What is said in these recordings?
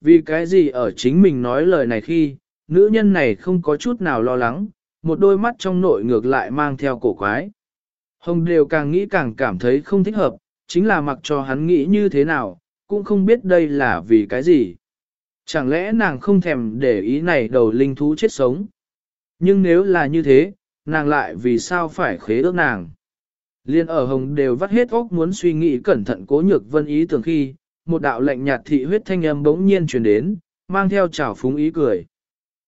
Vì cái gì ở chính mình nói lời này khi, nữ nhân này không có chút nào lo lắng, một đôi mắt trong nội ngược lại mang theo cổ quái. Hồng đều càng nghĩ càng cảm thấy không thích hợp, chính là mặc cho hắn nghĩ như thế nào, cũng không biết đây là vì cái gì. Chẳng lẽ nàng không thèm để ý này đầu linh thú chết sống? Nhưng nếu là như thế, nàng lại vì sao phải khế ước nàng? Liên ở hồng đều vắt hết óc muốn suy nghĩ cẩn thận cố nhược vân ý tưởng khi, một đạo lệnh nhạt thị huyết thanh âm bỗng nhiên truyền đến, mang theo trào phúng ý cười.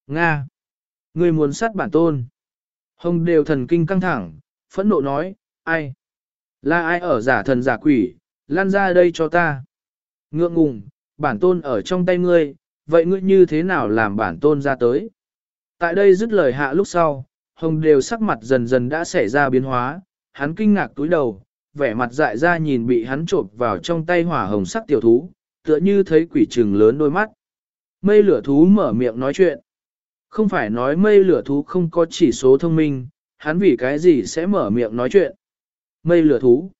Nga! Người muốn sát bản tôn. Hồng đều thần kinh căng thẳng, phẫn nộ nói, ai? Là ai ở giả thần giả quỷ, lan ra đây cho ta. Ngượng ngùng, bản tôn ở trong tay ngươi, vậy ngươi như thế nào làm bản tôn ra tới? Tại đây dứt lời hạ lúc sau, hồng đều sắc mặt dần dần đã xảy ra biến hóa, hắn kinh ngạc túi đầu, vẻ mặt dại ra nhìn bị hắn trộm vào trong tay hỏa hồng sắc tiểu thú, tựa như thấy quỷ trừng lớn đôi mắt. Mây lửa thú mở miệng nói chuyện. Không phải nói mây lửa thú không có chỉ số thông minh, hắn vì cái gì sẽ mở miệng nói chuyện. Mây lửa thú.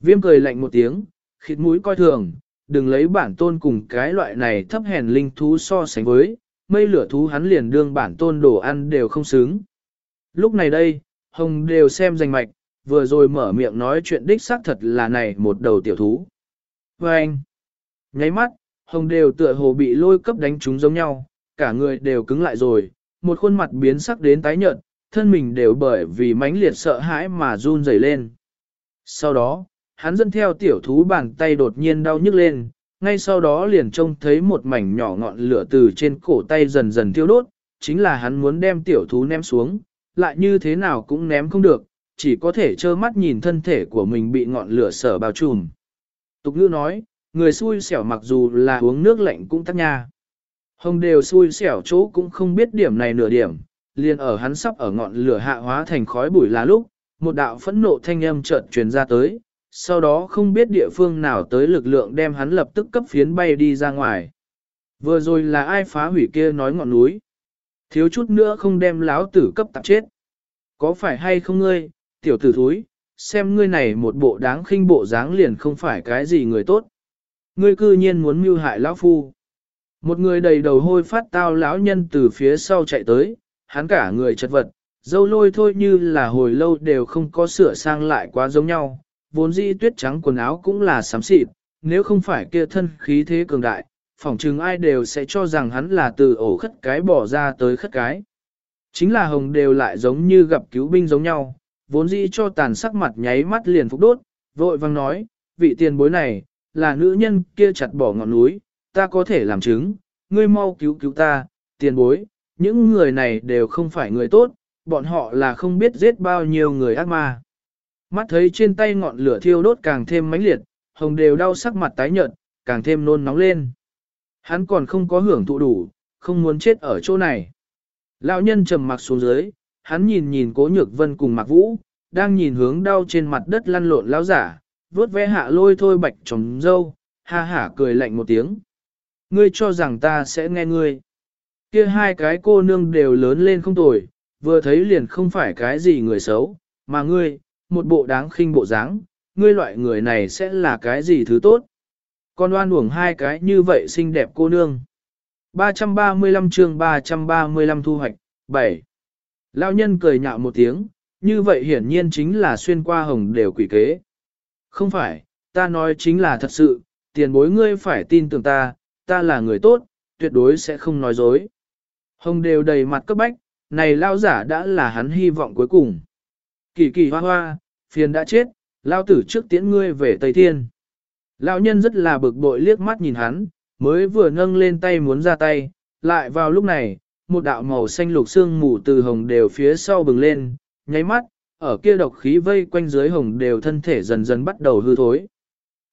Viêm cười lạnh một tiếng, khịt mũi coi thường, đừng lấy bản tôn cùng cái loại này thấp hèn linh thú so sánh với, mây lửa thú hắn liền đương bản tôn đồ ăn đều không xứng. Lúc này đây, Hồng đều xem danh mạch, vừa rồi mở miệng nói chuyện đích xác thật là này một đầu tiểu thú. Và anh, nháy mắt, Hồng đều tựa hồ bị lôi cấp đánh trúng giống nhau, cả người đều cứng lại rồi, một khuôn mặt biến sắc đến tái nhợt, thân mình đều bởi vì mãnh liệt sợ hãi mà run rẩy lên. Sau đó, hắn dẫn theo tiểu thú bàn tay đột nhiên đau nhức lên, ngay sau đó liền trông thấy một mảnh nhỏ ngọn lửa từ trên cổ tay dần dần thiêu đốt, chính là hắn muốn đem tiểu thú ném xuống, lại như thế nào cũng ném không được, chỉ có thể trơ mắt nhìn thân thể của mình bị ngọn lửa sở bao trùm. Tục ngữ nói, người xui xẻo mặc dù là uống nước lạnh cũng tắt nha. Hồng đều xui xẻo chỗ cũng không biết điểm này nửa điểm, liền ở hắn sắp ở ngọn lửa hạ hóa thành khói bụi là lúc, một đạo phẫn nộ thanh âm chợt truyền ra tới, sau đó không biết địa phương nào tới lực lượng đem hắn lập tức cấp phiến bay đi ra ngoài. Vừa rồi là ai phá hủy kia nói ngọn núi. Thiếu chút nữa không đem láo tử cấp tạp chết. Có phải hay không ngươi, tiểu tử thúi, xem ngươi này một bộ đáng khinh bộ dáng liền không phải cái gì người tốt. Ngươi cư nhiên muốn mưu hại lão phu. Một người đầy đầu hôi phát tao lão nhân từ phía sau chạy tới, hắn cả người chật vật, dâu lôi thôi như là hồi lâu đều không có sửa sang lại quá giống nhau, vốn dĩ tuyết trắng quần áo cũng là xám xịt, nếu không phải kia thân khí thế cường đại, phỏng chừng ai đều sẽ cho rằng hắn là từ ổ khất cái bỏ ra tới khất cái. Chính là hồng đều lại giống như gặp cứu binh giống nhau, vốn dĩ cho tàn sắc mặt nháy mắt liền phục đốt, vội vang nói, vị tiền bối này, là nữ nhân kia chặt bỏ ngọn núi, ta có thể làm chứng, ngươi mau cứu cứu ta, tiền bối, những người này đều không phải người tốt, bọn họ là không biết giết bao nhiêu người ác ma. Mắt thấy trên tay ngọn lửa thiêu đốt càng thêm mãnh liệt, hồng đều đau sắc mặt tái nhợt, càng thêm nôn nóng lên. Hắn còn không có hưởng thụ đủ, không muốn chết ở chỗ này. Lão nhân trầm mặc xuống dưới, hắn nhìn nhìn cố nhược vân cùng mặc vũ, đang nhìn hướng đau trên mặt đất lăn lộn lão giả, vớt ve hạ lôi thôi bạch trống dâu, ha hả cười lạnh một tiếng. Ngươi cho rằng ta sẽ nghe ngươi. Kia hai cái cô nương đều lớn lên không tồi, vừa thấy liền không phải cái gì người xấu, mà ngươi, một bộ đáng khinh bộ dáng, ngươi loại người này sẽ là cái gì thứ tốt. Con oan uổng hai cái như vậy xinh đẹp cô nương. 335 chương 335 thu hoạch, 7. Lão nhân cười nhạo một tiếng, như vậy hiển nhiên chính là xuyên qua hồng đều quỷ kế. Không phải, ta nói chính là thật sự, tiền bối ngươi phải tin tưởng ta, ta là người tốt, tuyệt đối sẽ không nói dối. Hồng đều đầy mặt cấp bách, này lao giả đã là hắn hy vọng cuối cùng. Kỳ kỳ hoa hoa, phiền đã chết, lao tử trước tiễn ngươi về Tây Thiên. Lão nhân rất là bực bội liếc mắt nhìn hắn, mới vừa nâng lên tay muốn ra tay, lại vào lúc này, một đạo màu xanh lục xương mù từ hồng đều phía sau bừng lên, nháy mắt, ở kia độc khí vây quanh dưới hồng đều thân thể dần dần bắt đầu hư thối.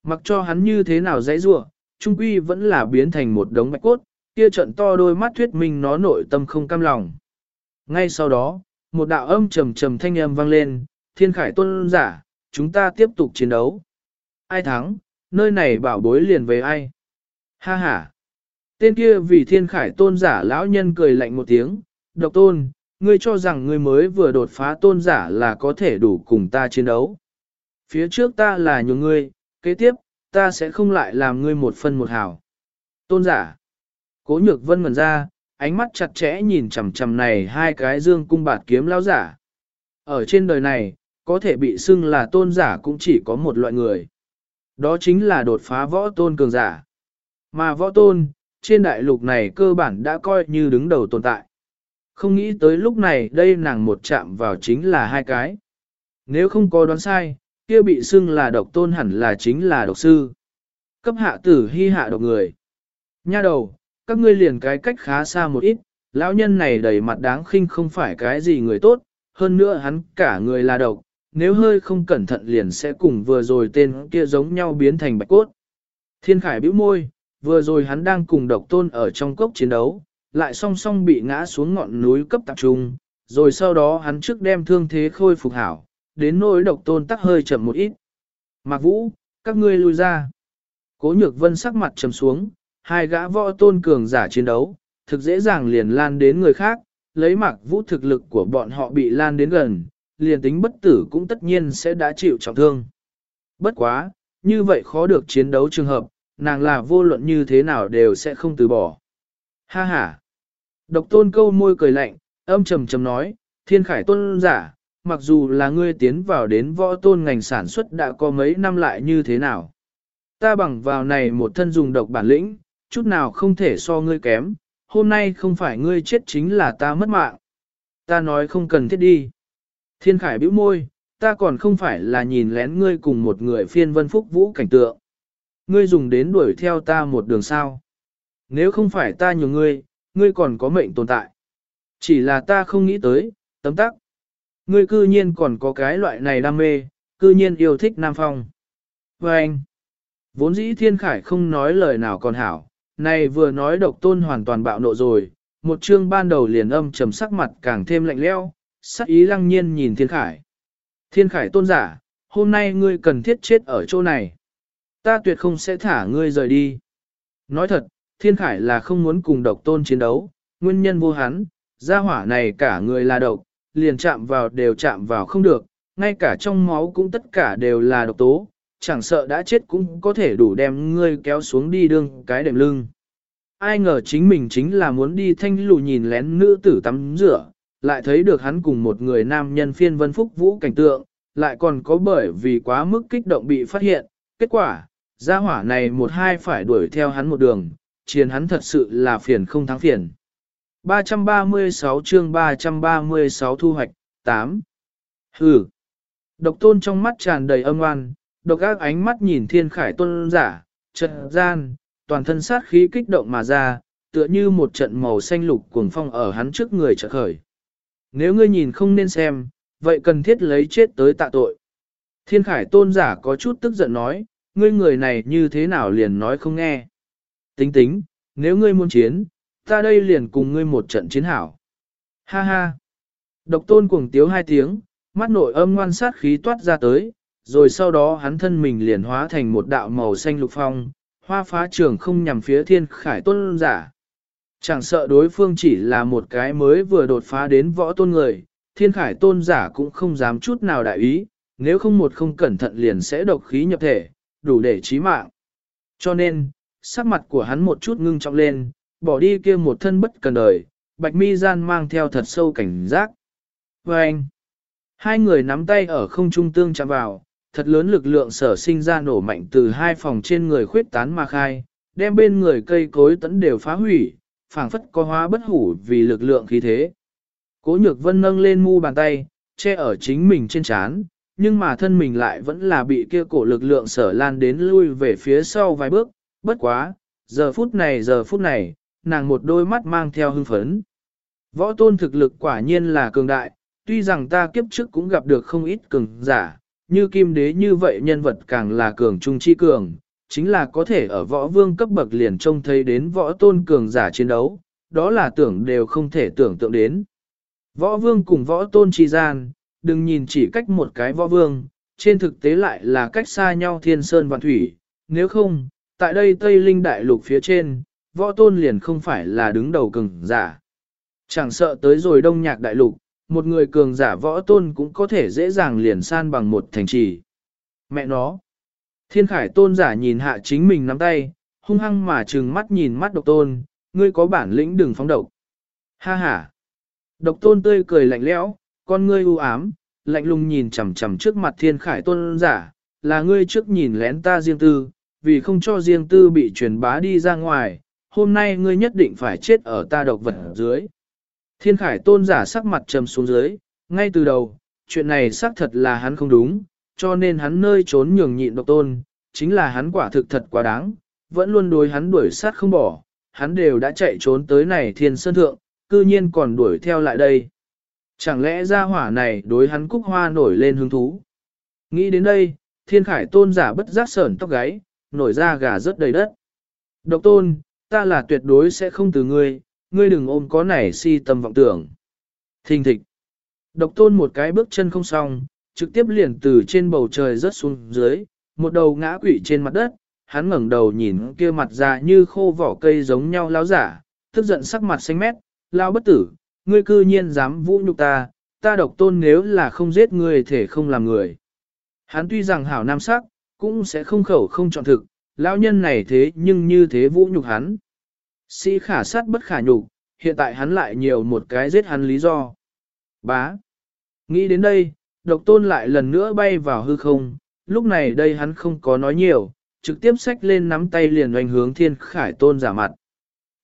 Mặc cho hắn như thế nào dãy rủa, trung quy vẫn là biến thành một đống bạch cốt, kia trận to đôi mắt thuyết minh nó nội tâm không cam lòng. Ngay sau đó, một đạo âm trầm trầm thanh âm vang lên, thiên khải tôn giả, chúng ta tiếp tục chiến đấu. Ai thắng, nơi này bảo bối liền về ai. Ha ha. Tên kia vì thiên khải tôn giả lão nhân cười lạnh một tiếng, độc tôn, ngươi cho rằng ngươi mới vừa đột phá tôn giả là có thể đủ cùng ta chiến đấu. Phía trước ta là nhiều ngươi, kế tiếp, ta sẽ không lại làm ngươi một phân một hào. Tôn giả. Cố nhược vân ngần ra, ánh mắt chặt chẽ nhìn chằm chằm này hai cái dương cung bạt kiếm lão giả. Ở trên đời này, có thể bị xưng là tôn giả cũng chỉ có một loại người. Đó chính là đột phá võ tôn cường giả. Mà võ tôn, trên đại lục này cơ bản đã coi như đứng đầu tồn tại. Không nghĩ tới lúc này đây nàng một chạm vào chính là hai cái. Nếu không có đoán sai, kia bị xưng là độc tôn hẳn là chính là độc sư. Cấp hạ tử hy hạ độc người. Nha đầu, các ngươi liền cái cách khá xa một ít, lão nhân này đầy mặt đáng khinh không phải cái gì người tốt, hơn nữa hắn cả người là độc, nếu hơi không cẩn thận liền sẽ cùng vừa rồi tên kia giống nhau biến thành bạch cốt. Thiên Khải bĩu môi, vừa rồi hắn đang cùng độc tôn ở trong cốc chiến đấu, lại song song bị ngã xuống ngọn núi cấp tập trung, rồi sau đó hắn trước đem thương thế khôi phục hảo, đến nỗi độc tôn tắc hơi chậm một ít. Mạc Vũ, các ngươi lui ra. Cố nhược vân sắc mặt trầm xuống, hai gã võ tôn cường giả chiến đấu, thực dễ dàng liền lan đến người khác, lấy Mạc Vũ thực lực của bọn họ bị lan đến gần, liền tính bất tử cũng tất nhiên sẽ đã chịu trọng thương. Bất quá, như vậy khó được chiến đấu trường hợp, nàng là vô luận như thế nào đều sẽ không từ bỏ. Ha ha! Độc tôn câu môi cười lạnh, âm trầm trầm nói, thiên khải tôn giả, mặc dù là ngươi tiến vào đến võ tôn ngành sản xuất đã có mấy năm lại như thế nào. Ta bằng vào này một thân dùng độc bản lĩnh, chút nào không thể so ngươi kém, hôm nay không phải ngươi chết chính là ta mất mạng. Ta nói không cần thiết đi. Thiên khải bĩu môi, ta còn không phải là nhìn lén ngươi cùng một người phiên vân phúc vũ cảnh tượng. Ngươi dùng đến đuổi theo ta một đường sao. Nếu không phải ta nhường ngươi, ngươi còn có mệnh tồn tại. Chỉ là ta không nghĩ tới, tấm tắc. Ngươi cư nhiên còn có cái loại này đam mê, cư nhiên yêu thích Nam Phong. Và anh, vốn dĩ thiên khải không nói lời nào còn hảo, này vừa nói độc tôn hoàn toàn bạo nộ rồi, một chương ban đầu liền âm trầm sắc mặt càng thêm lạnh lẽo, sắc ý lăng nhiên nhìn thiên khải. Thiên khải tôn giả, hôm nay ngươi cần thiết chết ở chỗ này. Ta tuyệt không sẽ thả ngươi rời đi. Nói thật, thiên khải là không muốn cùng độc tôn chiến đấu, nguyên nhân vô hắn, gia hỏa này cả người là độc, liền chạm vào đều chạm vào không được, ngay cả trong máu cũng tất cả đều là độc tố, chẳng sợ đã chết cũng có thể đủ đem ngươi kéo xuống đi đương cái đệm lưng. Ai ngờ chính mình chính là muốn đi thanh lù nhìn lén nữ tử tắm rửa, lại thấy được hắn cùng một người nam nhân phiên vân phúc vũ cảnh tượng, lại còn có bởi vì quá mức kích động bị phát hiện, kết quả, gia hỏa này một hai phải đuổi theo hắn một đường, chiến hắn thật sự là phiền không thắng phiền. 336 chương 336 thu hoạch, 8. Hừ. Độc tôn trong mắt tràn đầy âm oan, độc ác ánh mắt nhìn thiên khải tôn giả, trận gian, toàn thân sát khí kích động mà ra, tựa như một trận màu xanh lục cuồng phong ở hắn trước người trợ khởi. Nếu ngươi nhìn không nên xem, vậy cần thiết lấy chết tới tạ tội. Thiên khải tôn giả có chút tức giận nói, ngươi người này như thế nào liền nói không nghe. Tính tính, nếu ngươi muốn chiến, ta đây liền cùng ngươi một trận chiến hảo. Ha ha. Độc tôn cuồng tiếu hai tiếng, mắt nội âm ngoan sát khí toát ra tới, rồi sau đó hắn thân mình liền hóa thành một đạo màu xanh lục phong, hoa phá trường không nhằm phía thiên khải tôn giả. Chẳng sợ đối phương chỉ là một cái mới vừa đột phá đến võ tôn người, thiên khải tôn giả cũng không dám chút nào đại ý, nếu không một không cẩn thận liền sẽ độc khí nhập thể, đủ để chí mạng. Cho nên, sắc mặt của hắn một chút ngưng trọng lên, bỏ đi kia một thân bất cần đời, bạch mi gian mang theo thật sâu cảnh giác. Và anh, hai người nắm tay ở không trung tương chạm vào, thật lớn lực lượng sở sinh ra nổ mạnh từ hai phòng trên người khuyết tán mà khai, đem bên người cây cối tẫn đều phá hủy, phảng phất có hóa bất hủ vì lực lượng khí thế. Cố nhược vân nâng lên mu bàn tay, che ở chính mình trên chán, nhưng mà thân mình lại vẫn là bị kia cổ lực lượng sở lan đến lui về phía sau vài bước, bất quá, giờ phút này giờ phút này, nàng một đôi mắt mang theo hưng phấn. Võ tôn thực lực quả nhiên là cường đại, tuy rằng ta kiếp trước cũng gặp được không ít cường giả, như kim đế như vậy nhân vật càng là cường trung chi cường, chính là có thể ở võ vương cấp bậc liền trông thấy đến võ tôn cường giả chiến đấu, đó là tưởng đều không thể tưởng tượng đến. Võ vương cùng võ tôn chi gian, đừng nhìn chỉ cách một cái võ vương, trên thực tế lại là cách xa nhau thiên sơn và thủy, nếu không, tại đây Tây Linh Đại Lục phía trên, võ tôn liền không phải là đứng đầu cường giả. Chẳng sợ tới rồi Đông Nhạc Đại Lục, một người cường giả võ tôn cũng có thể dễ dàng liền san bằng một thành trì. Mẹ nó, thiên khải tôn giả nhìn hạ chính mình nắm tay, hung hăng mà trừng mắt nhìn mắt độc tôn, ngươi có bản lĩnh đừng phóng độc. Ha ha. Độc tôn tươi cười lạnh lẽo, con ngươi u ám, lạnh lùng nhìn chằm chằm trước mặt thiên khải tôn giả, là ngươi trước nhìn lén ta riêng tư, vì không cho riêng tư bị truyền bá đi ra ngoài, hôm nay ngươi nhất định phải chết ở ta độc vật dưới. Thiên khải tôn giả sắc mặt trầm xuống dưới, ngay từ đầu, chuyện này xác thật là hắn không đúng, cho nên hắn nơi trốn nhường nhịn độc tôn, chính là hắn quả thực thật quá đáng, vẫn luôn đối hắn đuổi sát không bỏ, hắn đều đã chạy trốn tới này thiên sơn thượng, cư nhiên còn đuổi theo lại đây. Chẳng lẽ ra hỏa này đối hắn cúc hoa nổi lên hứng thú? Nghĩ đến đây, thiên khải tôn giả bất giác sởn tóc gáy, nổi ra gà rất đầy đất. Độc tôn, ta là tuyệt đối sẽ không từ ngươi, ngươi đừng ôm có nảy si tâm vọng tưởng. Thình thịch. Độc tôn một cái bước chân không xong, trực tiếp liền từ trên bầu trời rớt xuống dưới, một đầu ngã quỵ trên mặt đất, hắn ngẩng đầu nhìn kia mặt già như khô vỏ cây giống nhau láo giả, tức giận sắc mặt xanh mét, lao bất tử, ngươi cư nhiên dám vũ nhục ta, ta độc tôn nếu là không giết ngươi thể không làm người. Hắn tuy rằng hảo nam sắc, cũng sẽ không khẩu không chọn thực, lão nhân này thế nhưng như thế vũ nhục hắn. Sĩ khả sát bất khả nhục, hiện tại hắn lại nhiều một cái giết hắn lý do. Bá. Nghĩ đến đây, độc tôn lại lần nữa bay vào hư không, lúc này đây hắn không có nói nhiều, trực tiếp xách lên nắm tay liền oanh hướng thiên khải tôn giả mặt.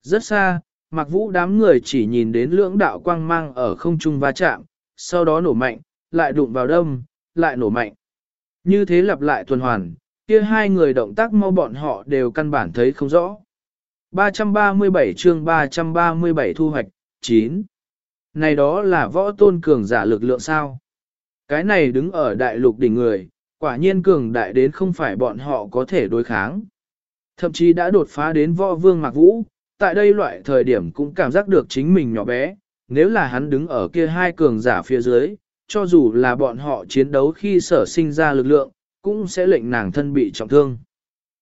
Rất xa, Mạc vũ đám người chỉ nhìn đến lưỡng đạo quang mang ở không trung va chạm, sau đó nổ mạnh, lại đụng vào đâm, lại nổ mạnh. Như thế lặp lại tuần hoàn, kia hai người động tác mau bọn họ đều căn bản thấy không rõ. 337 chương 337 thu hoạch, 9. Này đó là võ tôn cường giả lực lượng sao? Cái này đứng ở đại lục đỉnh người, quả nhiên cường đại đến không phải bọn họ có thể đối kháng. Thậm chí đã đột phá đến võ vương mạc vũ, tại đây loại thời điểm cũng cảm giác được chính mình nhỏ bé, nếu là hắn đứng ở kia hai cường giả phía dưới, cho dù là bọn họ chiến đấu khi sở sinh ra lực lượng, cũng sẽ lệnh nàng thân bị trọng thương.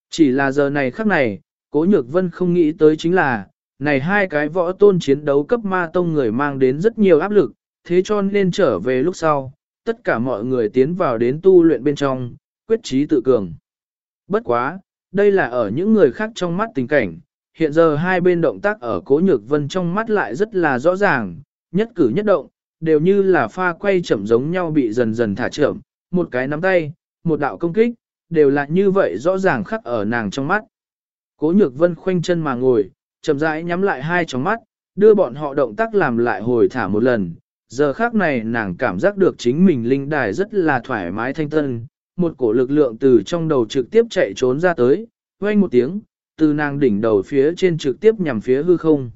Chỉ là giờ này khắc này, Cố Nhược Vân không nghĩ tới chính là, này hai cái võ tôn chiến đấu cấp ma tông người mang đến rất nhiều áp lực, thế cho nên trở về lúc sau, tất cả mọi người tiến vào đến tu luyện bên trong, quyết trí tự cường. Bất quá, đây là ở những người khác trong mắt tình cảnh, hiện giờ hai bên động tác ở Cố Nhược Vân trong mắt lại rất là rõ ràng, nhất cử nhất động, đều như là pha quay chậm giống nhau bị dần dần thả chậm, một cái nắm tay, một đạo công kích, đều là như vậy rõ ràng khắc ở nàng trong mắt. Cố nhược vân khoanh chân mà ngồi, chậm rãi nhắm lại hai tròng mắt, đưa bọn họ động tác làm lại hồi thả một lần. Giờ khác này nàng cảm giác được chính mình linh đài rất là thoải mái thanh tân, một cổ lực lượng từ trong đầu trực tiếp chạy trốn ra tới, vang một tiếng, từ nàng đỉnh đầu phía trên trực tiếp nhằm phía hư không.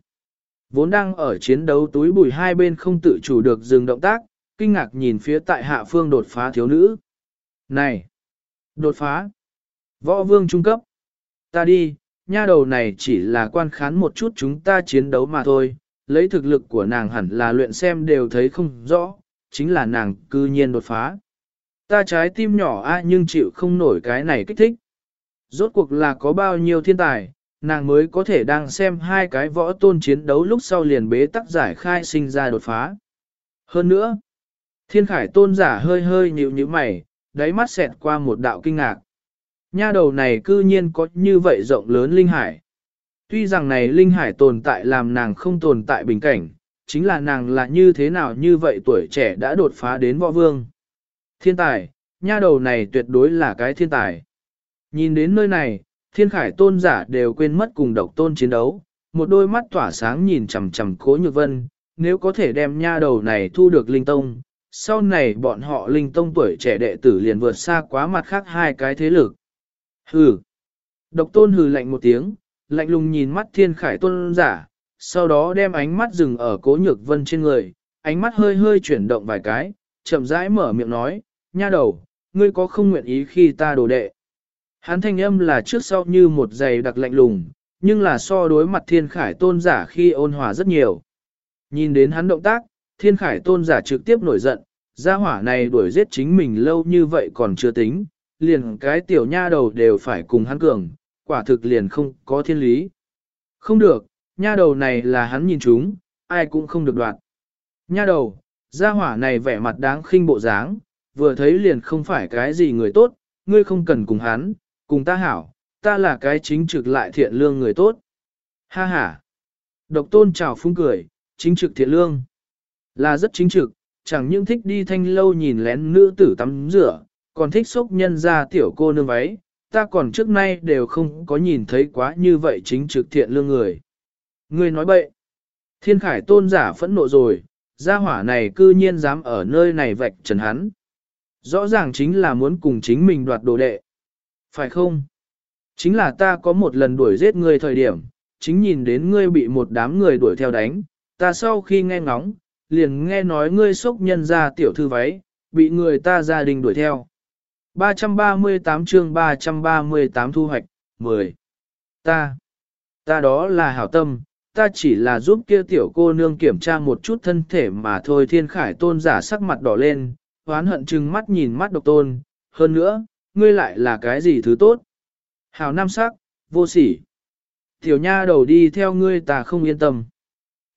Vốn đang ở chiến đấu túi bùi hai bên không tự chủ được dừng động tác, kinh ngạc nhìn phía tại hạ phương đột phá thiếu nữ. Này! Đột phá! Võ vương trung cấp! Ta đi, nha đầu này chỉ là quan khán một chút chúng ta chiến đấu mà thôi, lấy thực lực của nàng hẳn là luyện xem đều thấy không rõ, chính là nàng cư nhiên đột phá. Ta trái tim nhỏ a nhưng chịu không nổi cái này kích thích. Rốt cuộc là có bao nhiêu thiên tài, nàng mới có thể đang xem hai cái võ tôn chiến đấu lúc sau liền bế tắc giải khai sinh ra đột phá. Hơn nữa, thiên khải tôn giả hơi hơi nhịu như mày, đáy mắt xẹt qua một đạo kinh ngạc. Nha đầu này cư nhiên có như vậy rộng lớn linh hải. Tuy rằng này linh hải tồn tại làm nàng không tồn tại bình cảnh, chính là nàng là như thế nào như vậy tuổi trẻ đã đột phá đến võ vương. Thiên tài, nha đầu này tuyệt đối là cái thiên tài. Nhìn đến nơi này, thiên khải tôn giả đều quên mất cùng độc tôn chiến đấu, một đôi mắt tỏa sáng nhìn chằm chằm cố nhược vân, nếu có thể đem nha đầu này thu được linh tông, sau này bọn họ linh tông tuổi trẻ đệ tử liền vượt xa quá mặt khác hai cái thế lực. Hừ. Độc tôn hừ lạnh một tiếng, lạnh lùng nhìn mắt thiên khải tôn giả, sau đó đem ánh mắt dừng ở cố nhược vân trên người, ánh mắt hơi hơi chuyển động vài cái, chậm rãi mở miệng nói, nha đầu, ngươi có không nguyện ý khi ta đồ đệ. Hắn thanh âm là trước sau như một giày đặc lạnh lùng, nhưng là so đối mặt thiên khải tôn giả khi ôn hòa rất nhiều. Nhìn đến hắn động tác, thiên khải tôn giả trực tiếp nổi giận, gia hỏa này đuổi giết chính mình lâu như vậy còn chưa tính, liền cái tiểu nha đầu đều phải cùng hắn cường, quả thực liền không có thiên lý. Không được, nha đầu này là hắn nhìn chúng, ai cũng không được đoạt. Nha đầu, gia hỏa này vẻ mặt đáng khinh bộ dáng, vừa thấy liền không phải cái gì người tốt, ngươi không cần cùng hắn, cùng ta hảo, ta là cái chính trực lại thiện lương người tốt. Ha ha. Độc tôn chào phúng cười, chính trực thiện lương. Là rất chính trực, chẳng những thích đi thanh lâu nhìn lén nữ tử tắm rửa, còn thích xúc nhân ra tiểu cô nương váy, ta còn trước nay đều không có nhìn thấy quá như vậy chính trực thiện lương người. Ngươi nói bậy. Thiên khải tôn giả phẫn nộ rồi, gia hỏa này cư nhiên dám ở nơi này vạch trần hắn. Rõ ràng chính là muốn cùng chính mình đoạt đồ đệ. Phải không? Chính là ta có một lần đuổi giết ngươi thời điểm, chính nhìn đến ngươi bị một đám người đuổi theo đánh, ta sau khi nghe ngóng, liền nghe nói ngươi sốc nhân ra tiểu thư váy, bị người ta gia đình đuổi theo. 338 chương 338 thu hoạch, 10. Ta, ta đó là hảo tâm, ta chỉ là giúp kia tiểu cô nương kiểm tra một chút thân thể mà thôi thiên khải tôn giả sắc mặt đỏ lên, hoán hận chừng mắt nhìn mắt độc tôn, hơn nữa, ngươi lại là cái gì thứ tốt. Hào nam sắc, vô sỉ. Tiểu nha đầu đi theo ngươi ta không yên tâm.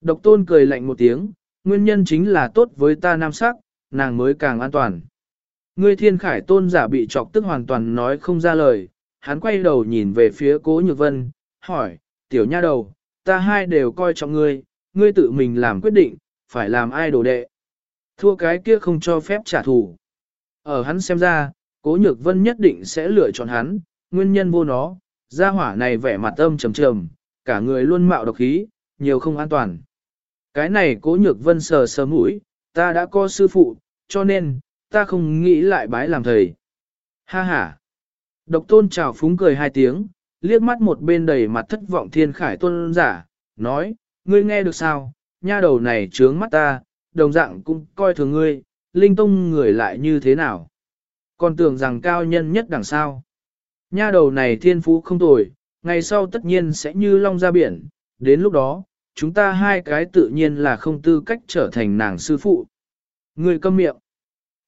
Độc tôn cười lạnh một tiếng, nguyên nhân chính là tốt với ta nam sắc, nàng mới càng an toàn. Ngươi thiên khải tôn giả bị chọc tức hoàn toàn nói không ra lời, hắn quay đầu nhìn về phía cố nhược vân, hỏi, tiểu nha đầu, ta hai đều coi trọng ngươi, ngươi tự mình làm quyết định, phải làm ai đồ đệ. Thua cái kia không cho phép trả thù. Ở hắn xem ra, cố nhược vân nhất định sẽ lựa chọn hắn, nguyên nhân vô nó, gia hỏa này vẻ mặt âm trầm trầm, cả người luôn mạo độc khí, nhiều không an toàn. Cái này cố nhược vân sờ sờ mũi, ta đã có sư phụ, cho nên, ta không nghĩ lại bái làm thầy. Ha ha. Độc tôn chào phúng cười hai tiếng, liếc mắt một bên đầy mặt thất vọng thiên khải tôn giả, nói, ngươi nghe được sao, nha đầu này trướng mắt ta, đồng dạng cũng coi thường ngươi, linh tông người lại như thế nào. Còn tưởng rằng cao nhân nhất đằng sao? Nha đầu này thiên phú không tồi, ngày sau tất nhiên sẽ như long ra biển, đến lúc đó, chúng ta hai cái tự nhiên là không tư cách trở thành nàng sư phụ. người câm miệng.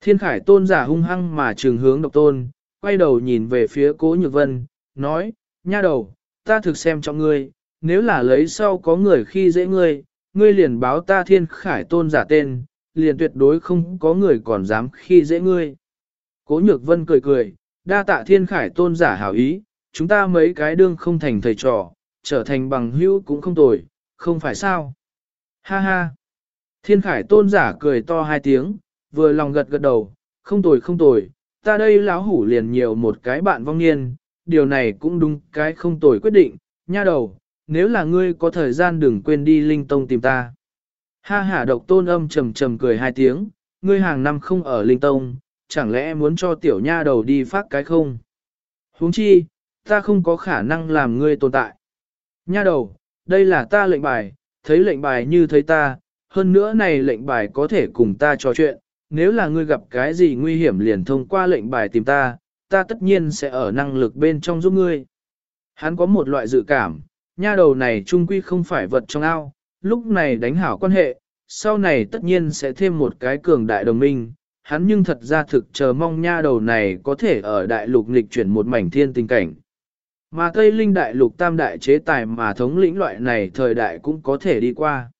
Thiên khải tôn giả hung hăng mà trường hướng độc tôn, quay đầu nhìn về phía cố nhược vân, nói, nha đầu, ta thực xem cho ngươi, nếu là lấy sau có người khi dễ ngươi, ngươi liền báo ta thiên khải tôn giả tên, liền tuyệt đối không có người còn dám khi dễ ngươi. Cố nhược vân cười cười, đa tạ thiên khải tôn giả hảo ý, chúng ta mấy cái đương không thành thầy trò, trở thành bằng hữu cũng không tồi, không phải sao. Ha ha. Thiên khải tôn giả cười to hai tiếng, vừa lòng gật gật đầu, không tồi không tồi, ta đây lão hủ liền nhiều một cái bạn vong niên, điều này cũng đúng cái không tồi quyết định, nha đầu, nếu là ngươi có thời gian đừng quên đi linh tông tìm ta. Ha ha độc tôn âm trầm trầm cười hai tiếng, ngươi hàng năm không ở linh tông, chẳng lẽ muốn cho tiểu nha đầu đi phát cái không? huống chi, ta không có khả năng làm ngươi tồn tại. Nha đầu, đây là ta lệnh bài, thấy lệnh bài như thấy ta, hơn nữa này lệnh bài có thể cùng ta trò chuyện, nếu là ngươi gặp cái gì nguy hiểm liền thông qua lệnh bài tìm ta, ta tất nhiên sẽ ở năng lực bên trong giúp ngươi. Hắn có một loại dự cảm, nha đầu này trung quy không phải vật trong ao, lúc này đánh hảo quan hệ, sau này tất nhiên sẽ thêm một cái cường đại đồng minh. Hắn nhưng thật ra thực chờ mong nha đầu này có thể ở đại lục nghịch chuyển một mảnh thiên tình cảnh. Mà Tây Linh đại lục tam đại chế tài mà thống lĩnh loại này thời đại cũng có thể đi qua.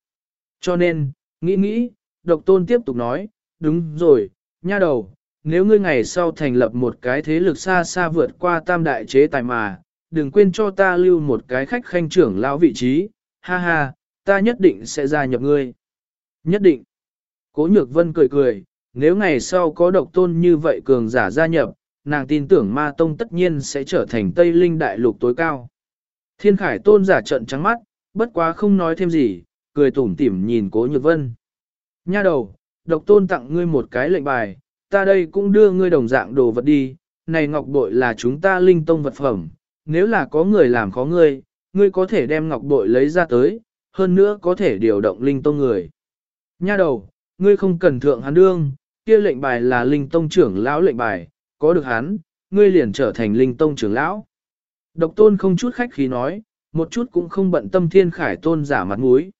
Cho nên, nghĩ nghĩ, độc tôn tiếp tục nói, đúng rồi, nha đầu, nếu ngươi ngày sau thành lập một cái thế lực xa xa vượt qua tam đại chế tài mà, đừng quên cho ta lưu một cái khách khanh trưởng lão vị trí, ha ha, ta nhất định sẽ gia nhập ngươi. Nhất định. Cố nhược vân cười cười, nếu ngày sau có độc tôn như vậy cường giả gia nhập, nàng tin tưởng ma tông tất nhiên sẽ trở thành Tây Linh đại lục tối cao. Thiên khải tôn giả trận trắng mắt, bất quá không nói thêm gì, cười tủm tỉm nhìn cố nhược vân. Nha đầu, độc tôn tặng ngươi một cái lệnh bài, ta đây cũng đưa ngươi đồng dạng đồ vật đi, này ngọc bội là chúng ta linh tông vật phẩm, nếu là có người làm khó ngươi, ngươi có thể đem ngọc bội lấy ra tới, hơn nữa có thể điều động linh tông người. Nha đầu, ngươi không cần thượng hắn đương, kia lệnh bài là linh tông trưởng lão lệnh bài, có được hắn, ngươi liền trở thành linh tông trưởng lão. Độc tôn không chút khách khí nói, một chút cũng không bận tâm thiên khải tôn giả mặt mũi.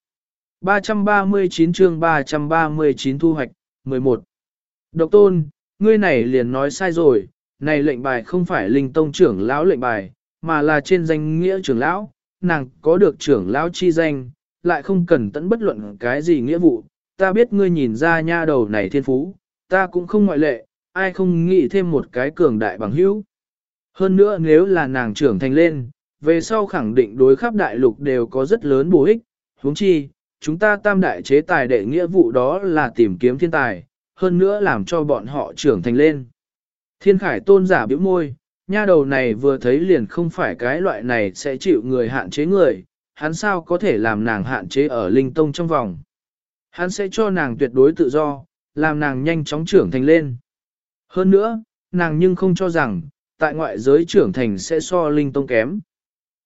339 chương 339 thu hoạch, 11. Độc tôn, ngươi này liền nói sai rồi, này lệnh bài không phải linh tông trưởng lão lệnh bài, mà là trên danh nghĩa trưởng lão, nàng có được trưởng lão chi danh, lại không cần tận bất luận cái gì nghĩa vụ. Ta biết ngươi nhìn ra nha đầu này thiên phú, ta cũng không ngoại lệ, ai không nghĩ thêm một cái cường đại bằng hữu. Hơn nữa nếu là nàng trưởng thành lên, về sau khẳng định đối khắp đại lục đều có rất lớn bổ ích, huống chi, chúng ta tam đại chế tài đệ nghĩa vụ đó là tìm kiếm thiên tài, hơn nữa làm cho bọn họ trưởng thành lên. Thiên khải tôn giả biểu môi, nha đầu này vừa thấy liền không phải cái loại này sẽ chịu người hạn chế người, hắn sao có thể làm nàng hạn chế ở linh tông trong vòng. Hắn sẽ cho nàng tuyệt đối tự do, làm nàng nhanh chóng trưởng thành lên. Hơn nữa, nàng nhưng không cho rằng, tại ngoại giới trưởng thành sẽ so linh tông kém.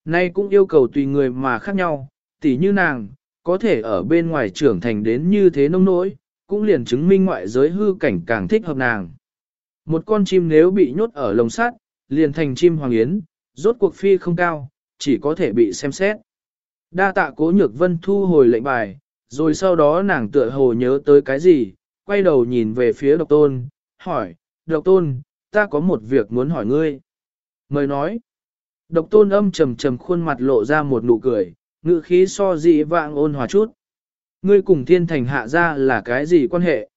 Nay cũng yêu cầu tùy người mà khác nhau, tỉ như nàng, có thể ở bên ngoài trưởng thành đến như thế nông nỗi, cũng liền chứng minh ngoại giới hư cảnh càng thích hợp nàng. Một con chim nếu bị nhốt ở lồng sắt, liền thành chim hoàng yến, rốt cuộc phi không cao, chỉ có thể bị xem xét. Đa tạ cố nhược vân thu hồi lệnh bài, rồi sau đó nàng tựa hồ nhớ tới cái gì, quay đầu nhìn về phía độc tôn, hỏi, độc tôn, ta có một việc muốn hỏi ngươi. Mời nói, độc tôn âm trầm trầm khuôn mặt lộ ra một nụ cười, ngữ khí so dị vạng ôn hòa chút. Ngươi cùng thiên thành hạ ra là cái gì quan hệ?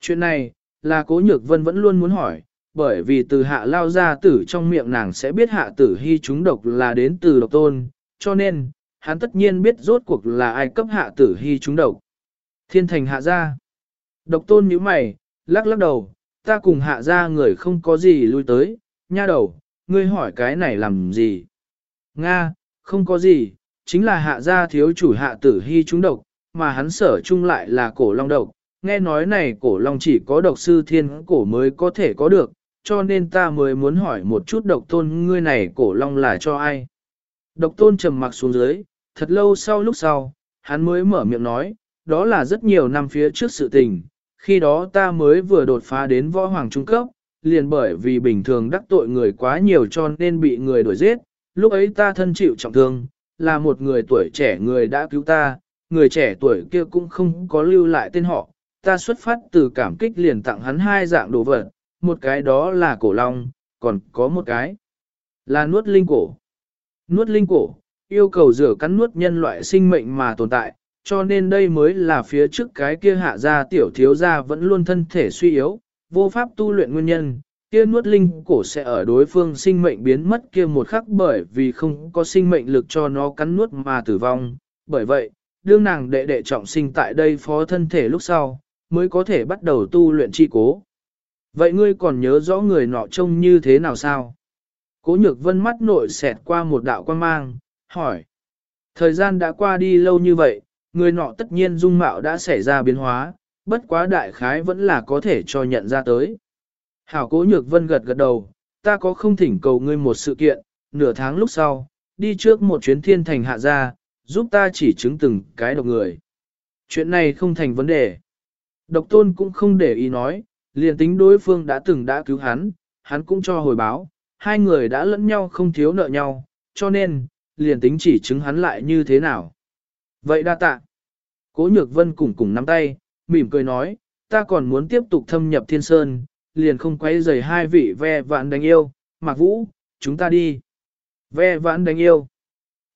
Chuyện này, là cố nhược vân vẫn luôn muốn hỏi, bởi vì từ hạ lao ra tử trong miệng nàng sẽ biết hạ tử hy chúng độc là đến từ độc tôn, cho nên, hắn tất nhiên biết rốt cuộc là ai cấp hạ tử hy chúng độc. Thiên thành hạ ra. Độc tôn nhíu mày, lắc lắc đầu, ta cùng hạ ra người không có gì lui tới, nha đầu, ngươi hỏi cái này làm gì? Nga, không có gì, chính là hạ gia thiếu chủ hạ tử hy chúng độc, mà hắn sở chung lại là cổ long độc. Nghe nói này cổ long chỉ có độc sư thiên cổ mới có thể có được, cho nên ta mới muốn hỏi một chút độc tôn ngươi này cổ long là cho ai. Độc tôn trầm mặc xuống dưới, thật lâu sau lúc sau, hắn mới mở miệng nói, đó là rất nhiều năm phía trước sự tình, khi đó ta mới vừa đột phá đến võ hoàng trung cấp, liền bởi vì bình thường đắc tội người quá nhiều cho nên bị người đuổi giết, lúc ấy ta thân chịu trọng thương, là một người tuổi trẻ người đã cứu ta, người trẻ tuổi kia cũng không có lưu lại tên họ, ta xuất phát từ cảm kích liền tặng hắn hai dạng đồ vật, một cái đó là cổ long, còn có một cái là nuốt linh cổ. Nuốt linh cổ, yêu cầu rửa cắn nuốt nhân loại sinh mệnh mà tồn tại, cho nên đây mới là phía trước cái kia hạ gia tiểu thiếu gia vẫn luôn thân thể suy yếu, vô pháp tu luyện nguyên nhân, kia nuốt linh cổ sẽ ở đối phương sinh mệnh biến mất kia một khắc bởi vì không có sinh mệnh lực cho nó cắn nuốt mà tử vong. Bởi vậy, đương nàng đệ đệ trọng sinh tại đây phó thân thể lúc sau, mới có thể bắt đầu tu luyện chi cố. Vậy ngươi còn nhớ rõ người nọ trông như thế nào sao? Cố nhược vân mắt nội xẹt qua một đạo quan mang, hỏi. Thời gian đã qua đi lâu như vậy, người nọ tất nhiên dung mạo đã xảy ra biến hóa, bất quá đại khái vẫn là có thể cho nhận ra tới. Hảo cố nhược vân gật gật đầu, ta có không thỉnh cầu ngươi một sự kiện, nửa tháng lúc sau, đi trước một chuyến thiên thành hạ gia, giúp ta chỉ chứng từng cái độc người. Chuyện này không thành vấn đề. Độc tôn cũng không để ý nói, liền tính đối phương đã từng đã cứu hắn, hắn cũng cho hồi báo, hai người đã lẫn nhau không thiếu nợ nhau, cho nên, liền tính chỉ chứng hắn lại như thế nào. Vậy đa tạ. Cố nhược vân cùng cùng nắm tay, mỉm cười nói, ta còn muốn tiếp tục thâm nhập thiên sơn, liền không quay rời hai vị ve vạn đánh yêu, Mạc Vũ, chúng ta đi. Ve vãn đánh yêu.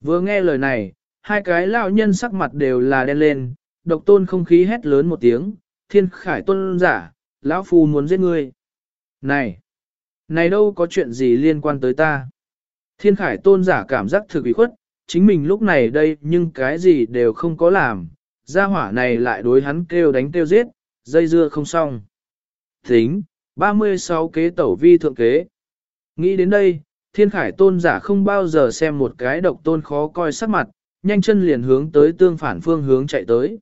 Vừa nghe lời này, hai cái lão nhân sắc mặt đều là đen lên, độc tôn không khí hét lớn một tiếng, thiên khải tôn giả, lão phu muốn giết ngươi. Này, này đâu có chuyện gì liên quan tới ta. Thiên khải tôn giả cảm giác thực bị khuất, chính mình lúc này đây nhưng cái gì đều không có làm, gia hỏa này lại đối hắn kêu đánh kêu giết, dây dưa không xong. Tính, 36 kế tẩu vi thượng kế. Nghĩ đến đây, thiên khải tôn giả không bao giờ xem một cái độc tôn khó coi sắc mặt, nhanh chân liền hướng tới tương phản phương hướng chạy tới.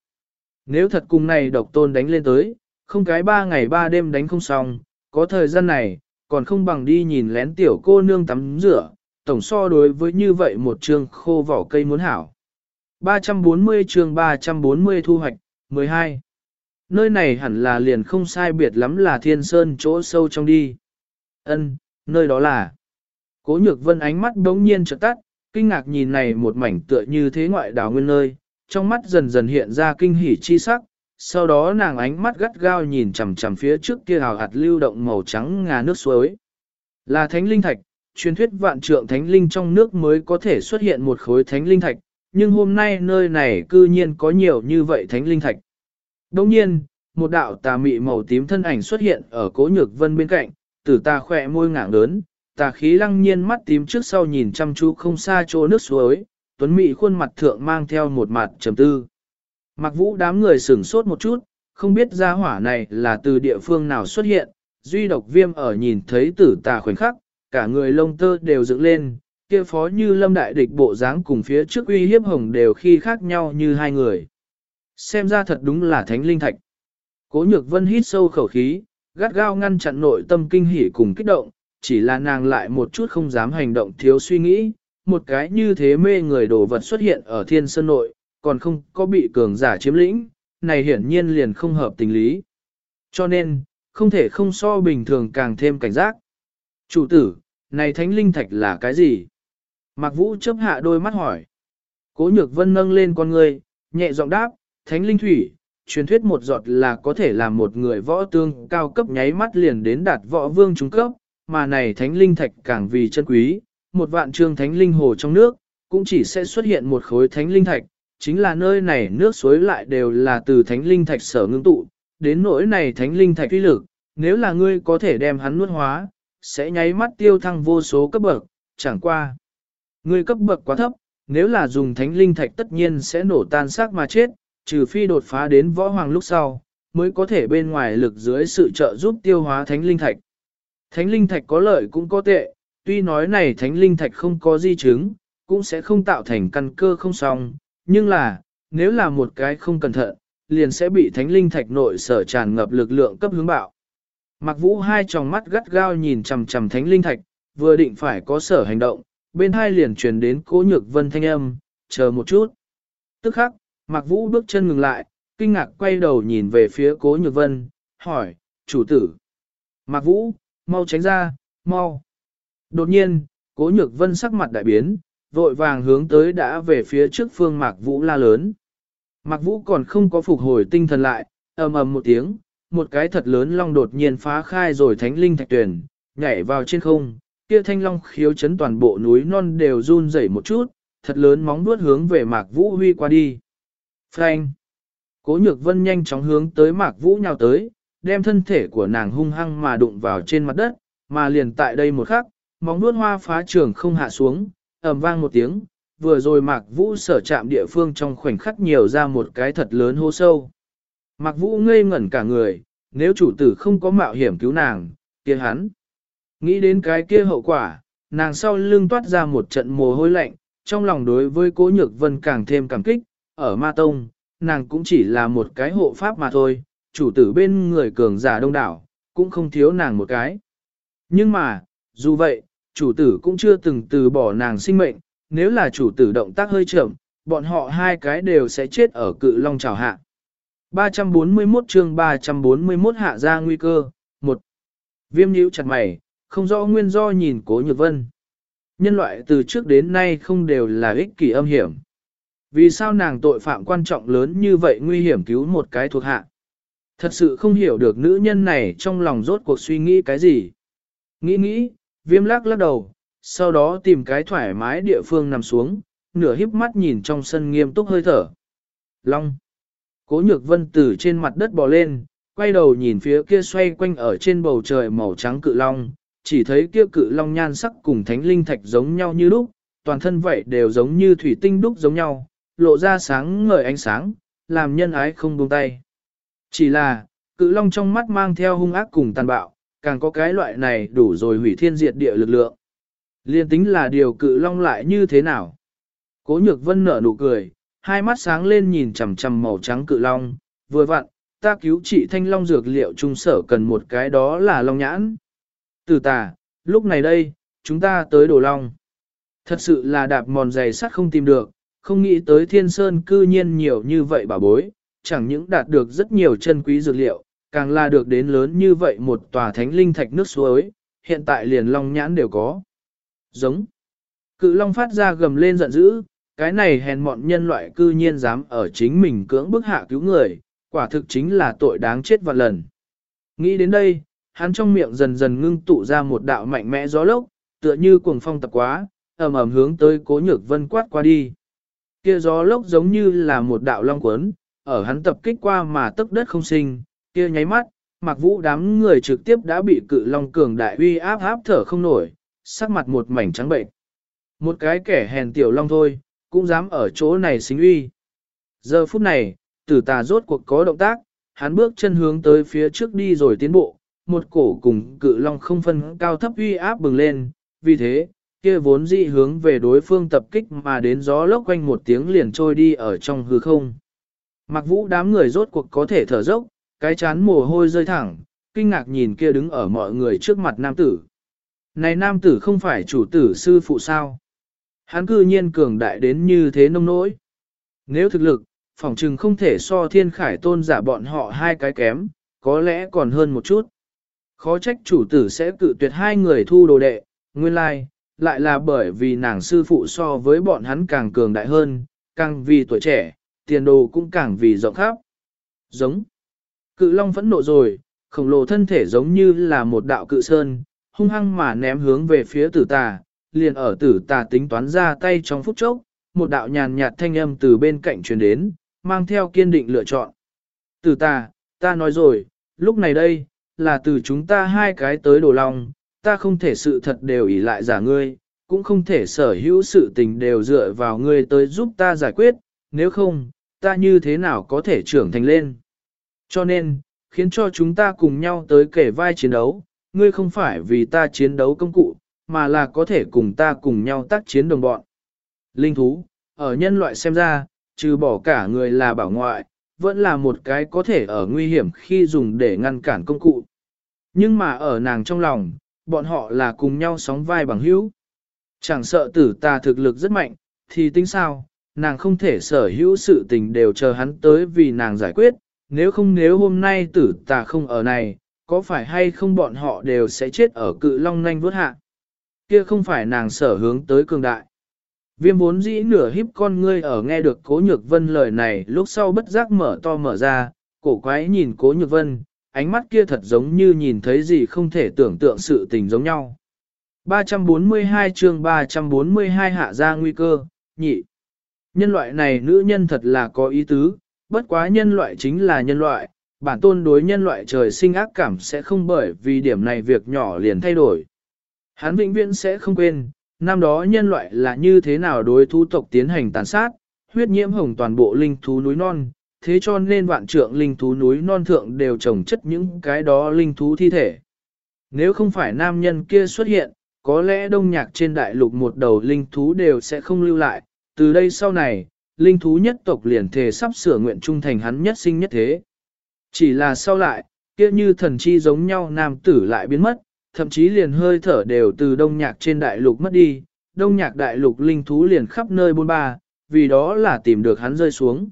Nếu thật cùng này độc tôn đánh lên tới, không cái ba ngày ba đêm đánh không xong, có thời gian này, còn không bằng đi nhìn lén tiểu cô nương tắm rửa, tổng so đối với như vậy một trường khô vỏ cây muốn hảo. 340 chương 340 thu hoạch, 12 nơi này hẳn là liền không sai biệt lắm là thiên sơn chỗ sâu trong đi. Ân, nơi đó là. Cố nhược vân ánh mắt đống nhiên trợt tắt, kinh ngạc nhìn này một mảnh tựa như thế ngoại đảo nguyên nơi, trong mắt dần dần hiện ra kinh hỉ chi sắc, sau đó nàng ánh mắt gắt gao nhìn chằm chằm phía trước kia hào hạt lưu động màu trắng ngà nước suối. Là thánh linh thạch, truyền thuyết vạn trượng thánh linh trong nước mới có thể xuất hiện một khối thánh linh thạch, nhưng hôm nay nơi này cư nhiên có nhiều như vậy thánh linh thạch. Đồng nhiên, một đạo tà mị màu tím thân ảnh xuất hiện ở cố nhược vân bên cạnh, tử ta khỏe môi ngạng lớn, tà khí lăng nhiên mắt tím trước sau nhìn chăm chú không xa chỗ nước suối, tuấn Mị khuôn mặt thượng mang theo một mặt trầm tư. Mặc vũ đám người sửng sốt một chút, không biết gia hỏa này là từ địa phương nào xuất hiện, duy độc viêm ở nhìn thấy tử tà khoảnh khắc, cả người lông tơ đều dựng lên, kia phó như lâm đại địch bộ dáng cùng phía trước uy hiếp hồng đều khi khác nhau như hai người. Xem ra thật đúng là thánh linh thạch. Cố nhược vân hít sâu khẩu khí, gắt gao ngăn chặn nội tâm kinh hỉ cùng kích động, chỉ là nàng lại một chút không dám hành động thiếu suy nghĩ, một cái như thế mê người đồ vật xuất hiện ở thiên sơn nội, còn không có bị cường giả chiếm lĩnh, này hiển nhiên liền không hợp tình lý. Cho nên, không thể không so bình thường càng thêm cảnh giác. Chủ tử, này thánh linh thạch là cái gì? Mạc Vũ chấp hạ đôi mắt hỏi. Cố nhược vân nâng lên con người, nhẹ giọng đáp, thánh linh thủy, truyền thuyết một giọt là có thể làm một người võ tương cao cấp nháy mắt liền đến đạt võ vương trung cấp, mà này thánh linh thạch càng vì chân quý, một vạn trương thánh linh hồ trong nước, cũng chỉ sẽ xuất hiện một khối thánh linh thạch, chính là nơi này nước suối lại đều là từ thánh linh thạch sở ngưng tụ, đến nỗi này thánh linh thạch uy lực, nếu là ngươi có thể đem hắn nuốt hóa, sẽ nháy mắt tiêu thăng vô số cấp bậc, chẳng qua. Ngươi cấp bậc quá thấp, nếu là dùng thánh linh thạch tất nhiên sẽ nổ tan xác mà chết, trừ phi đột phá đến võ hoàng lúc sau, mới có thể bên ngoài lực dưới sự trợ giúp tiêu hóa thánh linh thạch. Thánh linh thạch có lợi cũng có tệ, tuy nói này thánh linh thạch không có di chứng, cũng sẽ không tạo thành căn cơ không xong, nhưng là, nếu là một cái không cẩn thận, liền sẽ bị thánh linh thạch nội sở tràn ngập lực lượng cấp hướng bạo. Mặc vũ hai tròng mắt gắt gao nhìn chằm chằm thánh linh thạch, vừa định phải có sở hành động, bên hai liền truyền đến cố nhược vân thanh âm, chờ một chút. Tức khắc, Mặc vũ bước chân ngừng lại, kinh ngạc quay đầu nhìn về phía cố nhược vân, hỏi, chủ tử. Mặc vũ, mau tránh ra, mau. Đột nhiên, cố nhược vân sắc mặt đại biến, vội vàng hướng tới đã về phía trước phương Mạc Vũ la lớn. Mạc Vũ còn không có phục hồi tinh thần lại, ầm ầm một tiếng, một cái thật lớn long đột nhiên phá khai rồi thánh linh thạch tuyển, nhảy vào trên không, kia thanh long khiếu chấn toàn bộ núi non đều run rẩy một chút, thật lớn móng vuốt hướng về Mạc Vũ huy qua đi. Phanh! Cố nhược vân nhanh chóng hướng tới Mạc Vũ nhào tới, đem thân thể của nàng hung hăng mà đụng vào trên mặt đất, mà liền tại đây một khắc, móng vuốt hoa phá trường không hạ xuống, ầm vang một tiếng, vừa rồi Mạc Vũ sở chạm địa phương trong khoảnh khắc nhiều ra một cái thật lớn hô sâu. Mạc Vũ ngây ngẩn cả người, nếu chủ tử không có mạo hiểm cứu nàng, kia hắn. Nghĩ đến cái kia hậu quả, nàng sau lưng toát ra một trận mồ hôi lạnh, trong lòng đối với cố nhược vân càng thêm cảm kích, ở ma tông, nàng cũng chỉ là một cái hộ pháp mà thôi, chủ tử bên người cường giả đông đảo, cũng không thiếu nàng một cái. Nhưng mà, dù vậy, chủ tử cũng chưa từng từ bỏ nàng sinh mệnh, nếu là chủ tử động tác hơi chậm, bọn họ hai cái đều sẽ chết ở cự long trào hạ. 341 chương 341 hạ ra nguy cơ, một Viêm nhíu chặt mày, không rõ nguyên do nhìn cố nhược vân. Nhân loại từ trước đến nay không đều là ích kỷ âm hiểm. Vì sao nàng tội phạm quan trọng lớn như vậy nguy hiểm cứu một cái thuộc hạ? Thật sự không hiểu được nữ nhân này trong lòng rốt cuộc suy nghĩ cái gì. Nghĩ nghĩ, viêm lắc lắc đầu, sau đó tìm cái thoải mái địa phương nằm xuống, nửa híp mắt nhìn trong sân nghiêm túc hơi thở. Long. Cố nhược vân từ trên mặt đất bò lên, quay đầu nhìn phía kia xoay quanh ở trên bầu trời màu trắng cự long, chỉ thấy kia cự long nhan sắc cùng thánh linh thạch giống nhau như lúc, toàn thân vậy đều giống như thủy tinh đúc giống nhau, lộ ra sáng ngời ánh sáng, làm nhân ái không buông tay. Chỉ là, cự long trong mắt mang theo hung ác cùng tàn bạo, càng có cái loại này đủ rồi hủy thiên diệt địa lực lượng. Liên tính là điều cự long lại như thế nào? Cố nhược vân nở nụ cười, hai mắt sáng lên nhìn chằm chằm màu trắng cự long, vừa vặn, ta cứu trị thanh long dược liệu trung sở cần một cái đó là long nhãn. Từ tà, lúc này đây, chúng ta tới đồ long. Thật sự là đạp mòn giày sắt không tìm được, không nghĩ tới thiên sơn cư nhiên nhiều như vậy bà bối, chẳng những đạt được rất nhiều chân quý dược liệu, càng là được đến lớn như vậy một tòa thánh linh thạch nước suối, hiện tại liền long nhãn đều có. Giống. Cự long phát ra gầm lên giận dữ, cái này hèn mọn nhân loại cư nhiên dám ở chính mình cưỡng bức hạ cứu người, quả thực chính là tội đáng chết vạn lần. Nghĩ đến đây, hắn trong miệng dần dần ngưng tụ ra một đạo mạnh mẽ gió lốc, tựa như cuồng phong tập quá, ầm ầm hướng tới cố nhược vân quát qua đi. Kia gió lốc giống như là một đạo long cuốn, ở hắn tập kích qua mà tức đất không sinh, kia nháy mắt, mặc vũ đám người trực tiếp đã bị cự long cường đại uy áp áp thở không nổi, sắc mặt một mảnh trắng bệnh. Một cái kẻ hèn tiểu long thôi, cũng dám ở chỗ này xính uy. Giờ phút này, tử tà rốt cuộc có động tác, hắn bước chân hướng tới phía trước đi rồi tiến bộ, một cổ cùng cự long không phân cao thấp uy áp bừng lên, vì thế, kia vốn dị hướng về đối phương tập kích mà đến gió lốc quanh một tiếng liền trôi đi ở trong hư không. Mặc vũ đám người rốt cuộc có thể thở dốc, cái chán mồ hôi rơi thẳng, kinh ngạc nhìn kia đứng ở mọi người trước mặt nam tử. Này nam tử không phải chủ tử sư phụ sao? Hắn cư nhiên cường đại đến như thế nông nỗi. Nếu thực lực, phỏng chừng không thể so thiên khải tôn giả bọn họ hai cái kém, có lẽ còn hơn một chút. Khó trách chủ tử sẽ cự tuyệt hai người thu đồ đệ, nguyên lai, lại là bởi vì nàng sư phụ so với bọn hắn càng cường đại hơn, càng vì tuổi trẻ, tiền đồ cũng càng vì rộng khắp. Giống. Cự long phẫn nộ rồi, khổng lồ thân thể giống như là một đạo cự sơn, hung hăng mà ném hướng về phía tử tà, liền ở tử tà tính toán ra tay trong phút chốc, một đạo nhàn nhạt thanh âm từ bên cạnh truyền đến, mang theo kiên định lựa chọn. Tử tà, ta nói rồi, lúc này đây, là từ chúng ta hai cái tới đổ lòng, ta không thể sự thật đều ỷ lại giả ngươi, cũng không thể sở hữu sự tình đều dựa vào ngươi tới giúp ta giải quyết, nếu không, ta như thế nào có thể trưởng thành lên. Cho nên, khiến cho chúng ta cùng nhau tới kể vai chiến đấu, ngươi không phải vì ta chiến đấu công cụ, mà là có thể cùng ta cùng nhau tác chiến đồng bọn. Linh thú, ở nhân loại xem ra, trừ bỏ cả người là bảo ngoại, vẫn là một cái có thể ở nguy hiểm khi dùng để ngăn cản công cụ. Nhưng mà ở nàng trong lòng, bọn họ là cùng nhau sóng vai bằng hữu. Chẳng sợ tử ta thực lực rất mạnh, thì tính sao, nàng không thể sở hữu sự tình đều chờ hắn tới vì nàng giải quyết, nếu không nếu hôm nay tử ta không ở này, có phải hay không bọn họ đều sẽ chết ở cự long nanh vớt hạ. Kia không phải nàng sở hướng tới cường đại. Viêm vốn dĩ nửa híp con ngươi ở nghe được cố nhược vân lời này lúc sau bất giác mở to mở ra, cổ quái nhìn cố nhược vân, ánh mắt kia thật giống như nhìn thấy gì không thể tưởng tượng sự tình giống nhau. 342 chương 342 hạ ra nguy cơ, nhị. Nhân loại này nữ nhân thật là có ý tứ, bất quá nhân loại chính là nhân loại, bản tôn đối nhân loại trời sinh ác cảm sẽ không bởi vì điểm này việc nhỏ liền thay đổi. Hắn vĩnh viễn sẽ không quên, năm đó nhân loại là như thế nào đối thú tộc tiến hành tàn sát, huyết nhiễm hồng toàn bộ linh thú núi non, thế cho nên vạn trượng linh thú núi non thượng đều trồng chất những cái đó linh thú thi thể. Nếu không phải nam nhân kia xuất hiện, có lẽ đông nhạc trên đại lục một đầu linh thú đều sẽ không lưu lại, từ đây sau này, linh thú nhất tộc liền thề sắp sửa nguyện trung thành hắn nhất sinh nhất thế. Chỉ là sau lại, kia như thần chi giống nhau nam tử lại biến mất, thậm chí liền hơi thở đều từ đông nhạc trên đại lục mất đi, đông nhạc đại lục linh thú liền khắp nơi bôn ba, vì đó là tìm được hắn rơi xuống.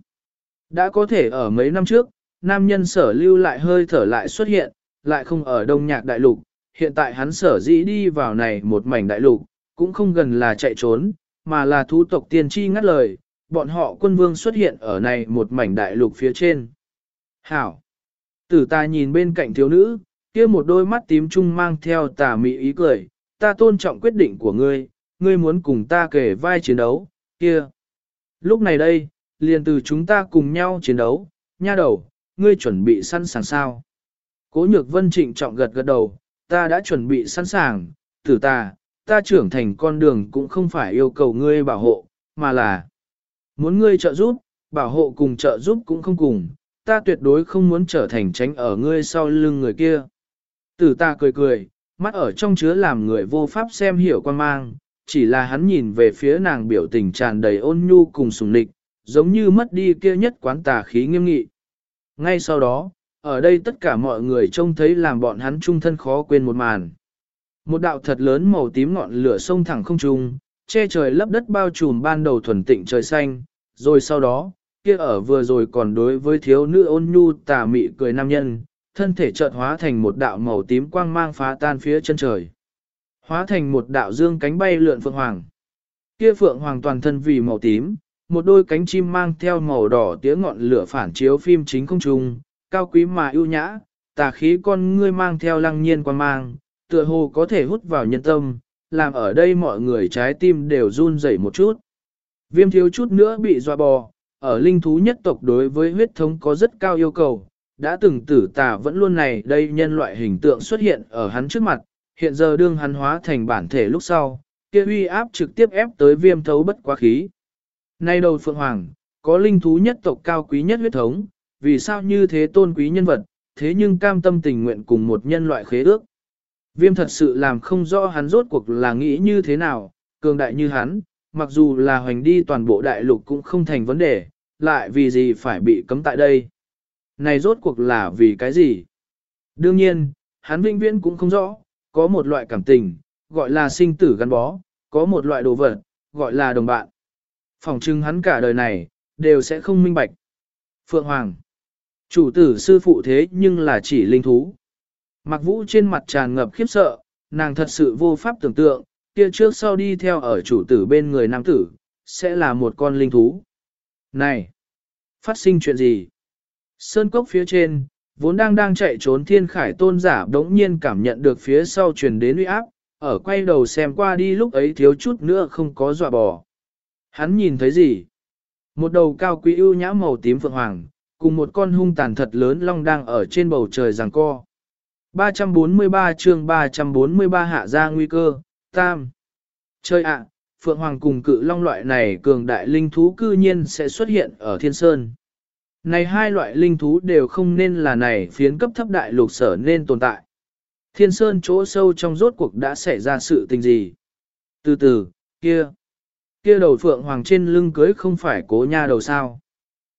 Đã có thể ở mấy năm trước, nam nhân sở lưu lại hơi thở lại xuất hiện, lại không ở đông nhạc đại lục, hiện tại hắn sở dĩ đi vào này một mảnh đại lục, cũng không gần là chạy trốn, mà là thú tộc tiên tri ngắt lời, bọn họ quân vương xuất hiện ở này một mảnh đại lục phía trên. Hảo! Tử ta nhìn bên cạnh thiếu nữ, kia một đôi mắt tím trung mang theo tà mị ý cười, ta tôn trọng quyết định của ngươi, ngươi muốn cùng ta kể vai chiến đấu, kia. Lúc này đây, liền từ chúng ta cùng nhau chiến đấu, nha đầu, ngươi chuẩn bị sẵn sàng sao. Cố nhược vân trịnh trọng gật gật đầu, ta đã chuẩn bị sẵn sàng, tử ta, ta trưởng thành con đường cũng không phải yêu cầu ngươi bảo hộ, mà là muốn ngươi trợ giúp, bảo hộ cùng trợ giúp cũng không cùng, ta tuyệt đối không muốn trở thành tránh ở ngươi sau lưng người kia. Tử ta cười cười, mắt ở trong chứa làm người vô pháp xem hiểu quan mang, chỉ là hắn nhìn về phía nàng biểu tình tràn đầy ôn nhu cùng sùng nịch, giống như mất đi kia nhất quán tà khí nghiêm nghị. Ngay sau đó, ở đây tất cả mọi người trông thấy làm bọn hắn trung thân khó quên một màn. Một đạo thật lớn màu tím ngọn lửa sông thẳng không trung, che trời lấp đất bao trùm ban đầu thuần tịnh trời xanh, rồi sau đó, kia ở vừa rồi còn đối với thiếu nữ ôn nhu tà mị cười nam nhân, thân thể chợt hóa thành một đạo màu tím quang mang phá tan phía chân trời. Hóa thành một đạo dương cánh bay lượn phượng hoàng. Kia phượng hoàng toàn thân vì màu tím, một đôi cánh chim mang theo màu đỏ tía ngọn lửa phản chiếu phim chính không trung, cao quý mà ưu nhã, tà khí con ngươi mang theo lăng nhiên quan mang, tựa hồ có thể hút vào nhân tâm, làm ở đây mọi người trái tim đều run rẩy một chút. Viêm thiếu chút nữa bị dọa bò, ở linh thú nhất tộc đối với huyết thống có rất cao yêu cầu, đã từng tử tà vẫn luôn này đây nhân loại hình tượng xuất hiện ở hắn trước mặt, hiện giờ đương hắn hóa thành bản thể lúc sau, kia uy áp trực tiếp ép tới viêm thấu bất quá khí. Nay đầu Phượng Hoàng, có linh thú nhất tộc cao quý nhất huyết thống, vì sao như thế tôn quý nhân vật, thế nhưng cam tâm tình nguyện cùng một nhân loại khế ước. Viêm thật sự làm không rõ hắn rốt cuộc là nghĩ như thế nào, cường đại như hắn, mặc dù là hoành đi toàn bộ đại lục cũng không thành vấn đề, lại vì gì phải bị cấm tại đây. Này rốt cuộc là vì cái gì? Đương nhiên, hắn vĩnh viễn cũng không rõ, có một loại cảm tình, gọi là sinh tử gắn bó, có một loại đồ vật, gọi là đồng bạn. Phòng trưng hắn cả đời này, đều sẽ không minh bạch. Phượng Hoàng Chủ tử sư phụ thế nhưng là chỉ linh thú. Mặc vũ trên mặt tràn ngập khiếp sợ, nàng thật sự vô pháp tưởng tượng, kia trước sau đi theo ở chủ tử bên người nam tử, sẽ là một con linh thú. Này! Phát sinh chuyện gì? Sơn cốc phía trên, vốn đang đang chạy trốn thiên khải tôn giả đống nhiên cảm nhận được phía sau truyền đến uy áp, ở quay đầu xem qua đi lúc ấy thiếu chút nữa không có dọa bò. Hắn nhìn thấy gì? Một đầu cao quý ưu nhã màu tím phượng hoàng, cùng một con hung tàn thật lớn long đang ở trên bầu trời giằng co. 343 chương 343 hạ ra nguy cơ, tam. Chơi ạ, Phượng Hoàng cùng cự long loại này cường đại linh thú cư nhiên sẽ xuất hiện ở thiên sơn. Này hai loại linh thú đều không nên là này phiến cấp thấp đại lục sở nên tồn tại. Thiên sơn chỗ sâu trong rốt cuộc đã xảy ra sự tình gì? Từ từ, kia, kia đầu Phượng Hoàng trên lưng cưới không phải cố nha đầu sao.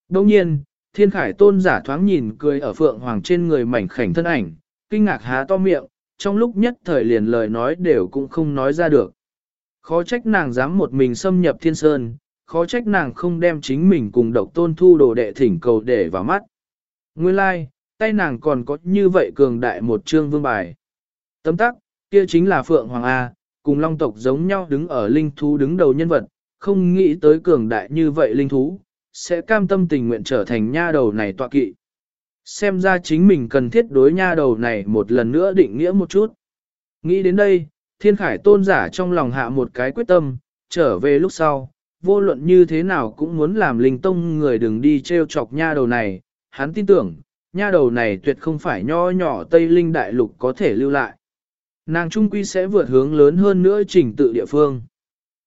Đồng nhiên, thiên khải tôn giả thoáng nhìn cười ở Phượng Hoàng trên người mảnh khảnh thân ảnh, kinh ngạc há to miệng, trong lúc nhất thời liền lời nói đều cũng không nói ra được. Khó trách nàng dám một mình xâm nhập thiên sơn, khó trách nàng không đem chính mình cùng độc tôn thu đồ đệ thỉnh cầu để vào mắt. Nguyên lai, like, tay nàng còn có như vậy cường đại một chương vương bài. Tấm tắc, kia chính là Phượng Hoàng A, cùng long tộc giống nhau đứng ở linh thú đứng đầu nhân vật, không nghĩ tới cường đại như vậy linh thú, sẽ cam tâm tình nguyện trở thành nha đầu này tọa kỵ. Xem ra chính mình cần thiết đối nha đầu này một lần nữa định nghĩa một chút. Nghĩ đến đây, thiên khải tôn giả trong lòng hạ một cái quyết tâm, trở về lúc sau, vô luận như thế nào cũng muốn làm linh tông người đừng đi treo chọc nha đầu này, hắn tin tưởng, nha đầu này tuyệt không phải nho nhỏ Tây Linh Đại Lục có thể lưu lại. Nàng trung quy sẽ vượt hướng lớn hơn nữa trình tự địa phương.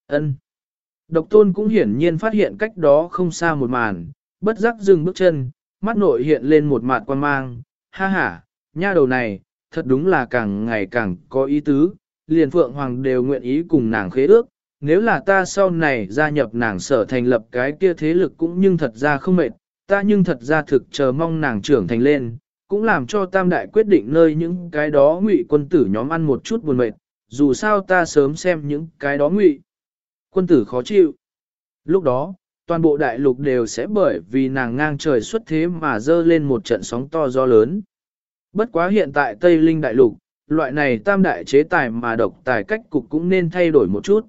Ân. Độc tôn cũng hiển nhiên phát hiện cách đó không xa một màn, bất giác dừng bước chân, mắt nội hiện lên một mặt quan mang, ha ha, nha đầu này, thật đúng là càng ngày càng có ý tứ, liền Phượng Hoàng đều nguyện ý cùng nàng khế ước, nếu là ta sau này gia nhập nàng sở thành lập cái kia thế lực cũng nhưng thật ra không mệt, ta nhưng thật ra thực chờ mong nàng trưởng thành lên, cũng làm cho tam đại quyết định nơi những cái đó ngụy quân tử nhóm ăn một chút buồn mệt, dù sao ta sớm xem những cái đó ngụy quân tử khó chịu. Lúc đó, toàn bộ đại lục đều sẽ bởi vì nàng ngang trời xuất thế mà dơ lên một trận sóng to gió lớn. Bất quá hiện tại Tây Linh đại lục, loại này tam đại chế tài mà độc tài cách cục cũng nên thay đổi một chút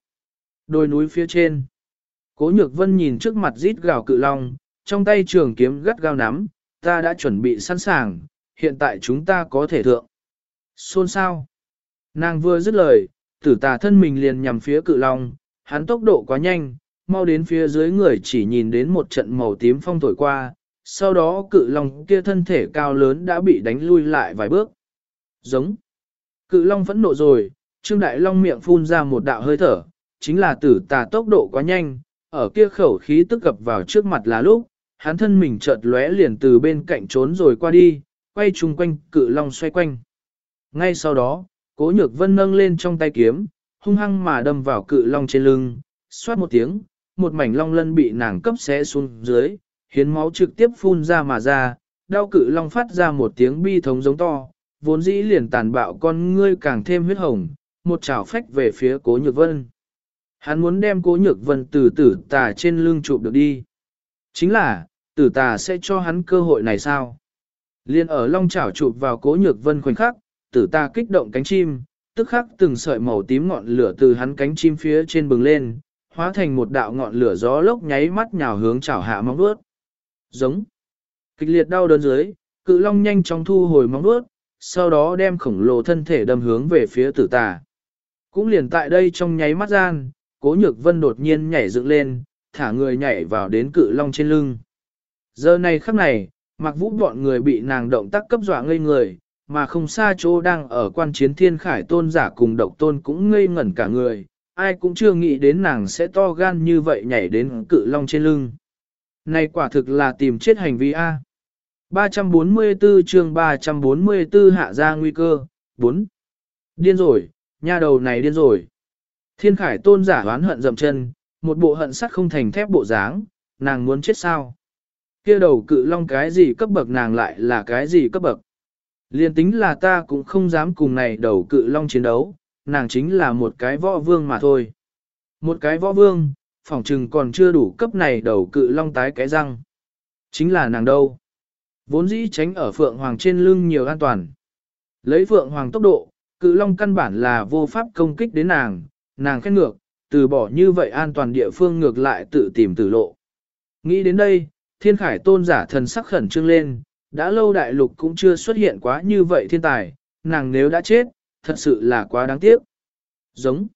đôi núi phía trên. Cố nhược vân nhìn trước mặt rít gào cự long, trong tay trường kiếm gắt gao nắm, ta đã chuẩn bị sẵn sàng, hiện tại chúng ta có thể thượng. Xôn sao? Nàng vừa dứt lời, tử tà thân mình liền nhằm phía cự long, hắn tốc độ quá nhanh, mau đến phía dưới người chỉ nhìn đến một trận màu tím phong thổi qua, sau đó cự long kia thân thể cao lớn đã bị đánh lui lại vài bước. Giống. Cự long phẫn nộ rồi, Trương Đại Long miệng phun ra một đạo hơi thở, chính là tử tà tốc độ quá nhanh, ở kia khẩu khí tức gập vào trước mặt là lúc, hắn thân mình chợt lóe liền từ bên cạnh trốn rồi qua đi, quay chung quanh cự long xoay quanh. Ngay sau đó, cố nhược vân nâng lên trong tay kiếm, hung hăng mà đâm vào cự long trên lưng, xoát một tiếng, một mảnh long lân bị nàng cấp xé xuống dưới, hiến máu trực tiếp phun ra mà ra, đau cự long phát ra một tiếng bi thống giống to, vốn dĩ liền tàn bạo con ngươi càng thêm huyết hồng, một chảo phách về phía cố nhược vân. Hắn muốn đem cố nhược vân từ tử tà trên lưng chụp được đi. Chính là, tử tà sẽ cho hắn cơ hội này sao? Liên ở long chảo chụp vào cố nhược vân khoảnh khắc, tử tà kích động cánh chim, tức khắc từng sợi màu tím ngọn lửa từ hắn cánh chim phía trên bừng lên, hóa thành một đạo ngọn lửa gió lốc nháy mắt nhào hướng chảo hạ móng vuốt. Giống. Kịch liệt đau đớn dưới, cự long nhanh chóng thu hồi móng vuốt, sau đó đem khổng lồ thân thể đâm hướng về phía tử tà. Cũng liền tại đây trong nháy mắt gian, cố nhược vân đột nhiên nhảy dựng lên, thả người nhảy vào đến cự long trên lưng. Giờ này khắc này, mặc vũ bọn người bị nàng động tác cấp dọa ngây người, mà không xa chỗ đang ở quan chiến thiên khải tôn giả cùng độc tôn cũng ngây ngẩn cả người, ai cũng chưa nghĩ đến nàng sẽ to gan như vậy nhảy đến cự long trên lưng. Này quả thực là tìm chết hành vi A. 344 chương 344 hạ ra nguy cơ, 4. Điên rồi, nha đầu này điên rồi. Thiên khải tôn giả hoán hận dầm chân, một bộ hận sắt không thành thép bộ dáng, nàng muốn chết sao? kia đầu cự long cái gì cấp bậc nàng lại là cái gì cấp bậc? Liên tính là ta cũng không dám cùng này đầu cự long chiến đấu, nàng chính là một cái võ vương mà thôi. Một cái võ vương, phỏng trừng còn chưa đủ cấp này đầu cự long tái cái răng. Chính là nàng đâu? Vốn dĩ tránh ở phượng hoàng trên lưng nhiều an toàn. Lấy phượng hoàng tốc độ, cự long căn bản là vô pháp công kích đến nàng, nàng khét ngược, từ bỏ như vậy an toàn địa phương ngược lại tự tìm tử lộ. Nghĩ đến đây, thiên khải tôn giả thần sắc khẩn trương lên, đã lâu đại lục cũng chưa xuất hiện quá như vậy thiên tài, nàng nếu đã chết, thật sự là quá đáng tiếc. Giống.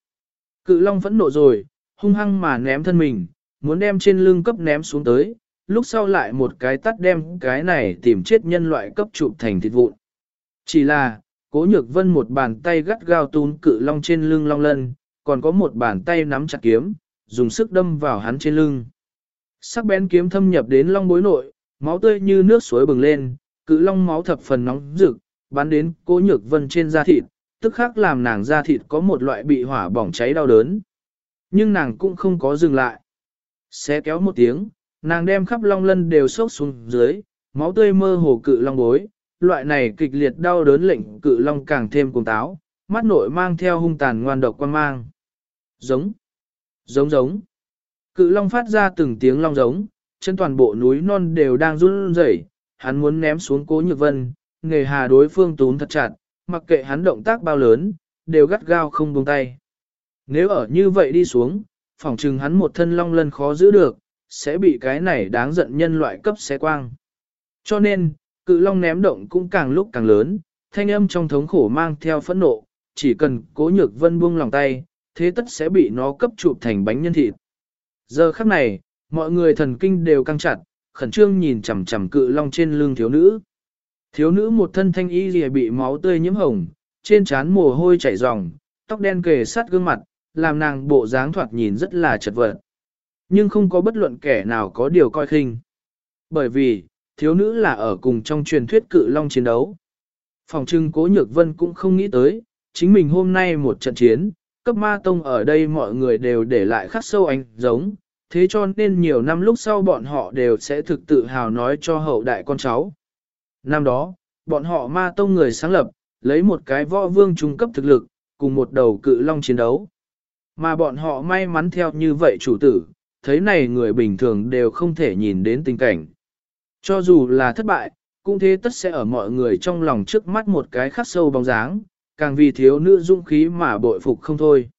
Cự long phẫn nộ rồi, hung hăng mà ném thân mình, muốn đem trên lưng cấp ném xuống tới, lúc sau lại một cái tắt đem cái này tìm chết nhân loại cấp chụp thành thịt vụn. Chỉ là, cố nhược vân một bàn tay gắt gao tún cự long trên lưng long lân, còn có một bàn tay nắm chặt kiếm, dùng sức đâm vào hắn trên lưng. Sắc bén kiếm thâm nhập đến long bối nội, máu tươi như nước suối bừng lên, cự long máu thập phần nóng rực, bắn đến cố nhược vân trên da thịt, tức khắc làm nàng da thịt có một loại bị hỏa bỏng cháy đau đớn. Nhưng nàng cũng không có dừng lại. Xé kéo một tiếng, nàng đem khắp long lân đều sốc xuống dưới, máu tươi mơ hồ cự long bối, loại này kịch liệt đau đớn lệnh cự long càng thêm cuồng táo, mắt nội mang theo hung tàn ngoan độc quan mang. Giống, giống giống. Cự long phát ra từng tiếng long giống, chân toàn bộ núi non đều đang run rẩy, hắn muốn ném xuống cố nhược vân, nghề hà đối phương tún thật chặt, mặc kệ hắn động tác bao lớn, đều gắt gao không buông tay. Nếu ở như vậy đi xuống, phỏng chừng hắn một thân long lân khó giữ được, sẽ bị cái này đáng giận nhân loại cấp xé quang. Cho nên, cự long ném động cũng càng lúc càng lớn, thanh âm trong thống khổ mang theo phẫn nộ, chỉ cần cố nhược vân buông lòng tay, thế tất sẽ bị nó cấp chụp thành bánh nhân thịt. Giờ khắc này, mọi người thần kinh đều căng chặt, khẩn trương nhìn chằm chằm cự long trên lưng thiếu nữ. Thiếu nữ một thân thanh y lìa bị máu tươi nhiễm hồng, trên trán mồ hôi chảy ròng, tóc đen kề sát gương mặt, làm nàng bộ dáng thoạt nhìn rất là chật vật. Nhưng không có bất luận kẻ nào có điều coi khinh. Bởi vì, thiếu nữ là ở cùng trong truyền thuyết cự long chiến đấu. Phòng trưng cố nhược vân cũng không nghĩ tới, chính mình hôm nay một trận chiến, cấp ma tông ở đây mọi người đều để lại khắc sâu ánh giống, thế cho nên nhiều năm lúc sau bọn họ đều sẽ thực tự hào nói cho hậu đại con cháu. Năm đó, bọn họ ma tông người sáng lập, lấy một cái võ vương trung cấp thực lực, cùng một đầu cự long chiến đấu. Mà bọn họ may mắn theo như vậy chủ tử, thấy này người bình thường đều không thể nhìn đến tình cảnh. Cho dù là thất bại, cũng thế tất sẽ ở mọi người trong lòng trước mắt một cái khắc sâu bóng dáng, càng vì thiếu nữ dũng khí mà bội phục không thôi.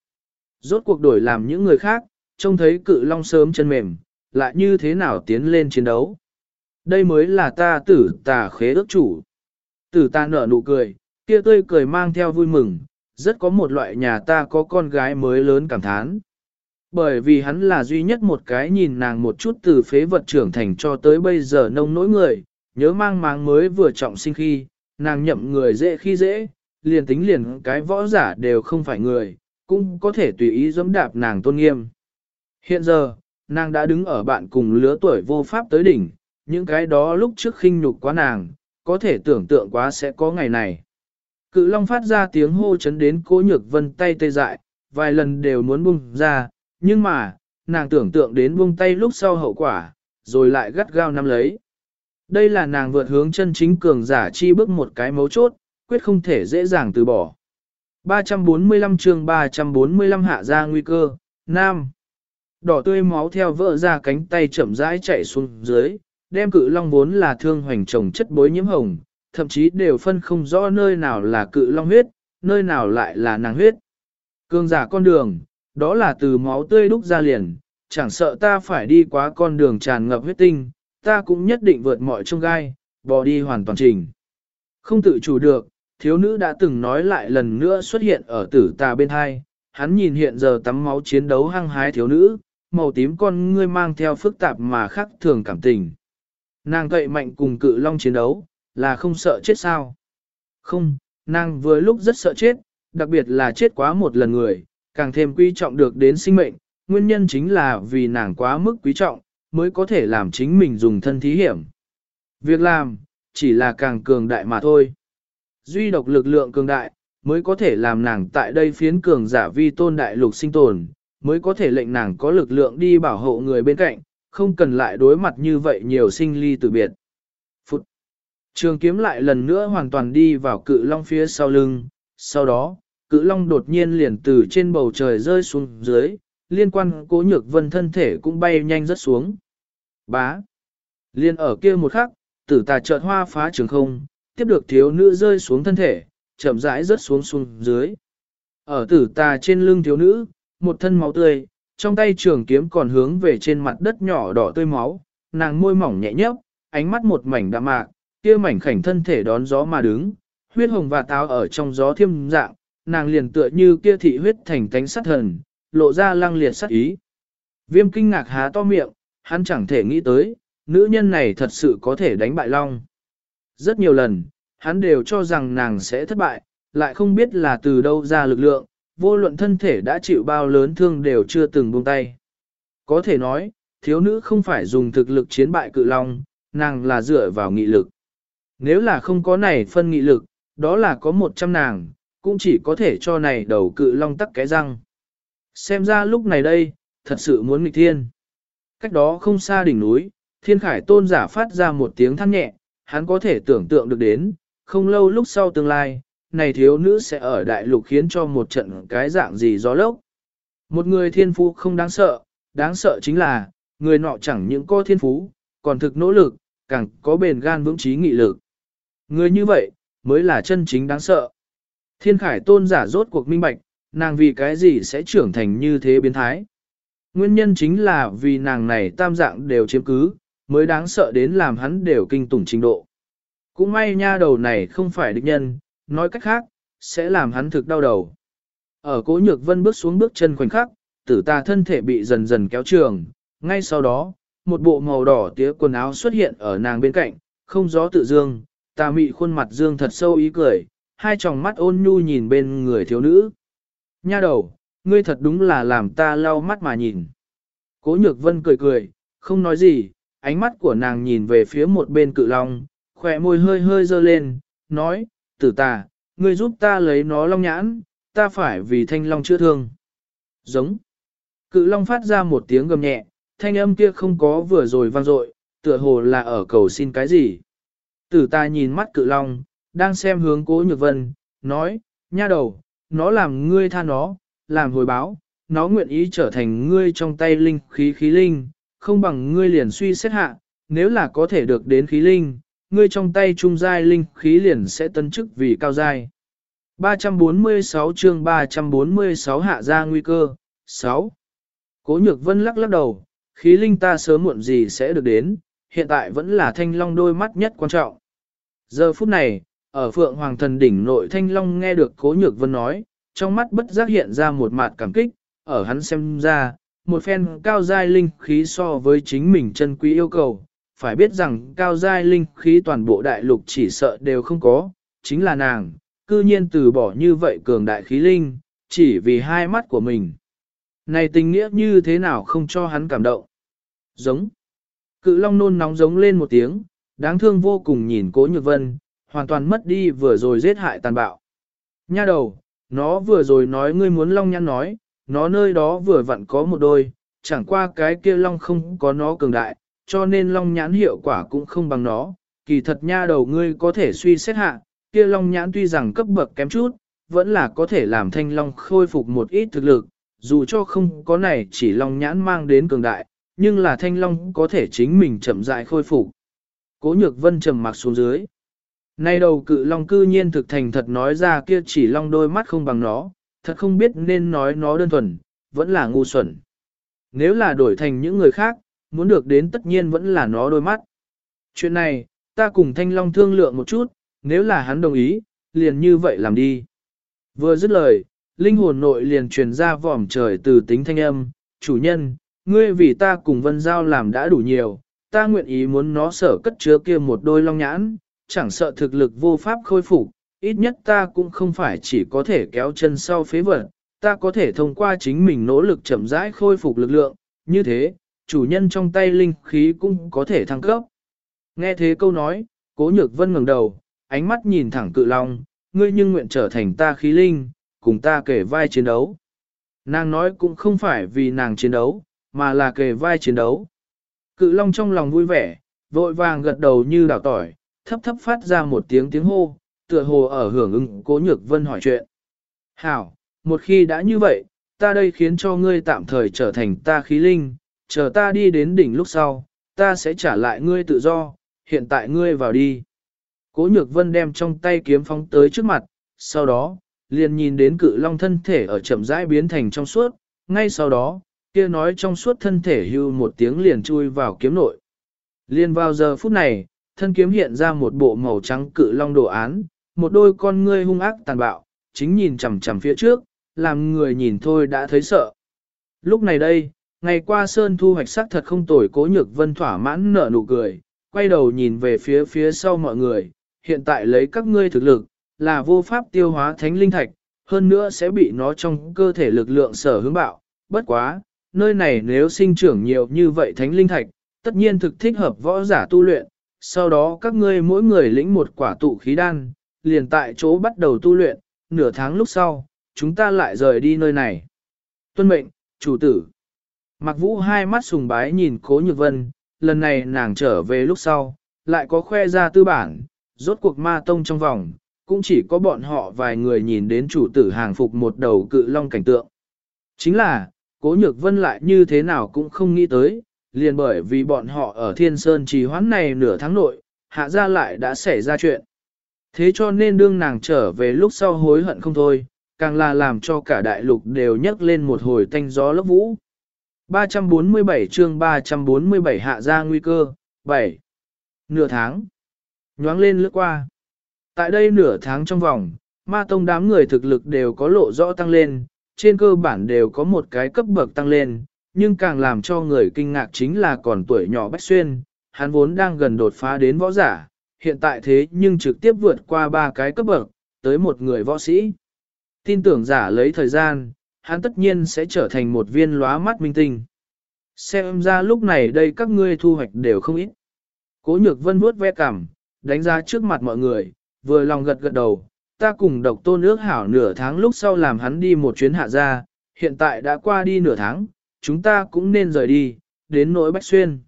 Rốt cuộc đổi làm những người khác, trông thấy cự long sớm chân mềm, lại như thế nào tiến lên chiến đấu. Đây mới là ta tử tà khế ước chủ. Tử ta nở nụ cười, kia tươi cười mang theo vui mừng, rất có một loại nhà ta có con gái mới lớn cảm thán. Bởi vì hắn là duy nhất một cái nhìn nàng một chút từ phế vật trưởng thành cho tới bây giờ nông nỗi người, nhớ mang máng mới vừa trọng sinh khi, nàng nhậm người dễ khi dễ, liền tính liền cái võ giả đều không phải người, cũng có thể tùy ý giẫm đạp nàng tôn nghiêm. Hiện giờ, nàng đã đứng ở bạn cùng lứa tuổi vô pháp tới đỉnh, những cái đó lúc trước khinh nhục quá nàng, có thể tưởng tượng quá sẽ có ngày này. Cự long phát ra tiếng hô chấn đến cố nhược vân tay tê dại, vài lần đều muốn bung ra, nhưng mà, nàng tưởng tượng đến buông tay lúc sau hậu quả, rồi lại gắt gao nắm lấy. Đây là nàng vượt hướng chân chính cường giả chi bước một cái mấu chốt, quyết không thể dễ dàng từ bỏ. 345 chương 345 hạ ra nguy cơ, Nam. Đỏ tươi máu theo vỡ ra cánh tay chậm rãi chạy xuống dưới, đem cự long vốn là thương hoành trồng chất bối nhiễm hồng, thậm chí đều phân không rõ nơi nào là cự long huyết, nơi nào lại là nàng huyết. Cương giả con đường, đó là từ máu tươi đúc ra liền, chẳng sợ ta phải đi qua con đường tràn ngập huyết tinh, ta cũng nhất định vượt mọi trông gai, bỏ đi hoàn toàn trình. Không tự chủ được, thiếu nữ đã từng nói lại lần nữa xuất hiện ở tử tà bên hai, hắn nhìn hiện giờ tắm máu chiến đấu hăng hái thiếu nữ, màu tím con ngươi mang theo phức tạp mà khác thường cảm tình. Nàng cậy mạnh cùng cự long chiến đấu, là không sợ chết sao? Không, nàng vừa lúc rất sợ chết, đặc biệt là chết quá một lần người, Càng thêm quý trọng được đến sinh mệnh, nguyên nhân chính là vì nàng quá mức quý trọng, mới có thể làm chính mình dùng thân thí hiểm. Việc làm, chỉ là càng cường đại mà thôi. Duy độc lực lượng cường đại, mới có thể làm nàng tại đây phiến cường giả vi tôn đại lục sinh tồn, mới có thể lệnh nàng có lực lượng đi bảo hộ người bên cạnh, không cần lại đối mặt như vậy nhiều sinh ly từ biệt. Phút. Trường kiếm lại lần nữa hoàn toàn đi vào cự long phía sau lưng, sau đó, cự long đột nhiên liền từ trên bầu trời rơi xuống dưới, liên quan cố nhược vân thân thể cũng bay nhanh rất xuống. Bá. Liên ở kia một khắc, tử tà chợt hoa phá trường không, tiếp được thiếu nữ rơi xuống thân thể, chậm rãi rớt xuống xuống dưới. Ở tử tà trên lưng thiếu nữ, một thân máu tươi, trong tay trường kiếm còn hướng về trên mặt đất nhỏ đỏ tươi máu, nàng môi mỏng nhẹ nhấp, ánh mắt một mảnh đạm mạc, kia mảnh khảnh thân thể đón gió mà đứng, huyết hồng và táo ở trong gió thiêm dạng, nàng liền tựa như kia thị huyết thành tánh sát thần, lộ ra lăng liệt sát ý. Viêm kinh ngạc há to miệng, hắn chẳng thể nghĩ tới, nữ nhân này thật sự có thể đánh bại Long. Rất nhiều lần, hắn đều cho rằng nàng sẽ thất bại, lại không biết là từ đâu ra lực lượng, vô luận thân thể đã chịu bao lớn thương đều chưa từng buông tay. Có thể nói, thiếu nữ không phải dùng thực lực chiến bại cự long, nàng là dựa vào nghị lực. Nếu là không có này phân nghị lực, đó là có một trăm nàng, cũng chỉ có thể cho này đầu cự long tắc cái răng. Xem ra lúc này đây, thật sự muốn nghịch thiên. Cách đó không xa đỉnh núi, thiên khải tôn giả phát ra một tiếng than nhẹ, hắn có thể tưởng tượng được đến, không lâu lúc sau tương lai, này thiếu nữ sẽ ở đại lục khiến cho một trận cái dạng gì gió lốc. Một người thiên phú không đáng sợ, đáng sợ chính là, người nọ chẳng những có thiên phú, còn thực nỗ lực, càng có bền gan vững trí nghị lực. Người như vậy, mới là chân chính đáng sợ. Thiên khải tôn giả rốt cuộc minh bạch, nàng vì cái gì sẽ trưởng thành như thế biến thái. Nguyên nhân chính là vì nàng này tam dạng đều chiếm cứ, mới đáng sợ đến làm hắn đều kinh tủng trình độ. Cũng may nha đầu này không phải địch nhân, nói cách khác, sẽ làm hắn thực đau đầu. Ở cố nhược vân bước xuống bước chân khoảnh khắc, tử ta thân thể bị dần dần kéo trường, ngay sau đó, một bộ màu đỏ tía quần áo xuất hiện ở nàng bên cạnh, không gió tự dương, ta mị khuôn mặt dương thật sâu ý cười, hai tròng mắt ôn nhu nhìn bên người thiếu nữ. Nha đầu, ngươi thật đúng là làm ta lau mắt mà nhìn. Cố nhược vân cười cười, không nói gì, ánh mắt của nàng nhìn về phía một bên cự long, khỏe môi hơi hơi dơ lên, nói, tử tà, ngươi giúp ta lấy nó long nhãn, ta phải vì thanh long chữa thương. Giống. Cự long phát ra một tiếng gầm nhẹ, thanh âm kia không có vừa rồi vang dội, tựa hồ là ở cầu xin cái gì. Tử ta nhìn mắt cự long, đang xem hướng cố nhược vân, nói, nha đầu, nó làm ngươi tha nó, làm hồi báo, nó nguyện ý trở thành ngươi trong tay linh khí khí linh, không bằng ngươi liền suy xét hạ, nếu là có thể được đến khí linh, ngươi trong tay trung giai linh khí liền sẽ tân chức vì cao giai. 346 chương 346 hạ ra nguy cơ, 6. Cố nhược vân lắc lắc đầu, khí linh ta sớm muộn gì sẽ được đến, hiện tại vẫn là thanh long đôi mắt nhất quan trọng. Giờ phút này, ở phượng hoàng thần đỉnh nội thanh long nghe được cố nhược vân nói, trong mắt bất giác hiện ra một mặt cảm kích, ở hắn xem ra, một phen cao giai linh khí so với chính mình chân quý yêu cầu, phải biết rằng cao giai linh khí toàn bộ đại lục chỉ sợ đều không có, chính là nàng, cư nhiên từ bỏ như vậy cường đại khí linh, chỉ vì hai mắt của mình. Này tình nghĩa như thế nào không cho hắn cảm động? Giống. Cự long nôn nóng giống lên một tiếng, đáng thương vô cùng nhìn cố nhược vân, hoàn toàn mất đi vừa rồi giết hại tàn bạo. Nha đầu, nó vừa rồi nói ngươi muốn long nhăn nói, nó nơi đó vừa vặn có một đôi, chẳng qua cái kia long không có nó cường đại, cho nên long nhãn hiệu quả cũng không bằng nó. Kỳ thật nha đầu ngươi có thể suy xét hạ, kia long nhãn tuy rằng cấp bậc kém chút, vẫn là có thể làm thanh long khôi phục một ít thực lực, dù cho không có này chỉ long nhãn mang đến cường đại, nhưng là thanh long có thể chính mình chậm rãi khôi phục. Cố nhược vân trầm mặc xuống dưới. Nay đầu cự long cư nhiên thực thành thật nói ra kia chỉ long đôi mắt không bằng nó, thật không biết nên nói nó đơn thuần, vẫn là ngu xuẩn. Nếu là đổi thành những người khác, muốn được đến tất nhiên vẫn là nó đôi mắt. Chuyện này, ta cùng Thanh Long thương lượng một chút, nếu là hắn đồng ý, liền như vậy làm đi. Vừa dứt lời, linh hồn nội liền truyền ra vòm trời từ tính thanh âm, chủ nhân, ngươi vì ta cùng vân giao làm đã đủ nhiều, ta nguyện ý muốn nó sở cất chứa kia một đôi long nhãn, chẳng sợ thực lực vô pháp khôi phục, ít nhất ta cũng không phải chỉ có thể kéo chân sau phế vật, ta có thể thông qua chính mình nỗ lực chậm rãi khôi phục lực lượng, như thế, chủ nhân trong tay linh khí cũng có thể thăng cấp. Nghe thế câu nói, cố nhược vân ngẩng đầu, ánh mắt nhìn thẳng cự long, ngươi nhưng nguyện trở thành ta khí linh, cùng ta kể vai chiến đấu. Nàng nói cũng không phải vì nàng chiến đấu, mà là kề vai chiến đấu. Cự long trong lòng vui vẻ, vội vàng gật đầu như đào tỏi, thấp thấp phát ra một tiếng tiếng hô, tựa hồ ở hưởng ứng cố nhược vân hỏi chuyện. Hảo, một khi đã như vậy, ta đây khiến cho ngươi tạm thời trở thành ta khí linh, chờ ta đi đến đỉnh lúc sau, ta sẽ trả lại ngươi tự do, hiện tại ngươi vào đi. Cố nhược vân đem trong tay kiếm phóng tới trước mặt, sau đó, liền nhìn đến cự long thân thể ở chậm rãi biến thành trong suốt, ngay sau đó, kia nói trong suốt thân thể hưu một tiếng liền chui vào kiếm nội. Liên vào giờ phút này, thân kiếm hiện ra một bộ màu trắng cự long đồ án, một đôi con ngươi hung ác tàn bạo, chính nhìn chằm chằm phía trước, làm người nhìn thôi đã thấy sợ. Lúc này đây, ngày qua sơn thu hoạch sắc thật không tồi cố nhược vân thỏa mãn nở nụ cười, quay đầu nhìn về phía phía sau mọi người, hiện tại lấy các ngươi thực lực, là vô pháp tiêu hóa thánh linh thạch, hơn nữa sẽ bị nó trong cơ thể lực lượng sở hướng bạo, bất quá, nơi này nếu sinh trưởng nhiều như vậy thánh linh thạch, tất nhiên thực thích hợp võ giả tu luyện, sau đó các ngươi mỗi người lĩnh một quả tụ khí đan, liền tại chỗ bắt đầu tu luyện, nửa tháng lúc sau, chúng ta lại rời đi nơi này. Tuân mệnh, chủ tử. Mặc vũ hai mắt sùng bái nhìn cố nhược vân, lần này nàng trở về lúc sau, lại có khoe ra tư bản, rốt cuộc ma tông trong vòng, cũng chỉ có bọn họ vài người nhìn đến chủ tử hàng phục một đầu cự long cảnh tượng. Chính là, cố nhược vân lại như thế nào cũng không nghĩ tới, liền bởi vì bọn họ ở thiên sơn trì hoãn này nửa tháng nội, hạ ra lại đã xảy ra chuyện. Thế cho nên đương nàng trở về lúc sau hối hận không thôi, càng là làm cho cả đại lục đều nhấc lên một hồi tanh gió lốc vũ. 347 chương 347 hạ ra nguy cơ, 7. Nửa tháng. Nhoáng lên lướt qua. Tại đây nửa tháng trong vòng, ma tông đám người thực lực đều có lộ rõ tăng lên, trên cơ bản đều có một cái cấp bậc tăng lên, nhưng càng làm cho người kinh ngạc chính là còn tuổi nhỏ Bách Xuyên, hắn vốn đang gần đột phá đến võ giả, hiện tại thế nhưng trực tiếp vượt qua ba cái cấp bậc, tới một người võ sĩ. Tin tưởng giả lấy thời gian, hắn tất nhiên sẽ trở thành một viên lóa mắt minh tinh. Xem ra lúc này đây các ngươi thu hoạch đều không ít. Cố nhược vân vuốt ve cảm, đánh giá trước mặt mọi người, vừa lòng gật gật đầu, ta cùng độc tôn ước hảo nửa tháng lúc sau làm hắn đi một chuyến hạ ra, hiện tại đã qua đi nửa tháng, chúng ta cũng nên rời đi, đến nỗi Bách Xuyên.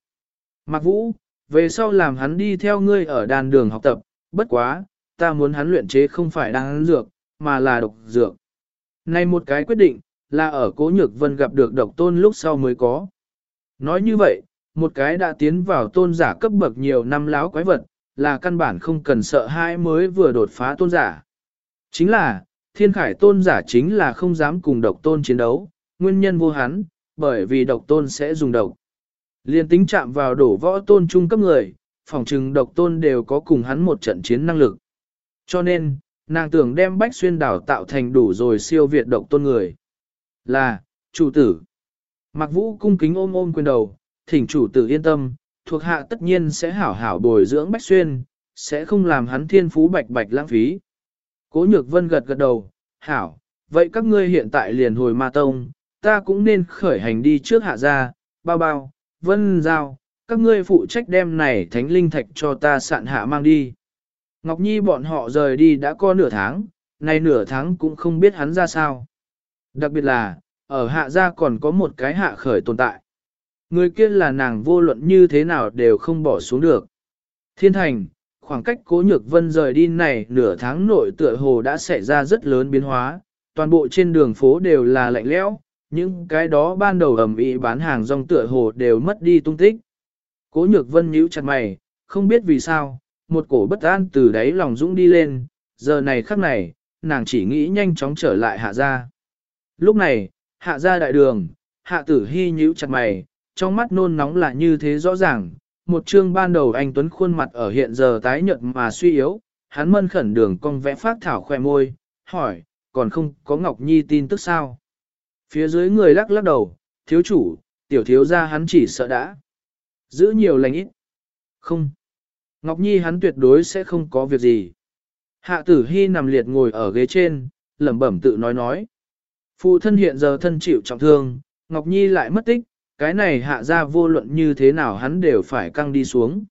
Mạc Vũ, về sau làm hắn đi theo ngươi ở đàn đường học tập, bất quá, ta muốn hắn luyện chế không phải đan dược, mà là độc dược. Này một cái quyết định, là ở cố nhược vân gặp được độc tôn lúc sau mới có. Nói như vậy, một cái đã tiến vào tôn giả cấp bậc nhiều năm láo quái vật, là căn bản không cần sợ hai mới vừa đột phá tôn giả. Chính là, thiên khải tôn giả chính là không dám cùng độc tôn chiến đấu, nguyên nhân vô hắn, bởi vì độc tôn sẽ dùng độc. Liên tính chạm vào đổ võ tôn trung cấp người, phòng trừng độc tôn đều có cùng hắn một trận chiến năng lực. Cho nên, nàng tưởng đem bách xuyên đảo tạo thành đủ rồi siêu việt độc tôn người. Là, chủ tử. Mặc vũ cung kính ôm ôm quyền đầu, thỉnh chủ tử yên tâm, thuộc hạ tất nhiên sẽ hảo hảo bồi dưỡng bách xuyên, sẽ không làm hắn thiên phú bạch bạch lãng phí. Cố nhược vân gật gật đầu, hảo, vậy các ngươi hiện tại liền hồi ma tông, ta cũng nên khởi hành đi trước hạ gia, bao bao, vân giao, các ngươi phụ trách đem này thánh linh thạch cho ta sạn hạ mang đi. Ngọc Nhi bọn họ rời đi đã có nửa tháng, nay nửa tháng cũng không biết hắn ra sao. Đặc biệt là, ở hạ gia còn có một cái hạ khởi tồn tại. Người kia là nàng vô luận như thế nào đều không bỏ xuống được. Thiên thành, khoảng cách cố nhược vân rời đi này nửa tháng nội tựa hồ đã xảy ra rất lớn biến hóa, toàn bộ trên đường phố đều là lạnh lẽo, những cái đó ban đầu ẩm ý bán hàng rong tựa hồ đều mất đi tung tích. Cố nhược vân nhíu chặt mày, không biết vì sao, một cổ bất an từ đáy lòng dũng đi lên, giờ này khắc này, nàng chỉ nghĩ nhanh chóng trở lại hạ gia. Lúc này, hạ gia đại đường, hạ tử hy nhíu chặt mày, trong mắt nôn nóng là như thế rõ ràng, một chương ban đầu anh Tuấn khuôn mặt ở hiện giờ tái nhợt mà suy yếu, hắn mân khẩn đường cong vẽ phát thảo khoe môi, hỏi, còn không có Ngọc Nhi tin tức sao? Phía dưới người lắc lắc đầu, thiếu chủ, tiểu thiếu ra hắn chỉ sợ đã. Giữ nhiều lành ít. Không. Ngọc Nhi hắn tuyệt đối sẽ không có việc gì. Hạ tử hy nằm liệt ngồi ở ghế trên, lẩm bẩm tự nói nói. Phụ thân hiện giờ thân chịu trọng thương, Ngọc Nhi lại mất tích, cái này hạ ra vô luận như thế nào hắn đều phải căng đi xuống.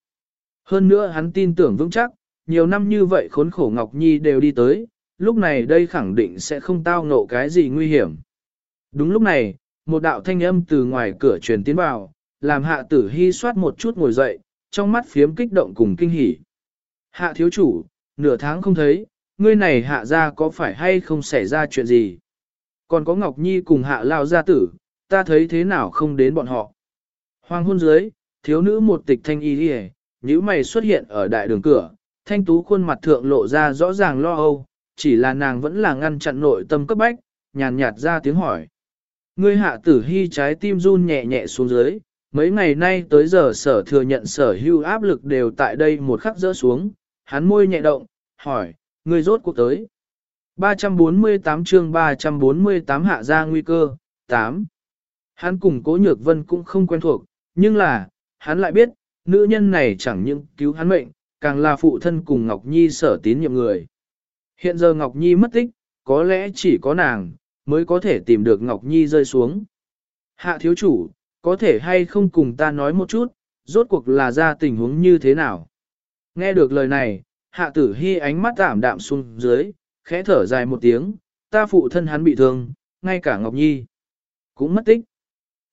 Hơn nữa hắn tin tưởng vững chắc, nhiều năm như vậy khốn khổ Ngọc Nhi đều đi tới, lúc này đây khẳng định sẽ không tao ngộ cái gì nguy hiểm. Đúng lúc này, một đạo thanh âm từ ngoài cửa truyền tiến vào, làm hạ tử hy soát một chút ngồi dậy, trong mắt phiếm kích động cùng kinh hỉ. Hạ thiếu chủ, nửa tháng không thấy, ngươi này hạ ra có phải hay không xảy ra chuyện gì? Còn có Ngọc Nhi cùng hạ lao gia tử, ta thấy thế nào không đến bọn họ? Hoàng hôn dưới, thiếu nữ một tịch thanh y đi nhíu mày xuất hiện ở đại đường cửa, thanh tú khuôn mặt thượng lộ ra rõ ràng lo âu, chỉ là nàng vẫn là ngăn chặn nội tâm cấp bách, nhàn nhạt ra tiếng hỏi. Ngươi hạ tử hy trái tim run nhẹ nhẹ xuống dưới, mấy ngày nay tới giờ sở thừa nhận sở hưu áp lực đều tại đây một khắc rỡ xuống, hắn môi nhẹ động, hỏi, ngươi rốt cuộc tới. 348 chương 348 hạ ra nguy cơ, 8. Hắn cùng cố nhược vân cũng không quen thuộc, nhưng là, hắn lại biết, nữ nhân này chẳng những cứu hắn mệnh, càng là phụ thân cùng Ngọc Nhi sở tín nhiệm người. Hiện giờ Ngọc Nhi mất tích, có lẽ chỉ có nàng, mới có thể tìm được Ngọc Nhi rơi xuống. Hạ thiếu chủ, có thể hay không cùng ta nói một chút, rốt cuộc là ra tình huống như thế nào? Nghe được lời này, hạ tử hy ánh mắt tạm đạm xuống dưới, khẽ thở dài một tiếng, ta phụ thân hắn bị thương, ngay cả Ngọc Nhi cũng mất tích.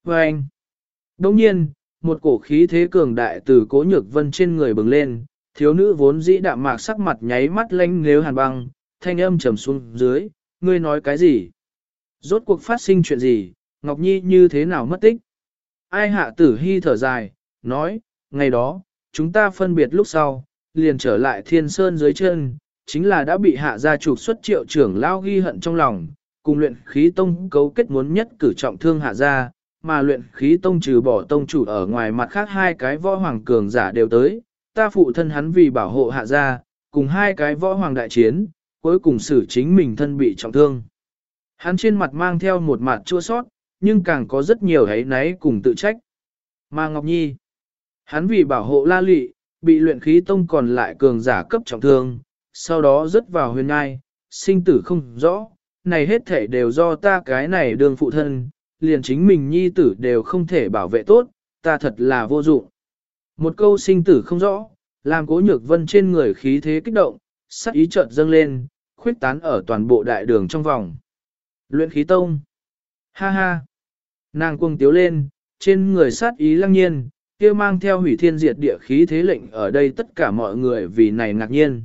Và anh, đồng nhiên, một cổ khí thế cường đại từ cố nhược vân trên người bừng lên, thiếu nữ vốn dĩ đạm mạc sắc mặt nháy mắt lanh nếu hàn băng, thanh âm trầm xuống dưới, ngươi nói cái gì? Rốt cuộc phát sinh chuyện gì, Ngọc Nhi như thế nào mất tích? Ai hạ tử hy thở dài, nói, ngày đó, chúng ta phân biệt lúc sau, liền trở lại thiên sơn dưới chân, chính là đã bị hạ gia trục xuất triệu trưởng lao ghi hận trong lòng, cùng luyện khí tông cấu kết muốn nhất cử trọng thương hạ gia, mà luyện khí tông trừ bỏ tông chủ ở ngoài mặt khác hai cái võ hoàng cường giả đều tới, ta phụ thân hắn vì bảo hộ hạ gia, cùng hai cái võ hoàng đại chiến, cuối cùng xử chính mình thân bị trọng thương. Hắn trên mặt mang theo một mặt chua sót, nhưng càng có rất nhiều hấy náy cùng tự trách. Mà Ngọc Nhi, hắn vì bảo hộ la lị, bị luyện khí tông còn lại cường giả cấp trọng thương, sau đó rớt vào huyền ngai, sinh tử không rõ, này hết thể đều do ta cái này đường phụ thân, liền chính mình nhi tử đều không thể bảo vệ tốt, ta thật là vô dụng. Một câu sinh tử không rõ, làm cố nhược vân trên người khí thế kích động, sắc ý chợt dâng lên, khuyết tán ở toàn bộ đại đường trong vòng. Luyện khí tông. Ha ha. Nàng cuồng tiếu lên, trên người sát ý lăng nhiên, kia mang theo hủy thiên diệt địa khí thế lệnh ở đây tất cả mọi người vì này ngạc nhiên.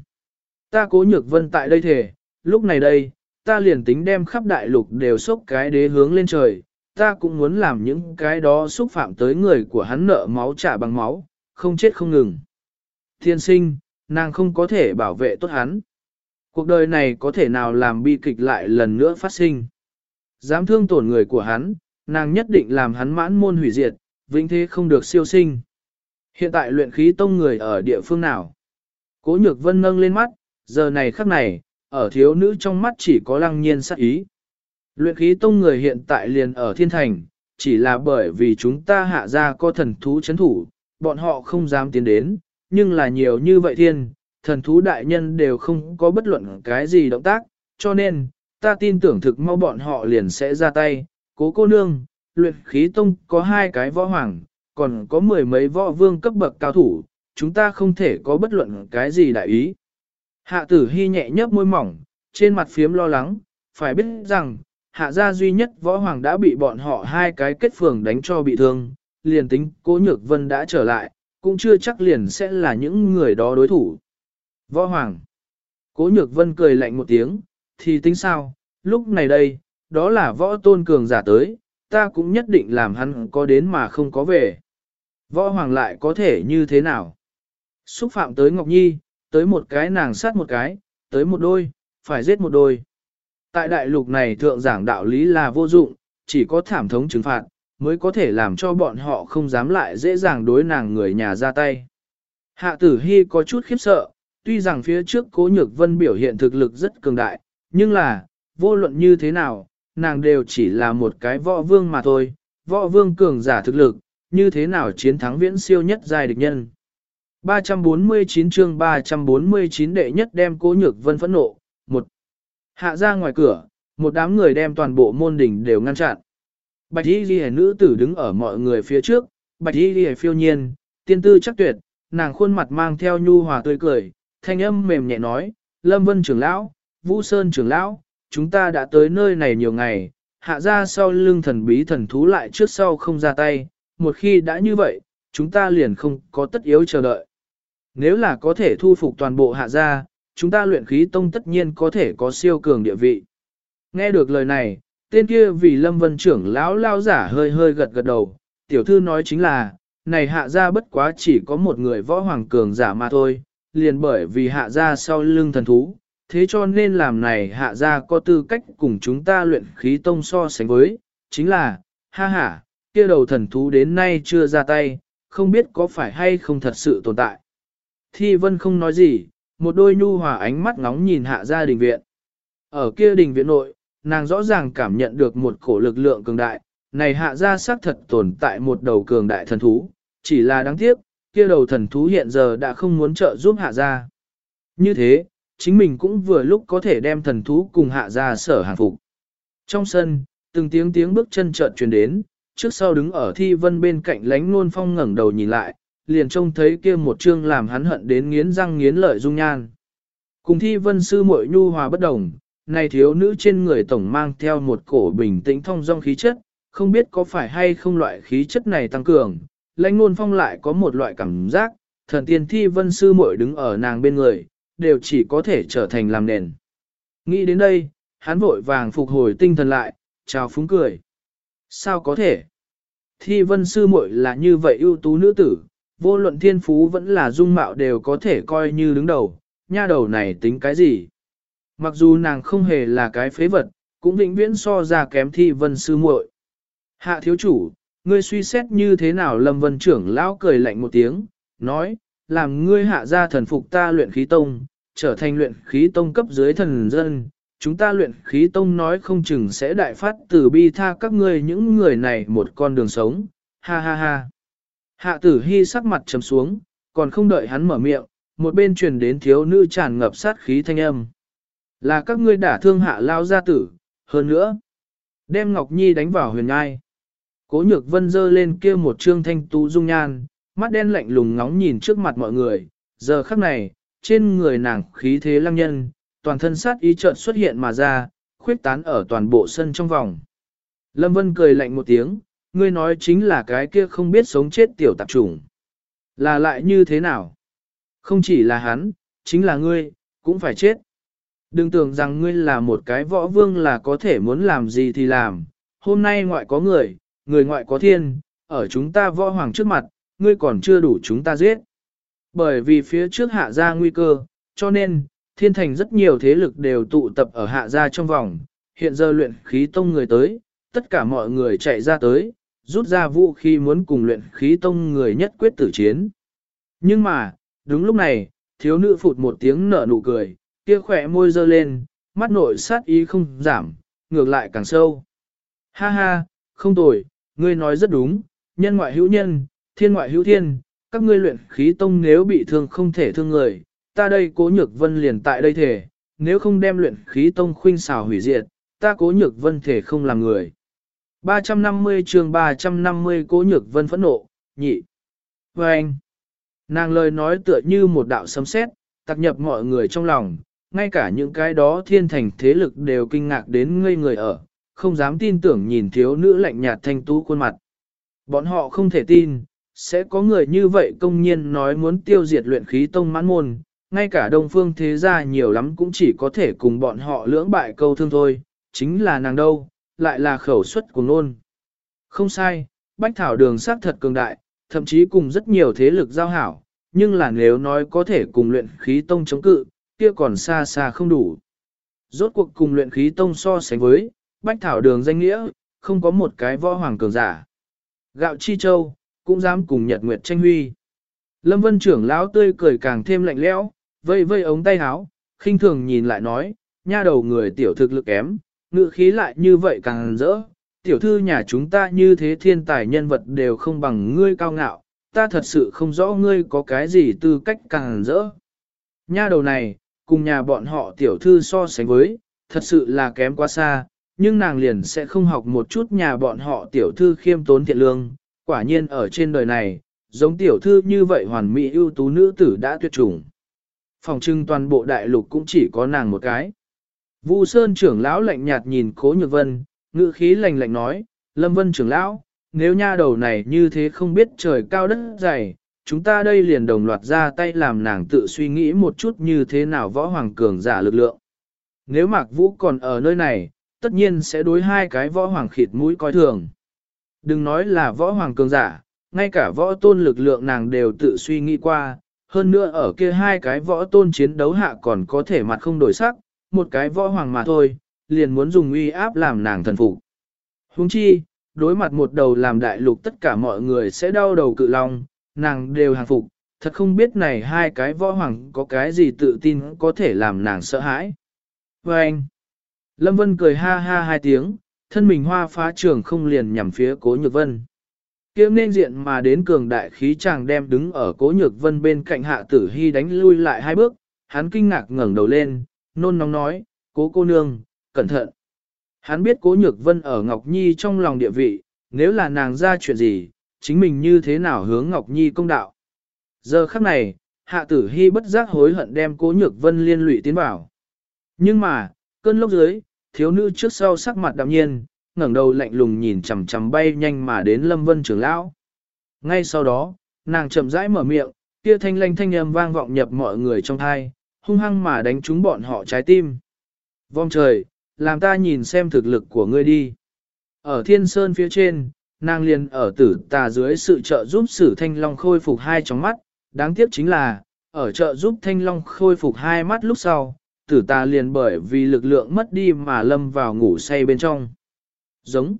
Ta cố nhược vân tại đây thể, lúc này đây, ta liền tính đem khắp đại lục đều sốc cái đế hướng lên trời, ta cũng muốn làm những cái đó xúc phạm tới người của hắn nợ máu trả bằng máu, không chết không ngừng. Thiên sinh, nàng không có thể bảo vệ tốt hắn. Cuộc đời này có thể nào làm bi kịch lại lần nữa phát sinh. Dám thương tổn người của hắn, nàng nhất định làm hắn mãn môn hủy diệt, vĩnh thế không được siêu sinh. Hiện tại luyện khí tông người ở địa phương nào? Cố nhược vân nâng lên mắt, giờ này khắc này, ở thiếu nữ trong mắt chỉ có lăng nhiên sắc ý. Luyện khí tông người hiện tại liền ở thiên thành, chỉ là bởi vì chúng ta hạ ra có thần thú chấn thủ, bọn họ không dám tiến đến, nhưng là nhiều như vậy thiên, thần thú đại nhân đều không có bất luận cái gì động tác, cho nên, ta tin tưởng thực mau bọn họ liền sẽ ra tay, cố cô nương, luyện khí tông có hai cái võ hoàng, còn có mười mấy võ vương cấp bậc cao thủ, chúng ta không thể có bất luận cái gì đại ý. Hạ tử hy nhẹ nhấp môi mỏng, trên mặt phiếm lo lắng, phải biết rằng, hạ gia duy nhất võ hoàng đã bị bọn họ hai cái kết phường đánh cho bị thương, liền tính cố nhược vân đã trở lại, cũng chưa chắc liền sẽ là những người đó đối thủ. Võ hoàng. Cố nhược vân cười lạnh một tiếng, thì tính sao, lúc này đây, đó là võ tôn cường giả tới, ta cũng nhất định làm hắn có đến mà không có về. Võ hoàng lại có thể như thế nào? Xúc phạm tới Ngọc Nhi, tới một cái nàng sát một cái, tới một đôi, phải giết một đôi. Tại đại lục này thượng giảng đạo lý là vô dụng, chỉ có thảm thống trừng phạt, mới có thể làm cho bọn họ không dám lại dễ dàng đối nàng người nhà ra tay. Hạ tử hy có chút khiếp sợ, tuy rằng phía trước cố nhược vân biểu hiện thực lực rất cường đại, nhưng là, vô luận như thế nào, nàng đều chỉ là một cái võ vương mà thôi, võ vương cường giả thực lực, như thế nào chiến thắng viễn siêu nhất giai địch nhân. 349 chương 349 đệ nhất đem cố nhược vân phẫn nộ, một Hạ ra ngoài cửa, một đám người đem toàn bộ môn đỉnh đều ngăn chặn. Bạch y ghi nữ tử đứng ở mọi người phía trước, bạch y ghi phiêu nhiên, tiên tư chắc tuyệt, nàng khuôn mặt mang theo nhu hòa tươi cười, thanh âm mềm nhẹ nói, Lâm Vân trưởng lão, Vũ Sơn trưởng lão, chúng ta đã tới nơi này nhiều ngày, hạ ra sau lưng thần bí thần thú lại trước sau không ra tay, một khi đã như vậy, chúng ta liền không có tất yếu chờ đợi. Nếu là có thể thu phục toàn bộ hạ gia, chúng ta luyện khí tông tất nhiên có thể có siêu cường địa vị. Nghe được lời này, tên kia vì lâm vân trưởng lão lao giả hơi hơi gật gật đầu, tiểu thư nói chính là, này hạ gia bất quá chỉ có một người võ hoàng cường giả mà thôi, liền bởi vì hạ gia sau lưng thần thú, thế cho nên làm này hạ gia có tư cách cùng chúng ta luyện khí tông so sánh với, chính là, ha ha, kia đầu thần thú đến nay chưa ra tay, không biết có phải hay không thật sự tồn tại. Thi vân không nói gì, một đôi nhu hòa ánh mắt ngóng nhìn hạ gia đình viện. Ở kia đình viện nội, nàng rõ ràng cảm nhận được một cổ lực lượng cường đại, này hạ gia xác thật tồn tại một đầu cường đại thần thú, chỉ là đáng tiếc, kia đầu thần thú hiện giờ đã không muốn trợ giúp hạ gia. Như thế, chính mình cũng vừa lúc có thể đem thần thú cùng hạ ra sở hàng phục. Trong sân, từng tiếng tiếng bước chân chợt truyền đến, trước sau đứng ở thi vân bên cạnh lánh nôn phong ngẩng đầu nhìn lại, liền trông thấy kia một chương làm hắn hận đến nghiến răng nghiến lợi dung nhan. Cùng thi vân sư muội nhu hòa bất đồng, này thiếu nữ trên người tổng mang theo một cổ bình tĩnh thông dong khí chất, không biết có phải hay không loại khí chất này tăng cường, lãnh nôn phong lại có một loại cảm giác, thần tiên thi vân sư muội đứng ở nàng bên người, đều chỉ có thể trở thành làm nền. Nghĩ đến đây, hắn vội vàng phục hồi tinh thần lại, chào phúng cười. Sao có thể? Thi vân sư muội là như vậy ưu tú nữ tử, vô luận thiên phú vẫn là dung mạo đều có thể coi như đứng đầu, nha đầu này tính cái gì? Mặc dù nàng không hề là cái phế vật, cũng vĩnh viễn so ra kém thi vân sư muội. Hạ thiếu chủ, ngươi suy xét như thế nào lâm vân trưởng lão cười lạnh một tiếng, nói, làm ngươi hạ ra thần phục ta luyện khí tông, trở thành luyện khí tông cấp dưới thần dân, chúng ta luyện khí tông nói không chừng sẽ đại phát từ bi tha các ngươi những người này một con đường sống, ha ha ha. Hạ tử hy sắc mặt trầm xuống, còn không đợi hắn mở miệng, một bên truyền đến thiếu nữ tràn ngập sát khí thanh âm. Là các ngươi đả thương hạ lao gia tử, hơn nữa, đem Ngọc Nhi đánh vào huyền ngai. Cố nhược vân dơ lên kia một trương thanh tú dung nhan, mắt đen lạnh lùng ngóng nhìn trước mặt mọi người, giờ khắc này, trên người nàng khí thế lăng nhân, toàn thân sát ý chợt xuất hiện mà ra, khuyết tán ở toàn bộ sân trong vòng. Lâm Vân cười lạnh một tiếng, ngươi nói chính là cái kia không biết sống chết tiểu tạp chủng. Là lại như thế nào? Không chỉ là hắn, chính là ngươi, cũng phải chết. Đừng tưởng rằng ngươi là một cái võ vương là có thể muốn làm gì thì làm. Hôm nay ngoại có người, người ngoại có thiên, ở chúng ta võ hoàng trước mặt, ngươi còn chưa đủ chúng ta giết. Bởi vì phía trước hạ Gia nguy cơ, cho nên, thiên thành rất nhiều thế lực đều tụ tập ở hạ gia trong vòng, hiện giờ luyện khí tông người tới, tất cả mọi người chạy ra tới, rút ra vũ khí muốn cùng luyện khí tông người nhất quyết tử chiến. Nhưng mà, đúng lúc này, thiếu nữ phụt một tiếng nở nụ cười, kia khỏe môi dơ lên, mắt nội sát ý không giảm, ngược lại càng sâu. Ha ha, không tồi, ngươi nói rất đúng, nhân ngoại hữu nhân, thiên ngoại hữu thiên, các ngươi luyện khí tông nếu bị thương không thể thương người, ta đây cố nhược vân liền tại đây thể, nếu không đem luyện khí tông khuynh xào hủy diệt, ta cố nhược vân thể không làm người. 350 chương 350 cố nhược vân phẫn nộ, nhị. Và anh, nàng lời nói tựa như một đạo sấm sét, tạc nhập mọi người trong lòng, ngay cả những cái đó thiên thành thế lực đều kinh ngạc đến ngây người ở, không dám tin tưởng nhìn thiếu nữ lạnh nhạt thanh tú khuôn mặt. Bọn họ không thể tin, sẽ có người như vậy công nhiên nói muốn tiêu diệt luyện khí tông mãn môn, ngay cả đông phương thế gia nhiều lắm cũng chỉ có thể cùng bọn họ lưỡng bại câu thương thôi, chính là nàng đâu, lại là khẩu suất của nôn. Không sai, bách thảo đường xác thật cường đại, thậm chí cùng rất nhiều thế lực giao hảo, nhưng là nếu nói có thể cùng luyện khí tông chống cự, kia còn xa xa không đủ. Rốt cuộc cùng luyện khí tông so sánh với, bách thảo đường danh nghĩa, không có một cái võ hoàng cường giả. Gạo chi châu, cũng dám cùng nhật nguyệt tranh huy. Lâm vân trưởng lão tươi cười càng thêm lạnh lẽo, vây vây ống tay áo, khinh thường nhìn lại nói, nha đầu người tiểu thực lực kém, ngự khí lại như vậy càng rỡ. Tiểu thư nhà chúng ta như thế thiên tài nhân vật đều không bằng ngươi cao ngạo, ta thật sự không rõ ngươi có cái gì tư cách càng rỡ. Nha đầu này, cùng nhà bọn họ tiểu thư so sánh với, thật sự là kém quá xa, nhưng nàng liền sẽ không học một chút nhà bọn họ tiểu thư khiêm tốn thiện lương, quả nhiên ở trên đời này, giống tiểu thư như vậy hoàn mỹ ưu tú nữ tử đã tuyệt chủng. Phòng trưng toàn bộ đại lục cũng chỉ có nàng một cái. Vu Sơn trưởng lão lạnh nhạt nhìn Cố Nhược Vân, ngữ khí lạnh lạnh nói, Lâm Vân trưởng lão, nếu nha đầu này như thế không biết trời cao đất dày, chúng ta đây liền đồng loạt ra tay làm nàng tự suy nghĩ một chút như thế nào võ hoàng cường giả lực lượng. Nếu Mạc Vũ còn ở nơi này, tất nhiên sẽ đối hai cái võ hoàng khịt mũi coi thường. Đừng nói là võ hoàng cường giả, ngay cả võ tôn lực lượng nàng đều tự suy nghĩ qua, hơn nữa ở kia hai cái võ tôn chiến đấu hạ còn có thể mặt không đổi sắc, một cái võ hoàng mà thôi, liền muốn dùng uy áp làm nàng thần phục. Huống chi, đối mặt một đầu làm đại lục tất cả mọi người sẽ đau đầu cự long, nàng đều hàng phục, thật không biết này hai cái võ hoàng có cái gì tự tin có thể làm nàng sợ hãi. Và anh, Lâm Vân cười ha ha hai tiếng, thân mình hoa phá trường không liền nhằm phía cố nhược vân. Kiếm nên diện mà đến cường đại khí chàng đem đứng ở cố nhược vân bên cạnh hạ tử hy đánh lui lại hai bước, hắn kinh ngạc ngẩng đầu lên, nôn nóng nói, cố cô nương, cẩn thận. Hắn biết cố nhược vân ở Ngọc Nhi trong lòng địa vị, nếu là nàng ra chuyện gì, chính mình như thế nào hướng Ngọc Nhi công đạo. Giờ khắc này, hạ tử hy bất giác hối hận đem cố nhược vân liên lụy tiến vào. Nhưng mà, cơn lốc dưới, thiếu nữ trước sau sắc mặt đạm nhiên, ngẩng đầu lạnh lùng nhìn chằm chằm bay nhanh mà đến Lâm Vân trưởng lão. Ngay sau đó, nàng chậm rãi mở miệng, kia thanh lanh thanh âm vang vọng nhập mọi người trong thai, hung hăng mà đánh trúng bọn họ trái tim. Vong trời, làm ta nhìn xem thực lực của ngươi đi. Ở thiên sơn phía trên, nàng liền ở tử tà dưới sự trợ giúp sử thanh long khôi phục hai tròng mắt, đáng tiếc chính là, ở trợ giúp thanh long khôi phục hai mắt lúc sau, tử ta liền bởi vì lực lượng mất đi mà lâm vào ngủ say bên trong. Giống.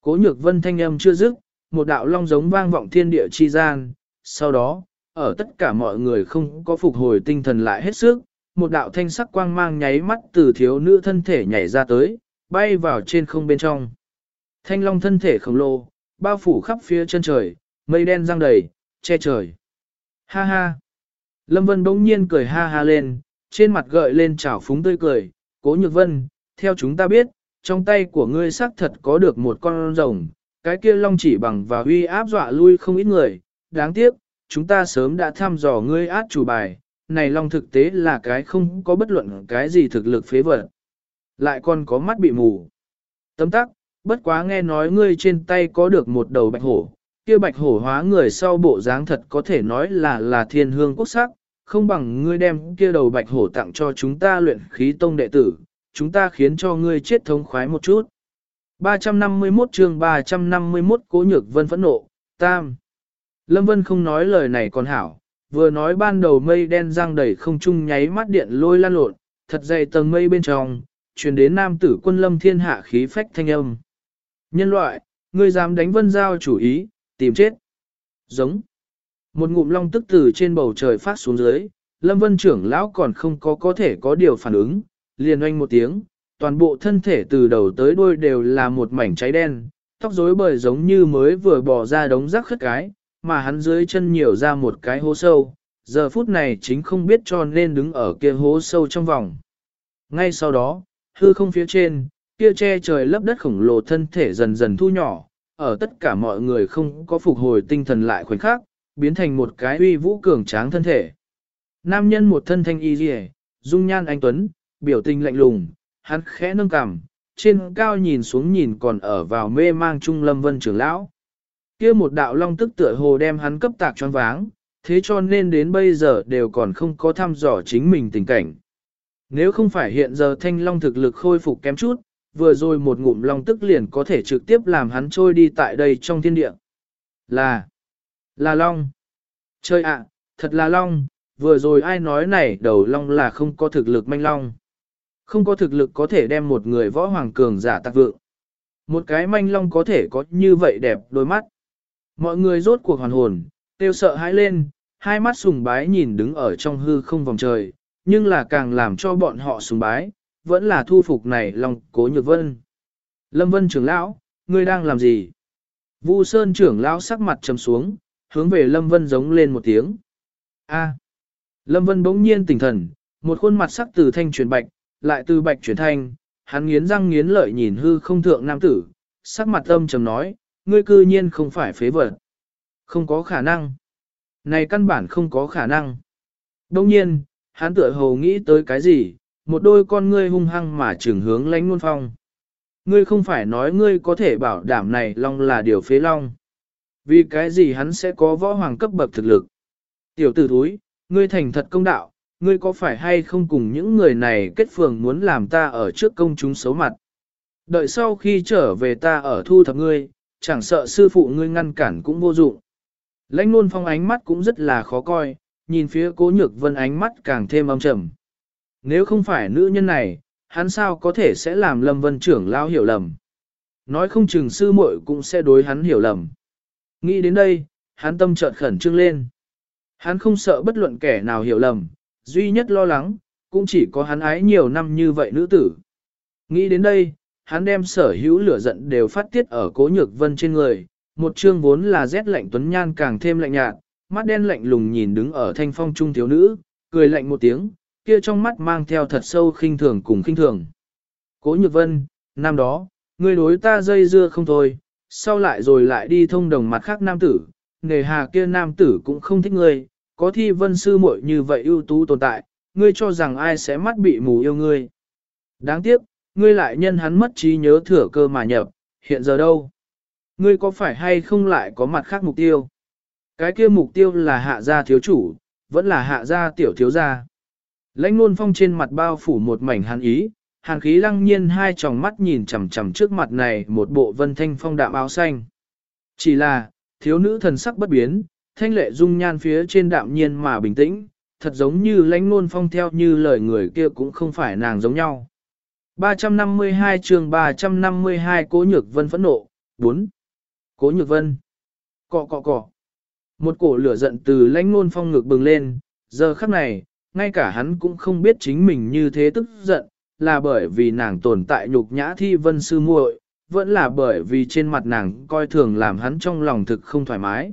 Cố nhược vân thanh âm chưa dứt, một đạo long giống vang vọng thiên địa chi gian, sau đó, ở tất cả mọi người không có phục hồi tinh thần lại hết sức, một đạo thanh sắc quang mang nháy mắt từ thiếu nữ thân thể nhảy ra tới, bay vào trên không bên trong. Thanh long thân thể khổng lồ, bao phủ khắp phía chân trời, mây đen răng đầy, che trời. Ha ha! Lâm Vân bỗng nhiên cười ha ha lên, trên mặt gợi lên trào phúng tươi cười, cố nhược vân, theo chúng ta biết, trong tay của ngươi xác thật có được một con rồng, cái kia long chỉ bằng và huy áp dọa lui không ít người, đáng tiếc, chúng ta sớm đã thăm dò ngươi át chủ bài, này long thực tế là cái không có bất luận cái gì thực lực phế vật. Lại còn có mắt bị mù. Tấm tắc, bất quá nghe nói ngươi trên tay có được một đầu bạch hổ, kia bạch hổ hóa người sau bộ dáng thật có thể nói là là thiên hương quốc sắc, không bằng ngươi đem kia đầu bạch hổ tặng cho chúng ta luyện khí tông đệ tử, chúng ta khiến cho ngươi chết thống khoái một chút. 351 chương 351 Cố Nhược Vân phẫn nộ, Tam. Lâm Vân không nói lời này còn hảo, vừa nói ban đầu mây đen răng đầy không trung nháy mắt điện lôi lan lộn, thật dày tầng mây bên trong, truyền đến nam tử quân lâm thiên hạ khí phách thanh âm. Nhân loại, ngươi dám đánh vân giao chủ ý, tìm chết. Giống. Một ngụm long tức từ trên bầu trời phát xuống dưới, lâm vân trưởng lão còn không có có thể có điều phản ứng, liền oanh một tiếng, toàn bộ thân thể từ đầu tới đuôi đều là một mảnh cháy đen, tóc rối bời giống như mới vừa bỏ ra đống rác khất cái, mà hắn dưới chân nhiều ra một cái hố sâu, giờ phút này chính không biết cho nên đứng ở kia hố sâu trong vòng. Ngay sau đó, hư không phía trên, kia che trời lấp đất khổng lồ thân thể dần dần thu nhỏ, ở tất cả mọi người không có phục hồi tinh thần lại khoảnh khắc, biến thành một cái uy vũ cường tráng thân thể. Nam nhân một thân thanh y rìa, dung nhan anh Tuấn, biểu tình lạnh lùng, hắn khẽ nâng cằm, trên cao nhìn xuống nhìn còn ở vào mê mang trung lâm vân trưởng lão. kia một đạo long tức tựa hồ đem hắn cấp tạc choáng váng, thế cho nên đến bây giờ đều còn không có thăm dò chính mình tình cảnh. Nếu không phải hiện giờ thanh long thực lực khôi phục kém chút, vừa rồi một ngụm long tức liền có thể trực tiếp làm hắn trôi đi tại đây trong thiên địa. Là, là long. Chơi ạ, thật là long, vừa rồi ai nói này đầu long là không có thực lực manh long. Không có thực lực có thể đem một người võ hoàng cường giả tạc vượng. Một cái manh long có thể có như vậy đẹp đôi mắt. Mọi người rốt cuộc hoàn hồn, tiêu sợ hãi lên, hai mắt sùng bái nhìn đứng ở trong hư không vòng trời, nhưng là càng làm cho bọn họ sùng bái, vẫn là thu phục này long cố nhược vân. Lâm vân trưởng lão, ngươi đang làm gì? Vu Sơn trưởng lão sắc mặt trầm xuống, hướng về Lâm Vân giống lên một tiếng. A. Lâm Vân bỗng nhiên tỉnh thần, một khuôn mặt sắc từ thanh chuyển bạch, lại từ bạch chuyển thanh, hắn nghiến răng nghiến lợi nhìn hư không thượng nam tử, sắc mặt âm trầm nói, ngươi cư nhiên không phải phế vật. Không có khả năng. Này căn bản không có khả năng. Đông nhiên, hắn tựa hồ nghĩ tới cái gì, một đôi con ngươi hung hăng mà trường hướng lánh ngôn phong. Ngươi không phải nói ngươi có thể bảo đảm này long là điều phế long. Vì cái gì hắn sẽ có võ hoàng cấp bậc thực lực. Tiểu tử thúi, ngươi thành thật công đạo, ngươi có phải hay không cùng những người này kết phường muốn làm ta ở trước công chúng xấu mặt. Đợi sau khi trở về ta ở thu thập ngươi, chẳng sợ sư phụ ngươi ngăn cản cũng vô dụng. Lãnh nôn phong ánh mắt cũng rất là khó coi, nhìn phía cố nhược vân ánh mắt càng thêm âm trầm. Nếu không phải nữ nhân này, hắn sao có thể sẽ làm lâm vân trưởng lao hiểu lầm. Nói không chừng sư muội cũng sẽ đối hắn hiểu lầm. Nghĩ đến đây, hắn tâm chợt khẩn trương lên. Hắn không sợ bất luận kẻ nào hiểu lầm, duy nhất lo lắng, cũng chỉ có hắn ái nhiều năm như vậy nữ tử. Nghĩ đến đây, hắn đem sở hữu lửa giận đều phát tiết ở cố nhược vân trên người, một chương vốn là rét lạnh tuấn nhan càng thêm lạnh nhạt, mắt đen lạnh lùng nhìn đứng ở thanh phong trung thiếu nữ, cười lạnh một tiếng, kia trong mắt mang theo thật sâu khinh thường cùng khinh thường. Cố nhược vân, năm đó, ngươi đối ta dây dưa không thôi, sau lại rồi lại đi thông đồng mặt khác nam tử, nề hà kia nam tử cũng không thích ngươi, có thi vân sư muội như vậy ưu tú tồn tại, ngươi cho rằng ai sẽ mắt bị mù yêu ngươi. Đáng tiếc, ngươi lại nhân hắn mất trí nhớ thừa cơ mà nhập, hiện giờ đâu? Ngươi có phải hay không lại có mặt khác mục tiêu? Cái kia mục tiêu là hạ gia thiếu chủ, vẫn là hạ gia tiểu thiếu gia. Lãnh nôn phong trên mặt bao phủ một mảnh hàn ý, hàn khí lăng nhiên hai tròng mắt nhìn chằm chằm trước mặt này một bộ vân thanh phong đạm áo xanh. Chỉ là, thiếu nữ thần sắc bất biến, thanh lệ dung nhan phía trên đạm nhiên mà bình tĩnh, thật giống như lãnh nôn phong theo như lời người kia cũng không phải nàng giống nhau. 352 chương 352 Cố Nhược Vân phẫn nộ, 4. Cố Nhược Vân. Cọ cọ cọ. Một cổ lửa giận từ lãnh nôn phong ngực bừng lên, giờ khắc này, ngay cả hắn cũng không biết chính mình như thế tức giận, là bởi vì nàng tồn tại nhục nhã thi vân sư muội, vẫn là bởi vì trên mặt nàng coi thường làm hắn trong lòng thực không thoải mái.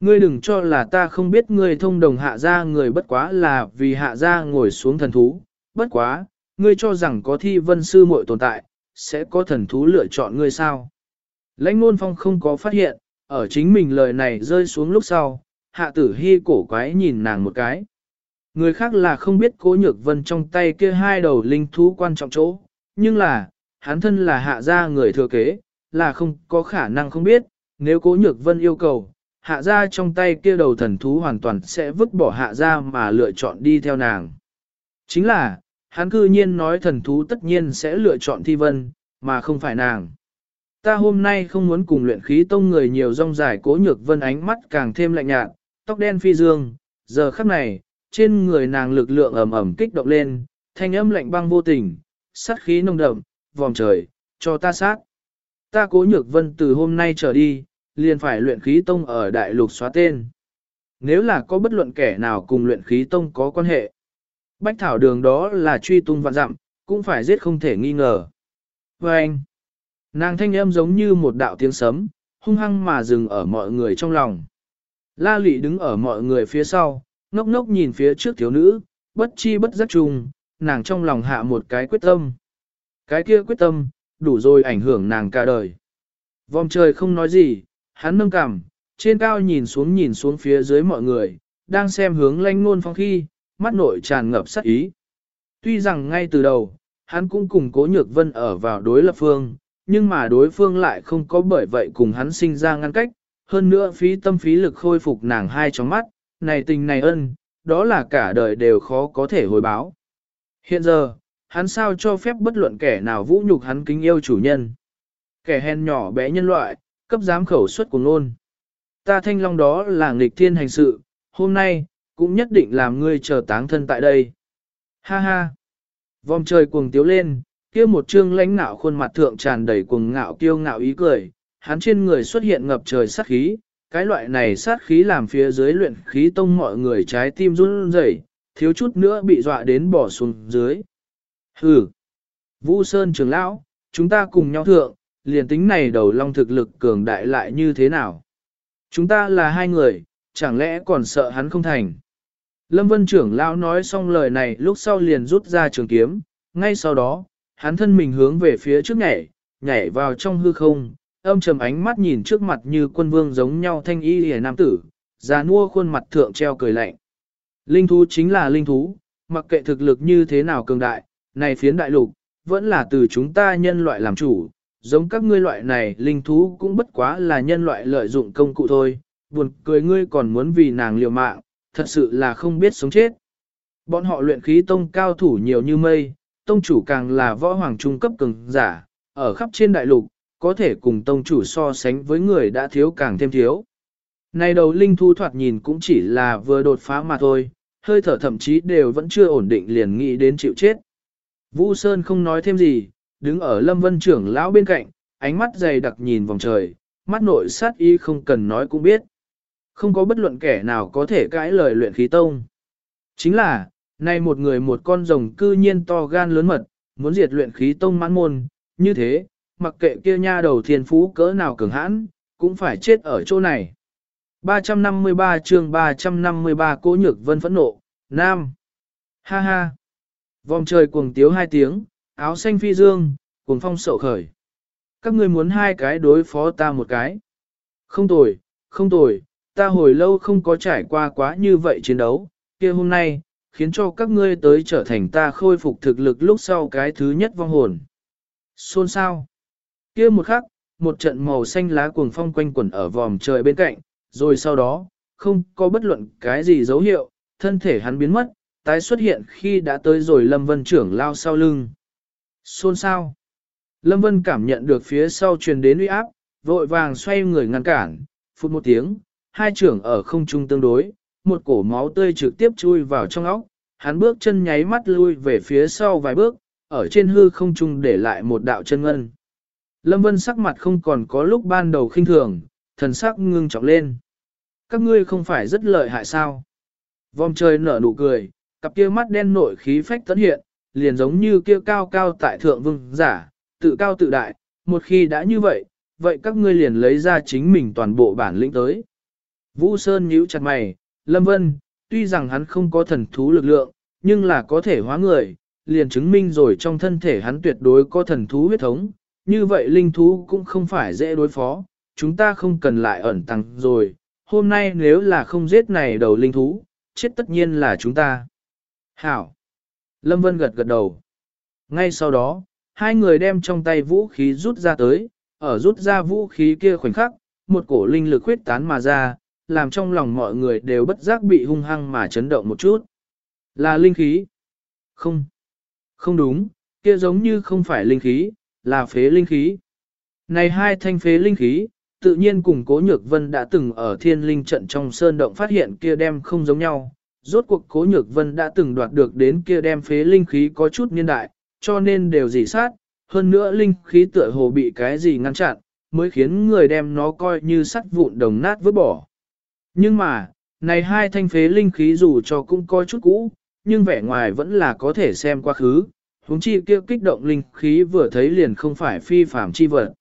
Ngươi đừng cho là ta không biết ngươi thông đồng hạ gia người bất quá là vì hạ gia ngồi xuống thần thú, bất quá, ngươi cho rằng có thi vân sư muội tồn tại, sẽ có thần thú lựa chọn ngươi sao. Lãnh ngôn phong không có phát hiện, ở chính mình lời này rơi xuống lúc sau, hạ tử hy cổ quái nhìn nàng một cái. Người khác là không biết cố nhược vân trong tay kia hai đầu linh thú quan trọng chỗ, nhưng là, hắn thân là hạ gia người thừa kế, là không có khả năng không biết, nếu cố nhược vân yêu cầu, hạ gia trong tay kia đầu thần thú hoàn toàn sẽ vứt bỏ hạ gia mà lựa chọn đi theo nàng. Chính là, hắn cư nhiên nói thần thú tất nhiên sẽ lựa chọn thi vân, mà không phải nàng. Ta hôm nay không muốn cùng luyện khí tông người nhiều rong dài cố nhược vân ánh mắt càng thêm lạnh nhạt, tóc đen phi dương, giờ khắc này, trên người nàng lực lượng ẩm ẩm kích động lên, thanh âm lạnh băng vô tình, sát khí nồng đậm, vòng trời, cho ta sát. Ta cố nhược vân từ hôm nay trở đi, liền phải luyện khí tông ở đại lục xóa tên. Nếu là có bất luận kẻ nào cùng luyện khí tông có quan hệ, bách thảo đường đó là truy tung vạn dặm, cũng phải giết không thể nghi ngờ. Và anh, nàng thanh âm giống như một đạo tiếng sấm, hung hăng mà dừng ở mọi người trong lòng. La lị đứng ở mọi người phía sau, ngốc ngốc nhìn phía trước thiếu nữ, bất chi bất giác chung, nàng trong lòng hạ một cái quyết tâm. Cái kia quyết tâm, đủ rồi ảnh hưởng nàng cả đời. Vòng trời không nói gì, hắn nâng cằm, trên cao nhìn xuống nhìn xuống phía dưới mọi người, đang xem hướng lanh ngôn phong khi, mắt nội tràn ngập sắc ý. Tuy rằng ngay từ đầu, hắn cũng cùng cố nhược vân ở vào đối lập phương, nhưng mà đối phương lại không có bởi vậy cùng hắn sinh ra ngăn cách, hơn nữa phí tâm phí lực khôi phục nàng hai trong mắt, này tình này ân, đó là cả đời đều khó có thể hồi báo. Hiện giờ, hắn sao cho phép bất luận kẻ nào vũ nhục hắn kính yêu chủ nhân. Kẻ hèn nhỏ bé nhân loại, cấp giám khẩu suất của ngôn. Ta thanh long đó là nghịch thiên hành sự, hôm nay, cũng nhất định làm ngươi chờ táng thân tại đây. Ha ha! Vòng trời cuồng tiếu lên, kia một trương lãnh nạo khuôn mặt thượng tràn đầy cuồng ngạo kiêu ngạo ý cười, hắn trên người xuất hiện ngập trời sát khí, cái loại này sát khí làm phía dưới luyện khí tông mọi người trái tim run rẩy, thiếu chút nữa bị dọa đến bỏ xuống dưới. Hừ! Vũ Sơn trưởng lão, chúng ta cùng nhau thượng, liền tính này đầu long thực lực cường đại lại như thế nào? Chúng ta là hai người, chẳng lẽ còn sợ hắn không thành? Lâm Vân trưởng lão nói xong lời này lúc sau liền rút ra trường kiếm, ngay sau đó, hắn thân mình hướng về phía trước nhảy, nhảy vào trong hư không, âm trầm ánh mắt nhìn trước mặt như quân vương giống nhau thanh y hề nam tử, già nua khuôn mặt thượng treo cười lạnh. Linh thú chính là linh thú, mặc kệ thực lực như thế nào cường đại, này phiến đại lục, vẫn là từ chúng ta nhân loại làm chủ, giống các ngươi loại này linh thú cũng bất quá là nhân loại lợi dụng công cụ thôi, buồn cười ngươi còn muốn vì nàng liều mạng, thật sự là không biết sống chết. Bọn họ luyện khí tông cao thủ nhiều như mây, tông chủ càng là võ hoàng trung cấp cường giả, ở khắp trên đại lục, có thể cùng tông chủ so sánh với người đã thiếu càng thêm thiếu. Này đầu linh thu thoạt nhìn cũng chỉ là vừa đột phá mà thôi, hơi thở thậm chí đều vẫn chưa ổn định liền nghĩ đến chịu chết. Vũ Sơn không nói thêm gì, đứng ở lâm vân trưởng lão bên cạnh, ánh mắt dày đặc nhìn vòng trời, mắt nội sát y không cần nói cũng biết. Không có bất luận kẻ nào có thể cãi lời luyện khí tông. Chính là, nay một người một con rồng cư nhiên to gan lớn mật, muốn diệt luyện khí tông mãn môn, như thế, mặc kệ kia nha đầu thiên phú cỡ nào cường hãn, cũng phải chết ở chỗ này. 353 chương 353 Cố Nhược Vân phẫn nộ, Nam. Ha ha. Vòng trời cuồng tiếu hai tiếng, áo xanh phi dương, cuồng phong sậu khởi. Các ngươi muốn hai cái đối phó ta một cái. Không tồi, không tồi, ta hồi lâu không có trải qua quá như vậy chiến đấu, kia hôm nay, khiến cho các ngươi tới trở thành ta khôi phục thực lực lúc sau cái thứ nhất vong hồn. Xôn sao? Kia một khắc, một trận màu xanh lá cuồng phong quanh quẩn ở vòm trời bên cạnh, rồi sau đó, không có bất luận cái gì dấu hiệu, thân thể hắn biến mất, tái xuất hiện khi đã tới rồi Lâm Vân trưởng lao sau lưng. Xôn sao? Lâm Vân cảm nhận được phía sau truyền đến uy áp, vội vàng xoay người ngăn cản, phút một tiếng, hai trưởng ở không trung tương đối, một cổ máu tươi trực tiếp chui vào trong óc, hắn bước chân nháy mắt lui về phía sau vài bước, ở trên hư không trung để lại một đạo chân ngân. Lâm Vân sắc mặt không còn có lúc ban đầu khinh thường, thần sắc ngưng trọng lên. Các ngươi không phải rất lợi hại sao? Vòng trời nở nụ cười, cặp kia mắt đen nội khí phách tấn hiện, liền giống như kia cao cao tại thượng vương giả, tự cao tự đại, một khi đã như vậy, vậy các ngươi liền lấy ra chính mình toàn bộ bản lĩnh tới. Vũ Sơn nhíu chặt mày, Lâm Vân, tuy rằng hắn không có thần thú lực lượng, nhưng là có thể hóa người, liền chứng minh rồi trong thân thể hắn tuyệt đối có thần thú huyết thống, như vậy linh thú cũng không phải dễ đối phó, chúng ta không cần lại ẩn tăng rồi, hôm nay nếu là không giết này đầu linh thú, chết tất nhiên là chúng ta. Hảo! Lâm Vân gật gật đầu. Ngay sau đó, hai người đem trong tay vũ khí rút ra tới, ở rút ra vũ khí kia khoảnh khắc, một cổ linh lực huyết tán mà ra, làm trong lòng mọi người đều bất giác bị hung hăng mà chấn động một chút. Là linh khí? Không. Không đúng, kia giống như không phải linh khí, là phế linh khí. Này hai thanh phế linh khí, tự nhiên cùng Cố Nhược Vân đã từng ở thiên linh trận trong sơn động phát hiện kia đem không giống nhau. Rốt cuộc Cố Nhược Vân đã từng đoạt được đến kia đem phế linh khí có chút niên đại, cho nên đều dị sát, hơn nữa linh khí tựa hồ bị cái gì ngăn chặn, mới khiến người đem nó coi như sắt vụn đồng nát vứt bỏ. Nhưng mà, này hai thanh phế linh khí dù cho cũng coi chút cũ, nhưng vẻ ngoài vẫn là có thể xem quá khứ, huống chi kia kích động linh khí vừa thấy liền không phải phi phàm chi vật.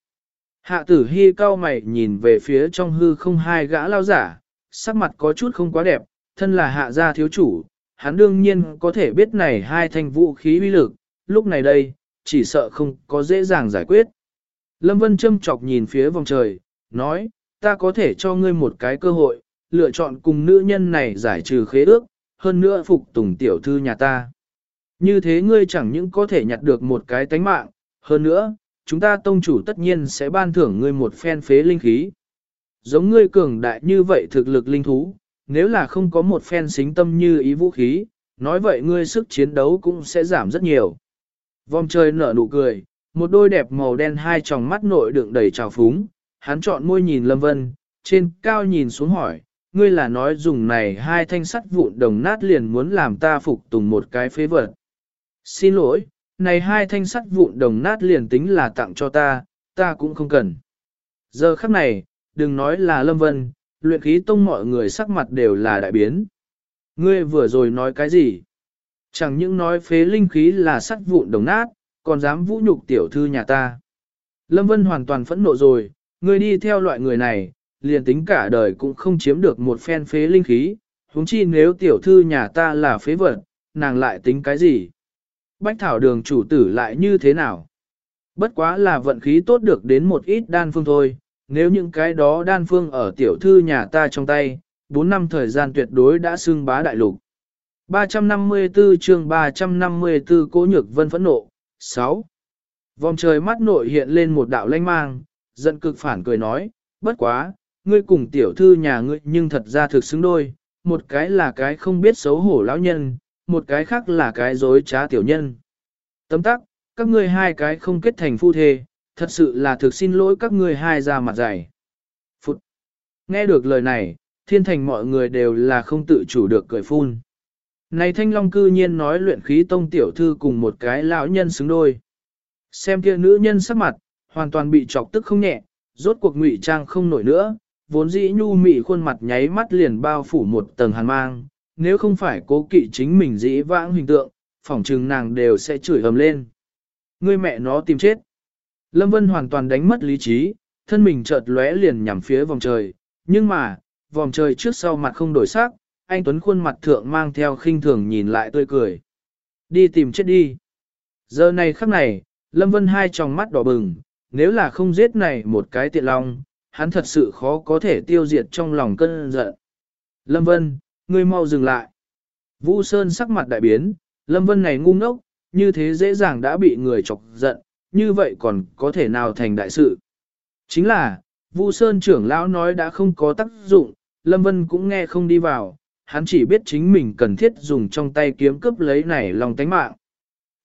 Hạ tử hy cao mày nhìn về phía trong hư không hai gã lao giả, sắc mặt có chút không quá đẹp, thân là hạ gia thiếu chủ, hắn đương nhiên có thể biết này hai thanh vũ khí uy lực, lúc này đây, chỉ sợ không có dễ dàng giải quyết. Lâm Vân châm chọc nhìn phía vòng trời, nói, ta có thể cho ngươi một cái cơ hội, lựa chọn cùng nữ nhân này giải trừ khế ước, hơn nữa phục tùng tiểu thư nhà ta. Như thế ngươi chẳng những có thể nhặt được một cái tánh mạng, hơn nữa, chúng ta tông chủ tất nhiên sẽ ban thưởng ngươi một phen phế linh khí. Giống ngươi cường đại như vậy thực lực linh thú, nếu là không có một phen xính tâm như ý vũ khí, nói vậy ngươi sức chiến đấu cũng sẽ giảm rất nhiều. Vòng trời nở nụ cười, một đôi đẹp màu đen hai tròng mắt nội đựng đầy trào phúng, hắn chọn môi nhìn Lâm Vân, trên cao nhìn xuống hỏi, ngươi là nói dùng này hai thanh sắt vụn đồng nát liền muốn làm ta phục tùng một cái phế vật. Xin lỗi, này hai thanh sắt vụn đồng nát liền tính là tặng cho ta, ta cũng không cần. Giờ khắc này, đừng nói là Lâm Vân, luyện khí tông mọi người sắc mặt đều là đại biến. Ngươi vừa rồi nói cái gì? Chẳng những nói phế linh khí là sắt vụn đồng nát, còn dám vũ nhục tiểu thư nhà ta. Lâm Vân hoàn toàn phẫn nộ rồi, ngươi đi theo loại người này, liền tính cả đời cũng không chiếm được một phen phế linh khí, huống chi nếu tiểu thư nhà ta là phế vật, nàng lại tính cái gì? Bách thảo đường chủ tử lại như thế nào? Bất quá là vận khí tốt được đến một ít đan phương thôi, nếu những cái đó đan phương ở tiểu thư nhà ta trong tay, 4 năm thời gian tuyệt đối đã xưng bá đại lục. 354 chương 354 Cố Nhược Vân phẫn nộ 6. Vòng trời mắt nội hiện lên một đạo lanh mang, giận cực phản cười nói, bất quá, ngươi cùng tiểu thư nhà ngươi nhưng thật ra thực xứng đôi, một cái là cái không biết xấu hổ lão nhân, một cái khác là cái dối trá tiểu nhân. Tấm tắc, các ngươi hai cái không kết thành phu thê, thật sự là thực xin lỗi các ngươi hai ra mặt dày. Phụt! Nghe được lời này, thiên thành mọi người đều là không tự chủ được cười phun. Này thanh long cư nhiên nói luyện khí tông tiểu thư cùng một cái lão nhân xứng đôi. Xem kia nữ nhân sắc mặt, hoàn toàn bị chọc tức không nhẹ, rốt cuộc ngụy trang không nổi nữa, vốn dĩ nhu mị khuôn mặt nháy mắt liền bao phủ một tầng hàn mang, nếu không phải cố kỵ chính mình dĩ vãng hình tượng, phỏng trừng nàng đều sẽ chửi ầm lên. Người mẹ nó tìm chết. Lâm Vân hoàn toàn đánh mất lý trí, thân mình chợt lóe liền nhằm phía vòng trời, nhưng mà, vòng trời trước sau mặt không đổi sắc, anh Tuấn khuôn mặt thượng mang theo khinh thường nhìn lại tươi cười. Đi tìm chết đi. Giờ này khắc này, Lâm Vân hai tròng mắt đỏ bừng, nếu là không giết này một cái tiện long, hắn thật sự khó có thể tiêu diệt trong lòng cơn giận. Lâm Vân, ngươi mau dừng lại. Vũ Sơn sắc mặt đại biến, Lâm Vân này ngu ngốc, như thế dễ dàng đã bị người chọc giận, như vậy còn có thể nào thành đại sự. Chính là, Vũ Sơn trưởng lão nói đã không có tác dụng, Lâm Vân cũng nghe không đi vào, hắn chỉ biết chính mình cần thiết dùng trong tay kiếm cướp lấy này lòng tánh mạng.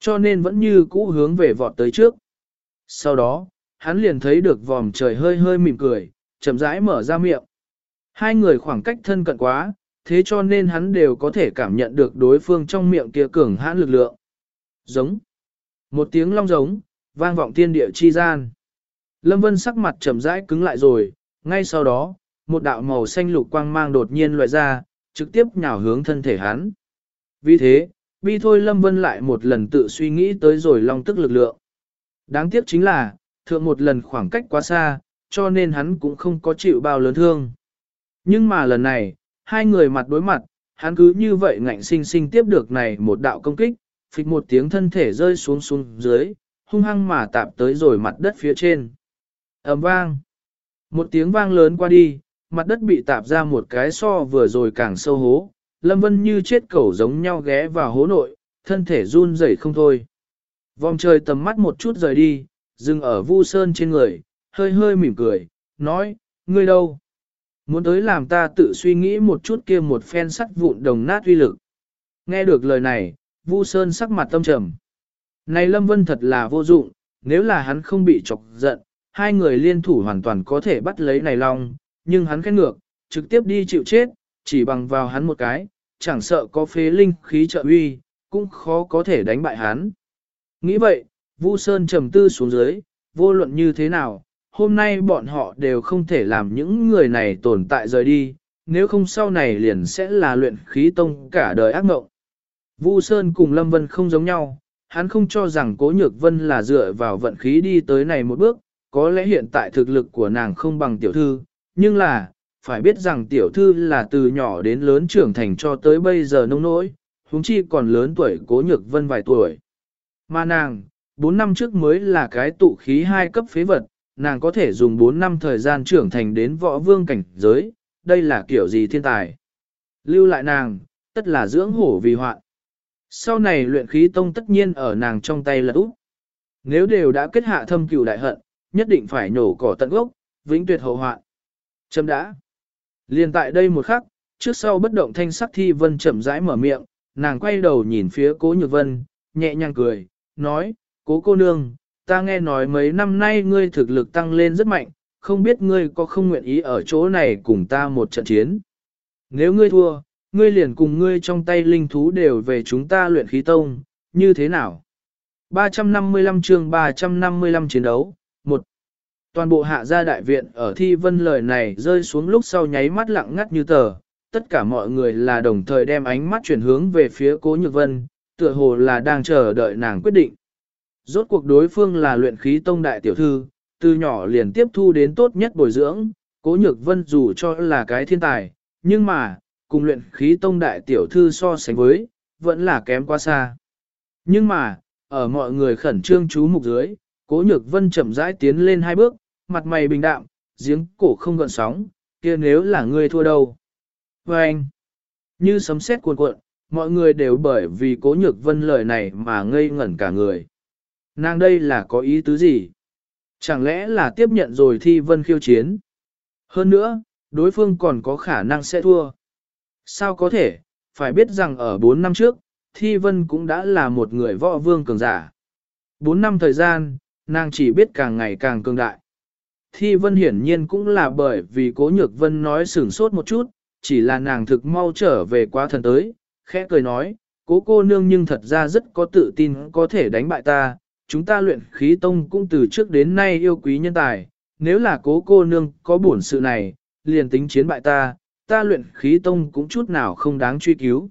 Cho nên vẫn như cũ hướng về vọt tới trước. Sau đó, hắn liền thấy được vòm trời hơi hơi mỉm cười, chậm rãi mở ra miệng. Hai người khoảng cách thân cận quá, thế cho nên hắn đều có thể cảm nhận được đối phương trong miệng kia cường hãn lực lượng. Giống. Một tiếng long giống, vang vọng thiên địa chi gian. Lâm Vân sắc mặt trầm rãi cứng lại rồi, ngay sau đó, một đạo màu xanh lục quang mang đột nhiên loại ra, trực tiếp nhào hướng thân thể hắn. Vì thế, bi thôi Lâm Vân lại một lần tự suy nghĩ tới rồi long tức lực lượng. Đáng tiếc chính là, thượng một lần khoảng cách quá xa, cho nên hắn cũng không có chịu bao lớn thương. Nhưng mà lần này, hai người mặt đối mặt, hắn cứ như vậy ngạnh sinh sinh tiếp được này một đạo công kích, phịch một tiếng thân thể rơi xuống xuống dưới, hung hăng mà tạp tới rồi mặt đất phía trên. ầm vang. Một tiếng vang lớn qua đi, mặt đất bị tạp ra một cái so vừa rồi càng sâu hố, Lâm Vân như chết cẩu giống nhau ghé vào hố nội, thân thể run rẩy không thôi. Vòng trời tầm mắt một chút rời đi, dừng ở Vu Sơn trên người, hơi hơi mỉm cười, nói, ngươi đâu? Muốn tới làm ta tự suy nghĩ một chút kia một phen sắt vụn đồng nát uy lực. Nghe được lời này, Vu Sơn sắc mặt tâm trầm. Này Lâm Vân thật là vô dụng, nếu là hắn không bị chọc giận, hai người liên thủ hoàn toàn có thể bắt lấy này long, nhưng hắn khét ngược, trực tiếp đi chịu chết, chỉ bằng vào hắn một cái, chẳng sợ có phế linh khí trợ uy, cũng khó có thể đánh bại hắn. Nghĩ vậy, Vu Sơn trầm tư xuống dưới, vô luận như thế nào, hôm nay bọn họ đều không thể làm những người này tồn tại rời đi, nếu không sau này liền sẽ là luyện khí tông cả đời ác mộng. Vu Sơn cùng Lâm Vân không giống nhau, hắn không cho rằng Cố Nhược Vân là dựa vào vận khí đi tới này một bước, có lẽ hiện tại thực lực của nàng không bằng tiểu thư, nhưng là, phải biết rằng tiểu thư là từ nhỏ đến lớn trưởng thành cho tới bây giờ nông nỗi, huống chi còn lớn tuổi Cố Nhược Vân vài tuổi. Mà nàng, 4 năm trước mới là cái tụ khí hai cấp phế vật, nàng có thể dùng 4 năm thời gian trưởng thành đến võ vương cảnh giới, đây là kiểu gì thiên tài. Lưu lại nàng, tất là dưỡng hổ vì hoạn. Sau này luyện khí tông tất nhiên ở nàng trong tay lật úp. Nếu đều đã kết hạ thâm cừu đại hận, nhất định phải nổ cỏ tận gốc, vĩnh tuyệt hậu hoạn. Châm đã. Liên tại đây một khắc, trước sau bất động thanh sắc thi vân chậm rãi mở miệng, nàng quay đầu nhìn phía cố nhược vân, nhẹ nhàng cười, nói, cố cô nương, ta nghe nói mấy năm nay ngươi thực lực tăng lên rất mạnh, không biết ngươi có không nguyện ý ở chỗ này cùng ta một trận chiến. Nếu ngươi thua, ngươi liền cùng ngươi trong tay linh thú đều về chúng ta luyện khí tông, như thế nào? 355 chương 355 chiến đấu, 1. Toàn bộ hạ gia đại viện ở thi vân lời này rơi xuống lúc sau nháy mắt lặng ngắt như tờ, tất cả mọi người là đồng thời đem ánh mắt chuyển hướng về phía cố nhược vân, tựa hồ là đang chờ đợi nàng quyết định. Rốt cuộc đối phương là luyện khí tông đại tiểu thư, từ nhỏ liền tiếp thu đến tốt nhất bồi dưỡng, cố nhược vân dù cho là cái thiên tài, nhưng mà, cùng luyện khí tông đại tiểu thư so sánh với, vẫn là kém quá xa. Nhưng mà, ở mọi người khẩn trương chú mục dưới, cố nhược vân chậm rãi tiến lên hai bước, mặt mày bình đạm, giếng cổ không gợn sóng, kia nếu là ngươi thua đâu. Và anh, như sấm sét cuộn cuộn, mọi người đều bởi vì cố nhược vân lời này mà ngây ngẩn cả người. Nàng đây là có ý tứ gì? Chẳng lẽ là tiếp nhận rồi thi vân khiêu chiến? Hơn nữa, đối phương còn có khả năng sẽ thua. Sao có thể, phải biết rằng ở 4 năm trước, Thi Vân cũng đã là một người võ vương cường giả. 4 năm thời gian, nàng chỉ biết càng ngày càng cường đại. Thi Vân hiển nhiên cũng là bởi vì Cố Nhược Vân nói sửng sốt một chút, chỉ là nàng thực mau trở về quá thần tới, khẽ cười nói, cố cô nương nhưng thật ra rất có tự tin có thể đánh bại ta, chúng ta luyện khí tông cũng từ trước đến nay yêu quý nhân tài, nếu là cố cô nương có bổn sự này, liền tính chiến bại ta, ta luyện khí tông cũng chút nào không đáng truy cứu.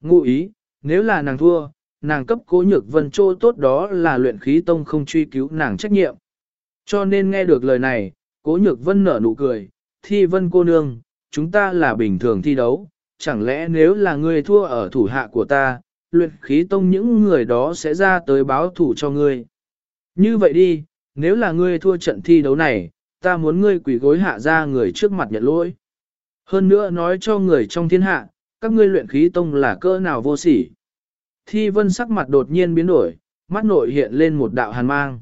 Ngụ ý, nếu là nàng thua, nàng cấp cố nhược vân trô tốt đó là luyện khí tông không truy cứu nàng trách nhiệm. Cho nên nghe được lời này, cố nhược vân nở nụ cười, thi vân cô nương, chúng ta là bình thường thi đấu, chẳng lẽ nếu là ngươi thua ở thủ hạ của ta, luyện khí tông những người đó sẽ ra tới báo thủ cho ngươi. Như vậy đi, nếu là ngươi thua trận thi đấu này, ta muốn ngươi quỳ gối hạ ra người trước mặt nhận lỗi. Hơn nữa nói cho người trong thiên hạ, các ngươi luyện khí tông là cỡ nào vô sỉ. Thi vân sắc mặt đột nhiên biến đổi, mắt nội hiện lên một đạo hàn mang.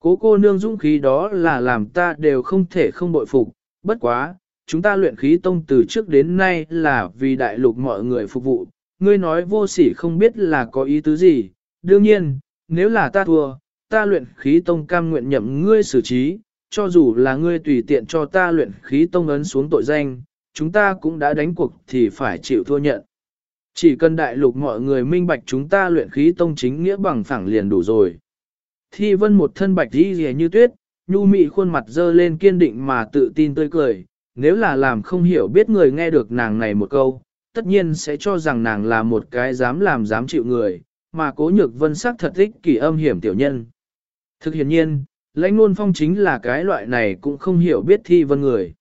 Cố cô nương dũng khí đó là làm ta đều không thể không bội phục, bất quá, chúng ta luyện khí tông từ trước đến nay là vì đại lục mọi người phục vụ, ngươi nói vô sỉ không biết là có ý tứ gì, đương nhiên, nếu là ta thua, ta luyện khí tông cam nguyện nhậm ngươi xử trí, cho dù là ngươi tùy tiện cho ta luyện khí tông ấn xuống tội danh, chúng ta cũng đã đánh cuộc thì phải chịu thua nhận. Chỉ cần đại lục mọi người minh bạch chúng ta luyện khí tông chính nghĩa bằng phẳng liền đủ rồi. Thi vân một thân bạch đi rìa như tuyết, nhu mị khuôn mặt dơ lên kiên định mà tự tin tươi cười, nếu là làm không hiểu biết người nghe được nàng này một câu, tất nhiên sẽ cho rằng nàng là một cái dám làm dám chịu người, mà cố nhược vân sắc thật thích kỳ âm hiểm tiểu nhân. Thực hiện nhiên, lãnh nôn phong chính là cái loại này cũng không hiểu biết thi vân người.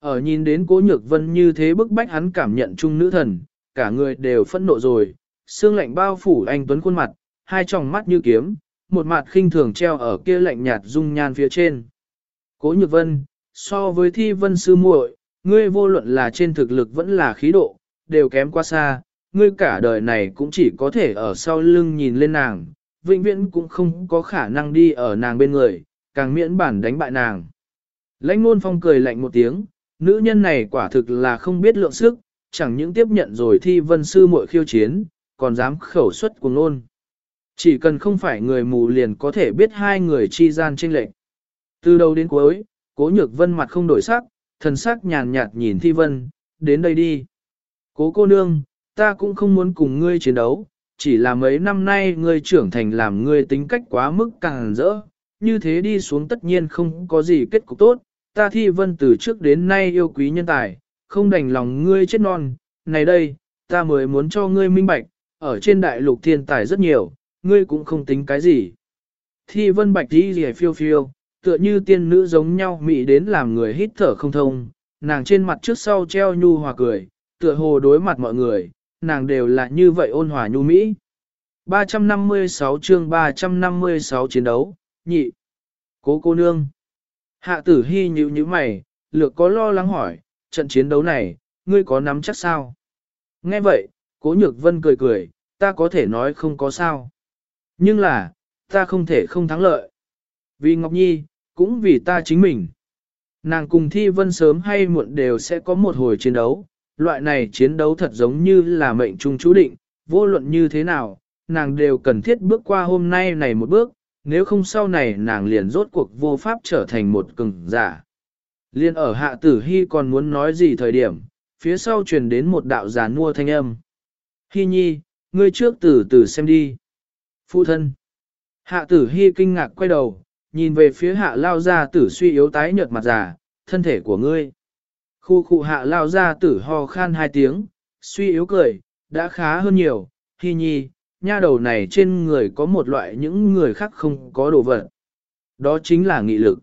Ở nhìn đến cố nhược vân như thế bức bách hắn cảm nhận chung nữ thần, cả người đều phẫn nộ rồi, xương lạnh bao phủ anh Tuấn khuôn mặt, hai tròng mắt như kiếm, một mặt khinh thường treo ở kia lạnh nhạt dung nhan phía trên. Cố nhược vân, so với thi vân sư muội, ngươi vô luận là trên thực lực vẫn là khí độ, đều kém quá xa, ngươi cả đời này cũng chỉ có thể ở sau lưng nhìn lên nàng, vĩnh viễn cũng không có khả năng đi ở nàng bên người, càng miễn bản đánh bại nàng. Lãnh ngôn phong cười lạnh một tiếng, nữ nhân này quả thực là không biết lượng sức, chẳng những tiếp nhận rồi thi vân sư muội khiêu chiến, còn dám khẩu xuất cùng nôn. Chỉ cần không phải người mù liền có thể biết hai người chi gian tranh lệch. Từ đầu đến cuối, cố nhược vân mặt không đổi sắc, thần sắc nhàn nhạt nhìn thi vân, đến đây đi. Cố cô nương, ta cũng không muốn cùng ngươi chiến đấu, chỉ là mấy năm nay ngươi trưởng thành làm ngươi tính cách quá mức càng rỡ, như thế đi xuống tất nhiên không có gì kết cục tốt, ta thi vân từ trước đến nay yêu quý nhân tài, không đành lòng ngươi chết non, này đây, ta mới muốn cho ngươi minh bạch, ở trên đại lục thiên tài rất nhiều, ngươi cũng không tính cái gì. Thi vân bạch đi rẻ phiêu phiêu, tựa như tiên nữ giống nhau mị đến làm người hít thở không thông, nàng trên mặt trước sau treo nhu hòa cười, tựa hồ đối mặt mọi người, nàng đều là như vậy ôn hòa nhu mỹ. 356 chương 356 chiến đấu, nhị. Cố cô nương. Hạ tử hy nhíu như mày, lược có lo lắng hỏi, trận chiến đấu này, ngươi có nắm chắc sao? Nghe vậy, cố nhược vân cười cười, ta có thể nói không có sao. Nhưng là, ta không thể không thắng lợi. Vì Ngọc Nhi, cũng vì ta chính mình. Nàng cùng Thi Vân sớm hay muộn đều sẽ có một hồi chiến đấu, loại này chiến đấu thật giống như là mệnh trung chú định, vô luận như thế nào, nàng đều cần thiết bước qua hôm nay này một bước, nếu không sau này nàng liền rốt cuộc vô pháp trở thành một cường giả. Liên ở hạ tử hy còn muốn nói gì thời điểm, phía sau truyền đến một đạo giả nua thanh âm. Hy nhi, ngươi trước từ từ xem đi. Phụ thân. Hạ tử hy kinh ngạc quay đầu, nhìn về phía hạ lao ra tử suy yếu tái nhợt mặt già, thân thể của ngươi. Khu khu hạ lao ra tử ho khan hai tiếng, suy yếu cười, đã khá hơn nhiều, hi nhi, nha đầu này trên người có một loại những người khác không có đồ vật. Đó chính là nghị lực.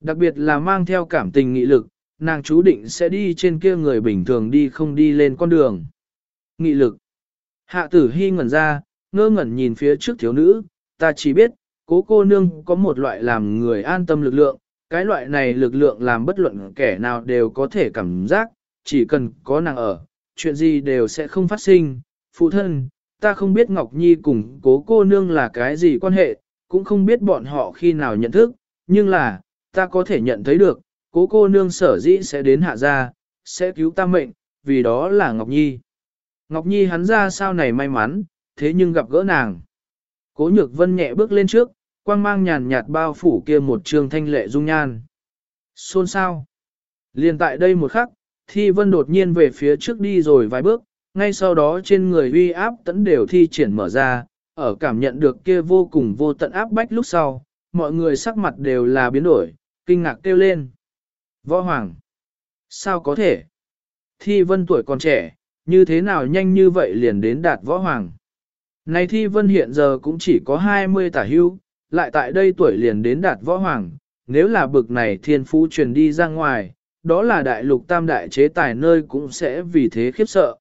Đặc biệt là mang theo cảm tình nghị lực, nàng chú định sẽ đi trên kia người bình thường đi không đi lên con đường. Nghị lực. Hạ tử hy ngẩn ra, ngơ ngẩn nhìn phía trước thiếu nữ, ta chỉ biết, cố cô nương có một loại làm người an tâm lực lượng, cái loại này lực lượng làm bất luận kẻ nào đều có thể cảm giác, chỉ cần có nàng ở, chuyện gì đều sẽ không phát sinh. Phụ thân, ta không biết Ngọc Nhi cùng cố cô nương là cái gì quan hệ, cũng không biết bọn họ khi nào nhận thức, nhưng là, ta có thể nhận thấy được, cố cô nương sở dĩ sẽ đến hạ gia, sẽ cứu ta mệnh, vì đó là Ngọc Nhi. Ngọc Nhi hắn ra sao này may mắn, thế nhưng gặp gỡ nàng. Cố nhược vân nhẹ bước lên trước, quang mang nhàn nhạt bao phủ kia một trường thanh lệ dung nhan. Xôn sao? Liên tại đây một khắc, thi vân đột nhiên về phía trước đi rồi vài bước, ngay sau đó trên người uy áp tẫn đều thi triển mở ra, ở cảm nhận được kia vô cùng vô tận áp bách lúc sau, mọi người sắc mặt đều là biến đổi, kinh ngạc kêu lên. Võ Hoàng! Sao có thể? Thi vân tuổi còn trẻ, như thế nào nhanh như vậy liền đến đạt Võ Hoàng? Này Thi vân hiện giờ cũng chỉ có 20 tả hưu, lại tại đây tuổi liền đến đạt Võ Hoàng, nếu là bực này thiên phú truyền đi ra ngoài, đó là đại lục tam đại chế tài nơi cũng sẽ vì thế khiếp sợ.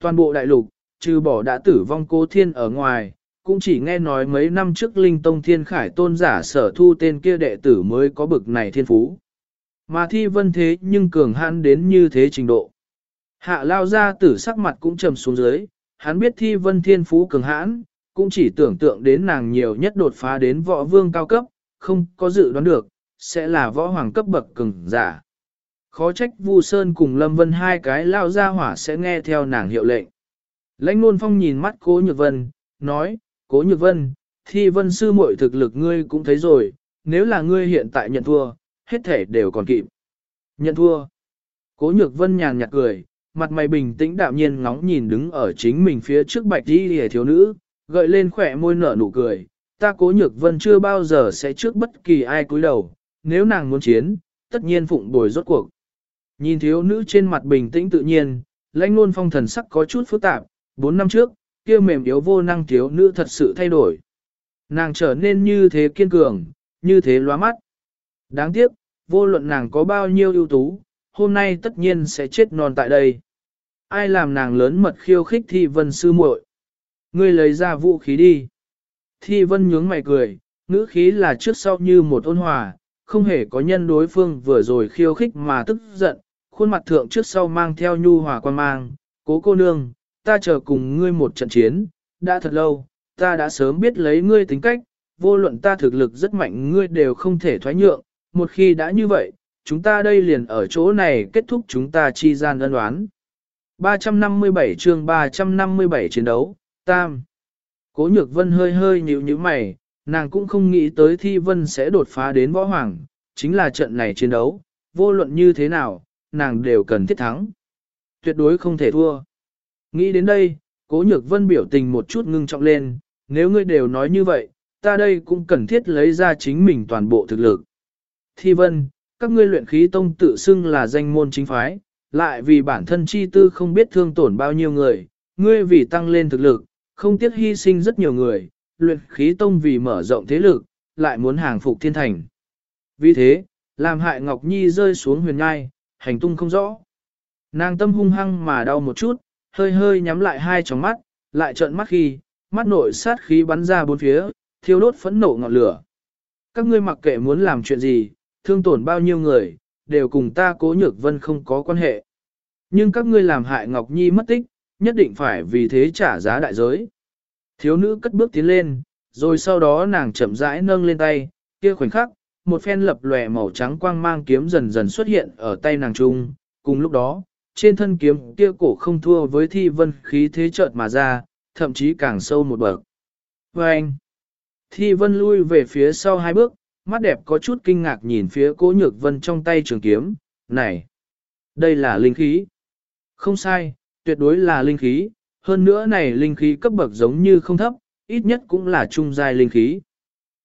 Toàn bộ đại lục, trừ bỏ đã tử vong cố thiên ở ngoài, cũng chỉ nghe nói mấy năm trước Linh Tông Thiên Khải tôn giả sở thu tên kia đệ tử mới có bực này thiên phú. Mà thi vân thế nhưng cường hãn đến như thế trình độ. Hạ lao ra tử sắc mặt cũng trầm xuống dưới, hắn biết thi vân thiên phú cường hãn, cũng chỉ tưởng tượng đến nàng nhiều nhất đột phá đến võ vương cao cấp, không có dự đoán được, sẽ là võ hoàng cấp bậc cường giả. Khó trách Vu Sơn cùng Lâm Vân hai cái lao ra hỏa sẽ nghe theo nàng hiệu lệnh. Lãnh Nôn Phong nhìn mắt Cố Nhược Vân, nói, Cố Nhược Vân, thi vân sư muội thực lực ngươi cũng thấy rồi, nếu là ngươi hiện tại nhận thua, hết thể đều còn kịp. Nhận thua. Cố Nhược Vân nhàn nhạt cười, mặt mày bình tĩnh đạm nhiên ngóng nhìn đứng ở chính mình phía trước bạch đi hề thiếu nữ, gợi lên khỏe môi nở nụ cười. Ta Cố Nhược Vân chưa bao giờ sẽ trước bất kỳ ai cúi đầu, nếu nàng muốn chiến, tất nhiên phụng bồi rốt cuộc. Nhìn thiếu nữ trên mặt bình tĩnh tự nhiên, lãnh luôn phong thần sắc có chút phức tạp, bốn năm trước, kia mềm yếu vô năng thiếu nữ thật sự thay đổi. Nàng trở nên như thế kiên cường, như thế loa mắt. Đáng tiếc, vô luận nàng có bao nhiêu ưu tú, hôm nay tất nhiên sẽ chết non tại đây. Ai làm nàng lớn mật khiêu khích thi vân sư muội? Ngươi lấy ra vũ khí đi. Thi vân nhướng mày cười, ngữ khí là trước sau như một ôn hòa, không hề có nhân đối phương vừa rồi khiêu khích mà tức giận, khuôn mặt thượng trước sau mang theo nhu hòa quan mang, cố cô nương, ta chờ cùng ngươi một trận chiến, đã thật lâu, ta đã sớm biết lấy ngươi tính cách, vô luận ta thực lực rất mạnh ngươi đều không thể thoái nhượng, một khi đã như vậy, chúng ta đây liền ở chỗ này kết thúc chúng ta chi gian ân đoán. 357 chương 357 chiến đấu, Tam. Cố nhược vân hơi hơi nhíu nhíu mày, nàng cũng không nghĩ tới thi vân sẽ đột phá đến võ hoàng, chính là trận này chiến đấu, vô luận như thế nào, nàng đều cần thiết thắng. Tuyệt đối không thể thua. Nghĩ đến đây, cố nhược vân biểu tình một chút ngưng trọng lên, nếu ngươi đều nói như vậy, ta đây cũng cần thiết lấy ra chính mình toàn bộ thực lực. Thi vân, các ngươi luyện khí tông tự xưng là danh môn chính phái, lại vì bản thân chi tư không biết thương tổn bao nhiêu người, ngươi vì tăng lên thực lực, không tiếc hy sinh rất nhiều người, luyện khí tông vì mở rộng thế lực, lại muốn hàng phục thiên thành. Vì thế, làm hại Ngọc Nhi rơi xuống huyền ngai, hành tung không rõ. Nàng tâm hung hăng mà đau một chút, hơi hơi nhắm lại hai tròng mắt, lại trợn mắt khi, mắt nội sát khí bắn ra bốn phía, thiêu đốt phẫn nộ ngọn lửa. Các ngươi mặc kệ muốn làm chuyện gì, thương tổn bao nhiêu người, đều cùng ta cố nhược vân không có quan hệ. Nhưng các ngươi làm hại Ngọc Nhi mất tích, nhất định phải vì thế trả giá đại giới. Thiếu nữ cất bước tiến lên, rồi sau đó nàng chậm rãi nâng lên tay, kia khoảnh khắc, một phen lập lòe màu trắng quang mang kiếm dần dần xuất hiện ở tay nàng trung. Cùng lúc đó, trên thân kiếm kia cổ không thua với thi vân khí thế chợt mà ra, thậm chí càng sâu một bậc. Và anh, thi vân lui về phía sau hai bước, mắt đẹp có chút kinh ngạc nhìn phía cố nhược vân trong tay trường kiếm, này, đây là linh khí. Không sai, tuyệt đối là linh khí, hơn nữa này linh khí cấp bậc giống như không thấp, ít nhất cũng là trung giai linh khí.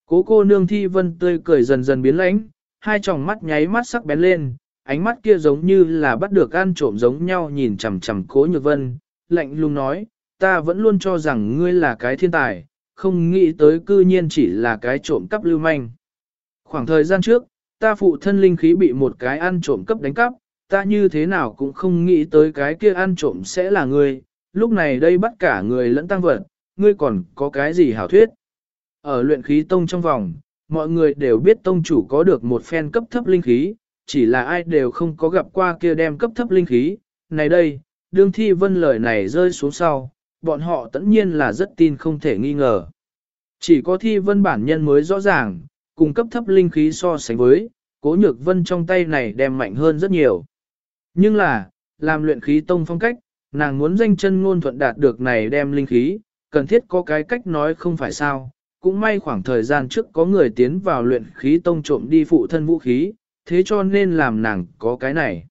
Cố cô nương thi vân tươi cười dần dần biến lãnh, hai tròng mắt nháy mắt sắc bén lên, ánh mắt kia giống như là bắt được ăn trộm giống nhau nhìn chằm chằm cố nhược vân, lạnh lùng nói, ta vẫn luôn cho rằng ngươi là cái thiên tài, không nghĩ tới cư nhiên chỉ là cái trộm cắp lưu manh. Khoảng thời gian trước, ta phụ thân linh khí bị một cái ăn trộm cấp đánh cắp, ta như thế nào cũng không nghĩ tới cái kia ăn trộm sẽ là ngươi, lúc này đây bắt cả người lẫn tăng vật, ngươi còn có cái gì hảo thuyết? Ở luyện khí tông trong vòng, mọi người đều biết tông chủ có được một phen cấp thấp linh khí, chỉ là ai đều không có gặp qua kia đem cấp thấp linh khí. Này đây, đương thi vân lời này rơi xuống sau, bọn họ tất nhiên là rất tin không thể nghi ngờ. Chỉ có thi vân bản nhân mới rõ ràng, cùng cấp thấp linh khí so sánh với, cố nhược vân trong tay này đem mạnh hơn rất nhiều. Nhưng là, làm luyện khí tông phong cách, nàng muốn danh chân ngôn thuận đạt được này đem linh khí, cần thiết có cái cách nói không phải sao. Cũng may khoảng thời gian trước có người tiến vào luyện khí tông trộm đi phụ thân vũ khí, thế cho nên làm nàng có cái này.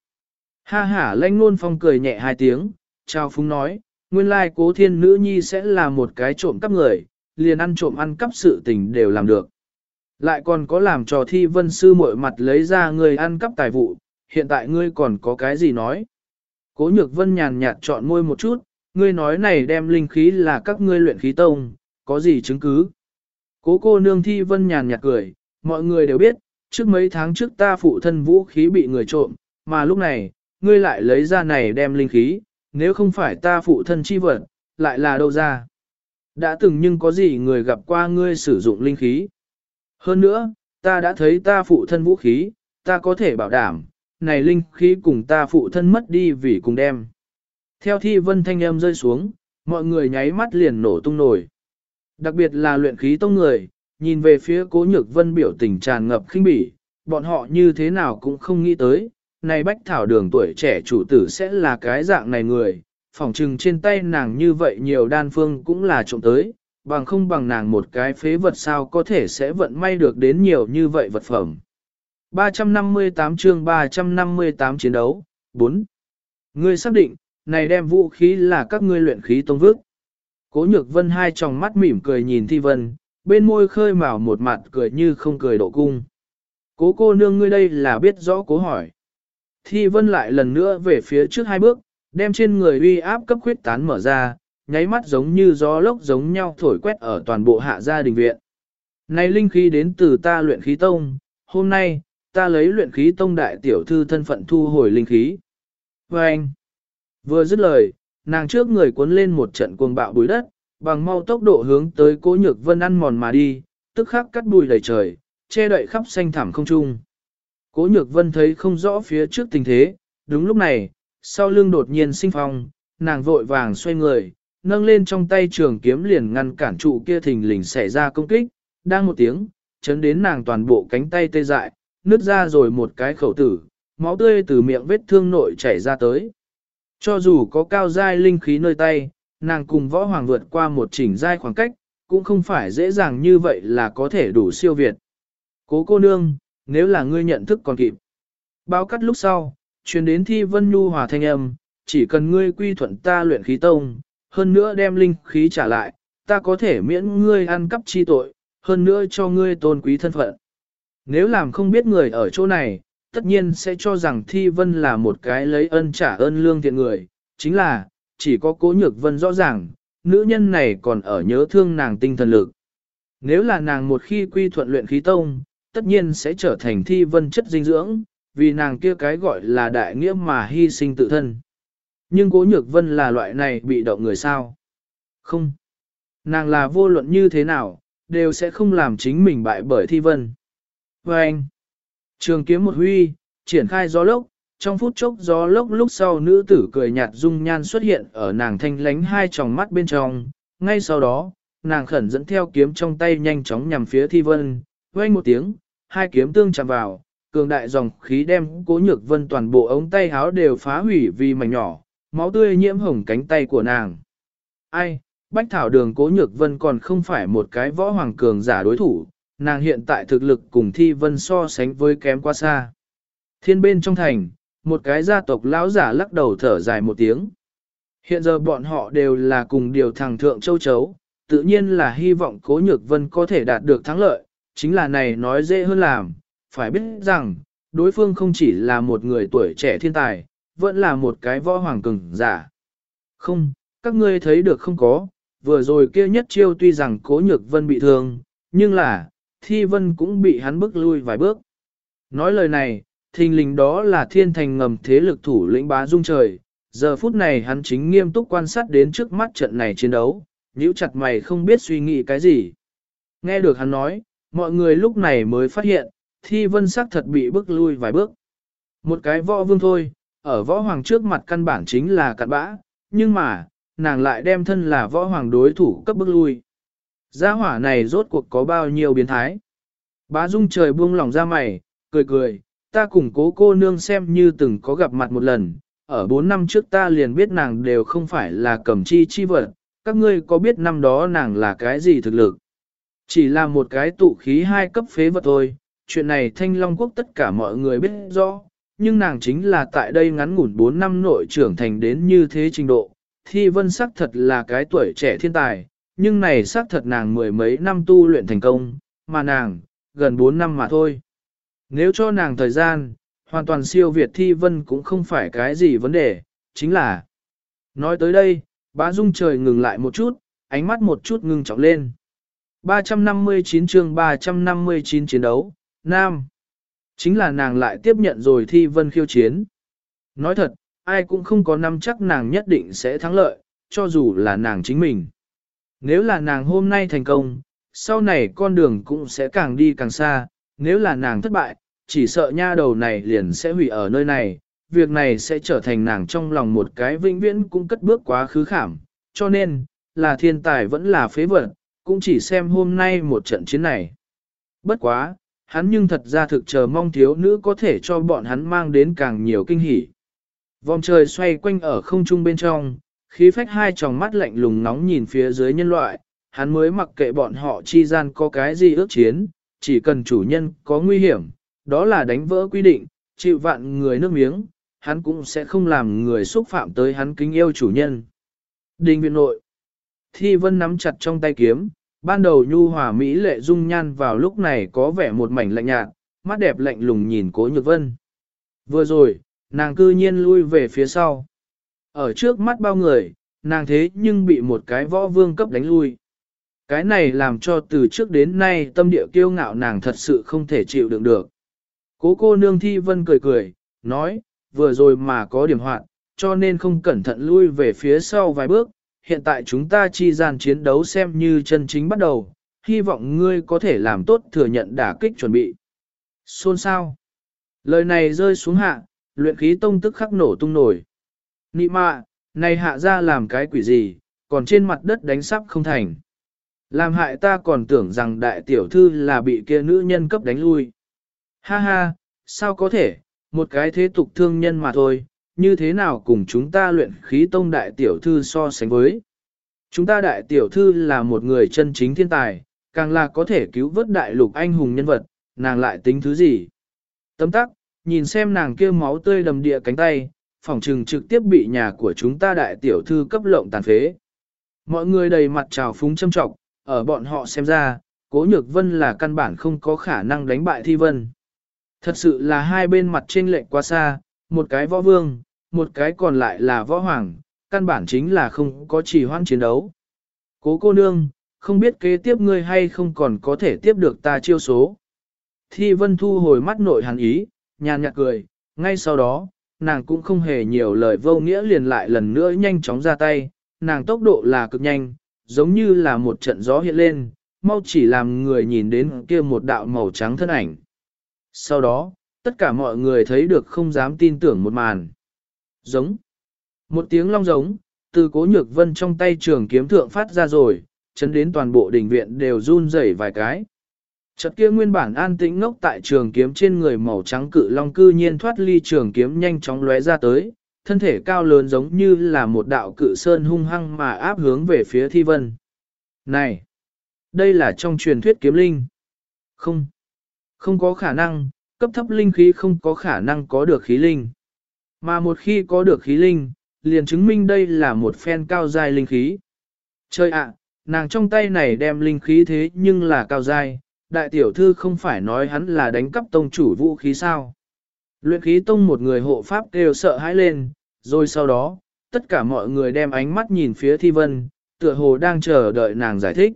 Ha ha lãnh ngôn phong cười nhẹ hai tiếng, Trao phúng nói, nguyên lai cố thiên nữ nhi sẽ là một cái trộm cắp người, liền ăn trộm ăn cắp sự tình đều làm được. Lại còn có làm trò thi vân sư muội mặt lấy ra người ăn cắp tài vụ, hiện tại ngươi còn có cái gì nói? Cố nhược vân nhàn nhạt chọn môi một chút, ngươi nói này đem linh khí là các ngươi luyện khí tông, có gì chứng cứ? Cố cô nương thi vân nhàn nhạt cười, mọi người đều biết, trước mấy tháng trước ta phụ thân vũ khí bị người trộm, mà lúc này, ngươi lại lấy ra này đem linh khí, nếu không phải ta phụ thân chi vật, lại là đâu ra? Đã từng nhưng có gì người gặp qua ngươi sử dụng linh khí? Hơn nữa, ta đã thấy ta phụ thân vũ khí, ta có thể bảo đảm, này linh khí cùng ta phụ thân mất đi vì cùng đem. Theo thi vân thanh âm rơi xuống, mọi người nháy mắt liền nổ tung nổi. Đặc biệt là luyện khí tông người, nhìn về phía cố nhược vân biểu tình tràn ngập khinh bỉ, bọn họ như thế nào cũng không nghĩ tới, này bách thảo đường tuổi trẻ chủ tử sẽ là cái dạng này người, phỏng trừng trên tay nàng như vậy nhiều đan phương cũng là trộm tới, bằng không bằng nàng một cái phế vật sao có thể sẽ vận may được đến nhiều như vậy vật phẩm. 358 chương 358 chiến đấu, 4. Ngươi xác định, này đem vũ khí là các ngươi luyện khí tông vước. Cố nhược vân hai tròng mắt mỉm cười nhìn thi vân, bên môi khơi mào một mặt cười như không cười độ cung. Cố cô nương ngươi đây là biết rõ cố hỏi. Thi vân lại lần nữa về phía trước hai bước, đem trên người uy áp cấp khuyết tán mở ra, nháy mắt giống như gió lốc giống nhau thổi quét ở toàn bộ hạ gia đình viện. Này linh khí đến từ ta luyện khí tông, hôm nay, ta lấy luyện khí tông đại tiểu thư thân phận thu hồi linh khí. Và anh, vừa dứt lời, nàng trước người cuốn lên một trận cuồng bạo bùi đất, bằng mau tốc độ hướng tới cố nhược vân ăn mòn mà đi, tức khắc cắt bùi đầy trời, che đậy khắp xanh thảm không trung. Cố nhược vân thấy không rõ phía trước tình thế, đúng lúc này, sau lưng đột nhiên sinh phong, nàng vội vàng xoay người, nâng lên trong tay trường kiếm liền ngăn cản trụ kia thình lình xảy ra công kích, đang một tiếng, chấn đến nàng toàn bộ cánh tay tê dại, nứt ra rồi một cái khẩu tử, máu tươi từ miệng vết thương nội chảy ra tới. Cho dù có cao giai linh khí nơi tay, nàng cùng võ hoàng vượt qua một chỉnh giai khoảng cách, cũng không phải dễ dàng như vậy là có thể đủ siêu việt. Cố cô nương, nếu là ngươi nhận thức còn kịp. Báo cắt lúc sau, truyền đến thi vân nhu hòa thanh âm, chỉ cần ngươi quy thuận ta luyện khí tông, hơn nữa đem linh khí trả lại, ta có thể miễn ngươi ăn cắp chi tội, hơn nữa cho ngươi tôn quý thân phận. Nếu làm không biết người ở chỗ này, tất nhiên sẽ cho rằng Thi Vân là một cái lấy ân trả ơn lương thiện người, chính là, chỉ có cố nhược vân rõ ràng, nữ nhân này còn ở nhớ thương nàng tinh thần lực. Nếu là nàng một khi quy thuận luyện khí tông, tất nhiên sẽ trở thành Thi Vân chất dinh dưỡng, vì nàng kia cái gọi là đại nghĩa mà hy sinh tự thân. Nhưng cố nhược vân là loại này bị động người sao? Không. Nàng là vô luận như thế nào, đều sẽ không làm chính mình bại bởi thi vân. Và anh, trường kiếm một huy, triển khai gió lốc, trong phút chốc gió lốc lúc sau nữ tử cười nhạt dung nhan xuất hiện ở nàng thanh lánh hai tròng mắt bên trong, ngay sau đó, nàng khẩn dẫn theo kiếm trong tay nhanh chóng nhằm phía thi vân, vang một tiếng, hai kiếm tương chạm vào, cường đại dòng khí đem cố nhược vân toàn bộ ống tay háo đều phá hủy vì mảnh nhỏ, máu tươi nhiễm hồng cánh tay của nàng. Ai, Bách Thảo Đường Cố Nhược Vân còn không phải một cái võ hoàng cường giả đối thủ, nàng hiện tại thực lực cùng Thi Vân so sánh với kém quá xa. Thiên bên trong thành, một cái gia tộc lão giả lắc đầu thở dài một tiếng. Hiện giờ bọn họ đều là cùng điều thằng thượng châu chấu, tự nhiên là hy vọng Cố Nhược Vân có thể đạt được thắng lợi, chính là này nói dễ hơn làm, phải biết rằng, đối phương không chỉ là một người tuổi trẻ thiên tài, vẫn là một cái võ hoàng cường giả. Không, các ngươi thấy được không có, vừa rồi kia nhất chiêu tuy rằng cố nhược vân bị thương, nhưng là, thi vân cũng bị hắn bước lui vài bước. Nói lời này, thình lình đó là thiên thành ngầm thế lực thủ lĩnh bá dung trời, giờ phút này hắn chính nghiêm túc quan sát đến trước mắt trận này chiến đấu, nhíu chặt mày không biết suy nghĩ cái gì. Nghe được hắn nói, mọi người lúc này mới phát hiện, thi vân sắc thật bị bước lui vài bước. Một cái võ vương thôi, ở võ hoàng trước mặt căn bản chính là cặn bã, nhưng mà, nàng lại đem thân là võ hoàng đối thủ cấp bước lui. Gia hỏa này rốt cuộc có bao nhiêu biến thái. Bá dung trời buông lòng ra mày, cười cười, ta cùng cố cô nương xem như từng có gặp mặt một lần, ở bốn năm trước ta liền biết nàng đều không phải là cẩm chi chi vật, các ngươi có biết năm đó nàng là cái gì thực lực. Chỉ là một cái tụ khí hai cấp phế vật thôi, chuyện này thanh long quốc tất cả mọi người biết rõ, nhưng nàng chính là tại đây ngắn ngủn 4 năm nội trưởng thành đến như thế trình độ. Thi vân sắc thật là cái tuổi trẻ thiên tài, nhưng này xác thật nàng mười mấy năm tu luyện thành công, mà nàng, gần 4 năm mà thôi. Nếu cho nàng thời gian, hoàn toàn siêu Việt thi vân cũng không phải cái gì vấn đề, chính là. Nói tới đây, bá dung trời ngừng lại một chút, ánh mắt một chút ngưng trọng lên. 359 chương 359 chiến đấu, Nam. Chính là nàng lại tiếp nhận rồi thi vân khiêu chiến. Nói thật, ai cũng không có năm chắc nàng nhất định sẽ thắng lợi, cho dù là nàng chính mình. Nếu là nàng hôm nay thành công, sau này con đường cũng sẽ càng đi càng xa, nếu là nàng thất bại, chỉ sợ nha đầu này liền sẽ hủy ở nơi này, việc này sẽ trở thành nàng trong lòng một cái vĩnh viễn cũng cất bước quá khứ khảm, cho nên, là thiên tài vẫn là phế vật, cũng chỉ xem hôm nay một trận chiến này. Bất quá, hắn nhưng thật ra thực chờ mong thiếu nữ có thể cho bọn hắn mang đến càng nhiều kinh hỉ. Vòng trời xoay quanh ở không trung bên trong, khí phách hai tròng mắt lạnh lùng nóng nhìn phía dưới nhân loại, hắn mới mặc kệ bọn họ chi gian có cái gì ước chiến, chỉ cần chủ nhân có nguy hiểm, đó là đánh vỡ quy định, chịu vạn người nước miếng, hắn cũng sẽ không làm người xúc phạm tới hắn kính yêu chủ nhân. Đình viện nội Thi vân nắm chặt trong tay kiếm, ban đầu nhu hòa mỹ lệ dung nhan vào lúc này có vẻ một mảnh lạnh nhạt, mắt đẹp lạnh lùng nhìn cố nhược vân. Vừa rồi, nàng cư nhiên lui về phía sau. Ở trước mắt bao người, nàng thế nhưng bị một cái võ vương cấp đánh lui. Cái này làm cho từ trước đến nay tâm địa kiêu ngạo nàng thật sự không thể chịu đựng được. Cố cô nương thi vân cười cười, nói, vừa rồi mà có điểm hoạn, cho nên không cẩn thận lui về phía sau vài bước, hiện tại chúng ta chi gian chiến đấu xem như chân chính bắt đầu, hy vọng ngươi có thể làm tốt thừa nhận đả kích chuẩn bị. Xôn sao? Lời này rơi xuống hạ, luyện khí tông tức khắc nổ tung nổi. Nị mạ, này hạ ra làm cái quỷ gì, còn trên mặt đất đánh sắp không thành. Làm hại ta còn tưởng rằng đại tiểu thư là bị kia nữ nhân cấp đánh lui. Ha ha, sao có thể, một cái thế tục thương nhân mà thôi, như thế nào cùng chúng ta luyện khí tông đại tiểu thư so sánh với. Chúng ta đại tiểu thư là một người chân chính thiên tài, càng là có thể cứu vớt đại lục anh hùng nhân vật, nàng lại tính thứ gì. Tấm tắc, nhìn xem nàng kia máu tươi đầm địa cánh tay, phòng trừng trực tiếp bị nhà của chúng ta đại tiểu thư cấp lộng tàn phế. Mọi người đầy mặt trào phúng châm trọng, ở bọn họ xem ra, cố nhược vân là căn bản không có khả năng đánh bại thi vân. Thật sự là hai bên mặt trên lệnh quá xa, một cái võ vương, một cái còn lại là võ hoàng, căn bản chính là không có trì hoãn chiến đấu. Cố cô nương, không biết kế tiếp ngươi hay không còn có thể tiếp được ta chiêu số. Thi vân thu hồi mắt nội hàn ý, nhàn nhạt cười, ngay sau đó, nàng cũng không hề nhiều lời vô nghĩa liền lại lần nữa nhanh chóng ra tay, nàng tốc độ là cực nhanh, giống như là một trận gió hiện lên, mau chỉ làm người nhìn đến kia một đạo màu trắng thân ảnh. Sau đó, tất cả mọi người thấy được không dám tin tưởng một màn. Giống. Một tiếng long giống, từ cố nhược vân trong tay trường kiếm thượng phát ra rồi, chấn đến toàn bộ đình viện đều run rẩy vài cái. Chợt kia nguyên bản an tĩnh ngốc tại trường kiếm trên người màu trắng cự long cư nhiên thoát ly trường kiếm nhanh chóng lóe ra tới, thân thể cao lớn giống như là một đạo cự sơn hung hăng mà áp hướng về phía thi vân. Này! Đây là trong truyền thuyết kiếm linh. Không! Không có khả năng, cấp thấp linh khí không có khả năng có được khí linh. Mà một khi có được khí linh, liền chứng minh đây là một phen cao giai linh khí. Chơi ạ, nàng trong tay này đem linh khí thế nhưng là cao giai, đại tiểu thư không phải nói hắn là đánh cắp tông chủ vũ khí sao. Luyện khí tông một người hộ pháp đều sợ hãi lên, rồi sau đó, tất cả mọi người đem ánh mắt nhìn phía thi vân, tựa hồ đang chờ đợi nàng giải thích.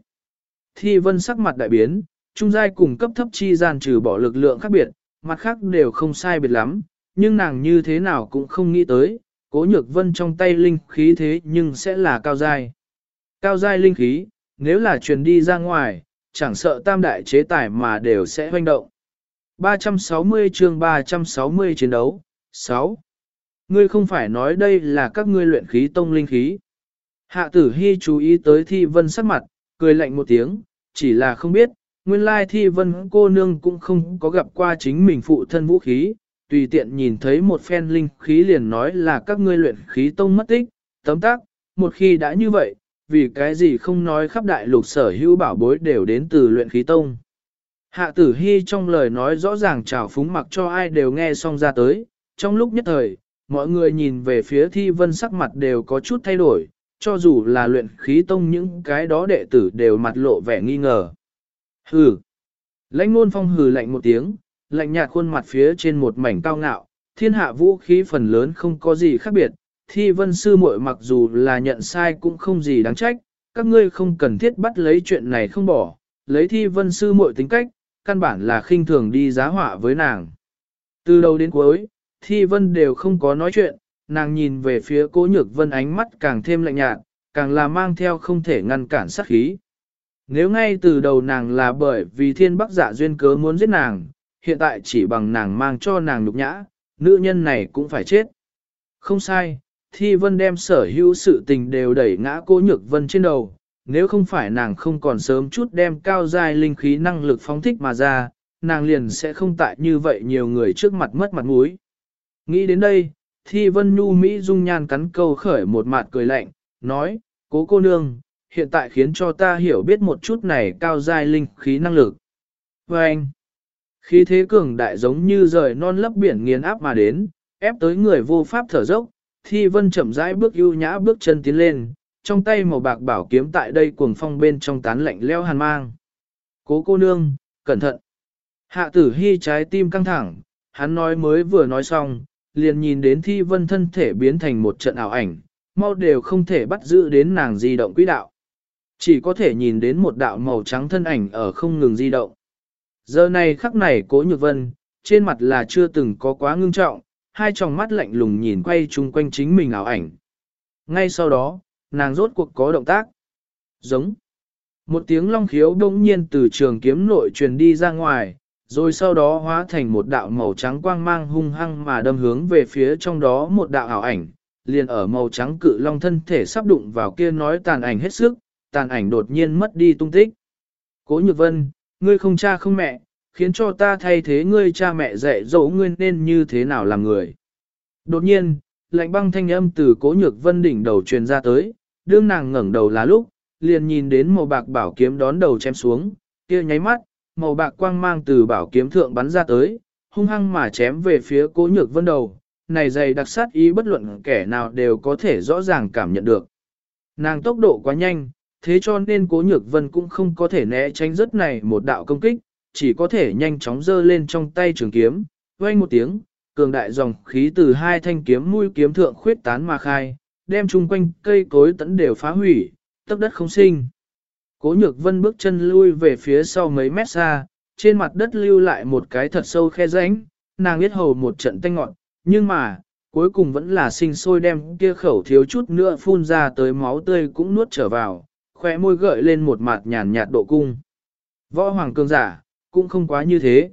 Thi vân sắc mặt đại biến, trung giai cùng cấp thấp chi gian trừ bỏ lực lượng khác biệt, mặt khác đều không sai biệt lắm, nhưng nàng như thế nào cũng không nghĩ tới, cố nhược vân trong tay linh khí thế nhưng sẽ là cao giai. Cao giai linh khí, nếu là truyền đi ra ngoài, chẳng sợ tam đại chế tài mà đều sẽ hoành động. 360 chương 360 chiến đấu, 6. Ngươi không phải nói đây là các ngươi luyện khí tông linh khí. Hạ tử hy chú ý tới thi vân sắc mặt, cười lạnh một tiếng, chỉ là không biết, nguyên lai thi vân cô nương cũng không có gặp qua chính mình phụ thân vũ khí, tùy tiện nhìn thấy một phen linh khí liền nói là các ngươi luyện khí tông mất tích, tấm tác, một khi đã như vậy, vì cái gì không nói khắp đại lục sở hữu bảo bối đều đến từ luyện khí tông. Hạ tử hy trong lời nói rõ ràng trào phúng mặc cho ai đều nghe xong ra tới, trong lúc nhất thời, mọi người nhìn về phía thi vân sắc mặt đều có chút thay đổi, cho dù là luyện khí tông những cái đó đệ tử đều mặt lộ vẻ nghi ngờ. Hừ! Lãnh ngôn phong hừ lạnh một tiếng, lạnh nhạt khuôn mặt phía trên một mảnh cao ngạo, thiên hạ vũ khí phần lớn không có gì khác biệt, thi vân sư muội mặc dù là nhận sai cũng không gì đáng trách, các ngươi không cần thiết bắt lấy chuyện này không bỏ, lấy thi vân sư muội tính cách, căn bản là khinh thường đi giá họa với nàng. Từ đầu đến cuối, thi vân đều không có nói chuyện, nàng nhìn về phía cố nhược vân ánh mắt càng thêm lạnh nhạt, càng là mang theo không thể ngăn cản sát khí. Nếu ngay từ đầu nàng là bởi vì thiên bắc giả duyên cớ muốn giết nàng, hiện tại chỉ bằng nàng mang cho nàng nhục nhã, nữ nhân này cũng phải chết. Không sai, Thi Vân đem sở hữu sự tình đều đẩy ngã cô Nhược Vân trên đầu, nếu không phải nàng không còn sớm chút đem cao giai linh khí năng lực phóng thích mà ra, nàng liền sẽ không tại như vậy nhiều người trước mặt mất mặt mũi. Nghĩ đến đây, Thi Vân Nhu Mỹ dung nhan cắn câu khởi một mặt cười lạnh, nói, cố cô nương, hiện tại khiến cho ta hiểu biết một chút này cao giai linh khí năng lực. Và anh, khí thế cường đại giống như rời non lấp biển nghiền áp mà đến, ép tới người vô pháp thở dốc, Thi Vân chậm rãi bước ưu nhã bước chân tiến lên, trong tay màu bạc bảo kiếm tại đây cuồng phong bên trong tán lạnh leo hàn mang. Cố cô nương, cẩn thận. Hạ tử hy trái tim căng thẳng, hắn nói mới vừa nói xong, liền nhìn đến thi vân thân thể biến thành một trận ảo ảnh, mau đều không thể bắt giữ đến nàng di động quỹ đạo. Chỉ có thể nhìn đến một đạo màu trắng thân ảnh ở không ngừng di động. Giờ này khắc này cố nhược vân, trên mặt là chưa từng có quá ngưng trọng, hai tròng mắt lạnh lùng nhìn quay chung quanh chính mình ảo ảnh. Ngay sau đó, nàng rốt cuộc có động tác. Giống. Một tiếng long khiếu đông nhiên từ trường kiếm nội truyền đi ra ngoài, rồi sau đó hóa thành một đạo màu trắng quang mang hung hăng mà đâm hướng về phía trong đó một đạo ảo ảnh, liền ở màu trắng cự long thân thể sắp đụng vào kia nói tàn ảnh hết sức, tàn ảnh đột nhiên mất đi tung tích. Cố Nhược Vân, ngươi không cha không mẹ, khiến cho ta thay thế ngươi cha mẹ dạy dỗ ngươi nên như thế nào làm người. Đột nhiên, lạnh băng thanh âm từ Cố Nhược Vân đỉnh đầu truyền ra tới, đương nàng ngẩng đầu là lúc, liền nhìn đến màu bạc bảo kiếm đón đầu chém xuống, kia nháy mắt, màu bạc quang mang từ bảo kiếm thượng bắn ra tới, hung hăng mà chém về phía cố nhược vân đầu, này dày đặc sát ý bất luận kẻ nào đều có thể rõ ràng cảm nhận được. Nàng tốc độ quá nhanh, thế cho nên cố nhược vân cũng không có thể né tránh rất này một đạo công kích, chỉ có thể nhanh chóng giơ lên trong tay trường kiếm, vang một tiếng, cường đại dòng khí từ hai thanh kiếm mũi kiếm thượng khuyết tán mà khai, đem chung quanh cây cối tẫn đều phá hủy, tấp đất không sinh. Cố nhược vân bước chân lui về phía sau mấy mét xa, trên mặt đất lưu lại một cái thật sâu khe rãnh, nàng biết hầu một trận tanh ngọn, nhưng mà, cuối cùng vẫn là sinh sôi đem kia khẩu thiếu chút nữa phun ra tới máu tươi cũng nuốt trở vào, khóe môi gợi lên một mặt nhàn nhạt độ cung. Võ hoàng cường giả, cũng không quá như thế.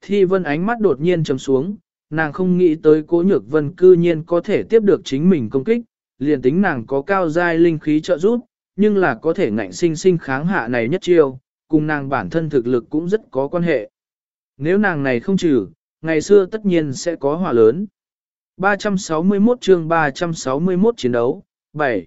Thi vân ánh mắt đột nhiên chấm xuống, nàng không nghĩ tới cố nhược vân cư nhiên có thể tiếp được chính mình công kích, liền tính nàng có cao giai linh khí trợ giúp, nhưng là có thể ngạnh sinh sinh kháng hạ này nhất chiêu, cùng nàng bản thân thực lực cũng rất có quan hệ. Nếu nàng này không trừ, ngày xưa tất nhiên sẽ có hỏa lớn. 361 chương 361 chiến đấu, 7.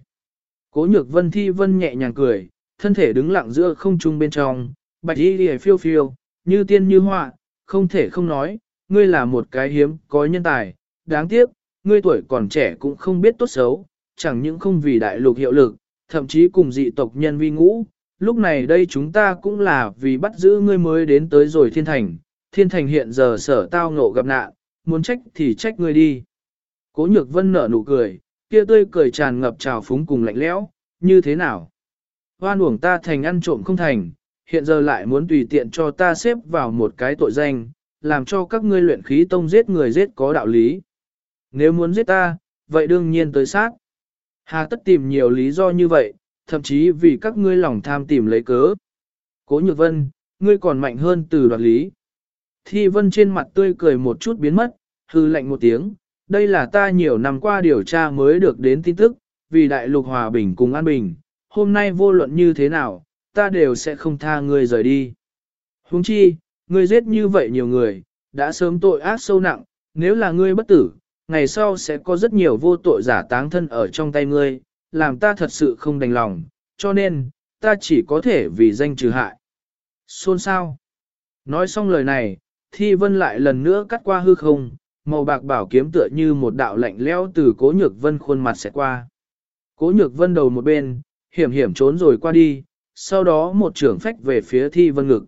Cố nhược vân thi vân nhẹ nhàng cười, thân thể đứng lặng giữa không trung bên trong, bạch y lìa phiêu phiêu, như tiên như họa, không thể không nói, ngươi là một cái hiếm, có nhân tài, đáng tiếc, ngươi tuổi còn trẻ cũng không biết tốt xấu, chẳng những không vì đại lục hiệu lực, thậm chí cùng dị tộc nhân vi ngũ. Lúc này đây chúng ta cũng là vì bắt giữ ngươi mới đến tới rồi thiên thành, thiên thành hiện giờ sở tao ngộ gặp nạn, muốn trách thì trách ngươi đi. Cố nhược vân nở nụ cười, kia tươi cười tràn ngập trào phúng cùng lạnh lẽo, như thế nào? Hoan uổng ta thành ăn trộm không thành, hiện giờ lại muốn tùy tiện cho ta xếp vào một cái tội danh, làm cho các ngươi luyện khí tông giết người giết có đạo lý. Nếu muốn giết ta, vậy đương nhiên tới sát. Hà tất tìm nhiều lý do như vậy, thậm chí vì các ngươi lòng tham tìm lấy cớ. Cố nhược vân, ngươi còn mạnh hơn từ đoạt lý. Thi vân trên mặt tươi cười một chút biến mất, hư lạnh một tiếng, đây là ta nhiều năm qua điều tra mới được đến tin tức, vì đại lục hòa bình cùng an bình, hôm nay vô luận như thế nào, ta đều sẽ không tha ngươi rời đi. Huống chi, ngươi giết như vậy nhiều người, đã sớm tội ác sâu nặng, nếu là ngươi bất tử, ngày sau sẽ có rất nhiều vô tội giả táng thân ở trong tay ngươi, làm ta thật sự không đành lòng, cho nên, ta chỉ có thể vì danh trừ hại. Xôn sao? Nói xong lời này, Thi Vân lại lần nữa cắt qua hư không, màu bạc bảo kiếm tựa như một đạo lạnh lẽo từ cố nhược vân khuôn mặt sẽ qua. Cố nhược vân đầu một bên, hiểm hiểm trốn rồi qua đi, sau đó một trưởng phách về phía Thi Vân ngực.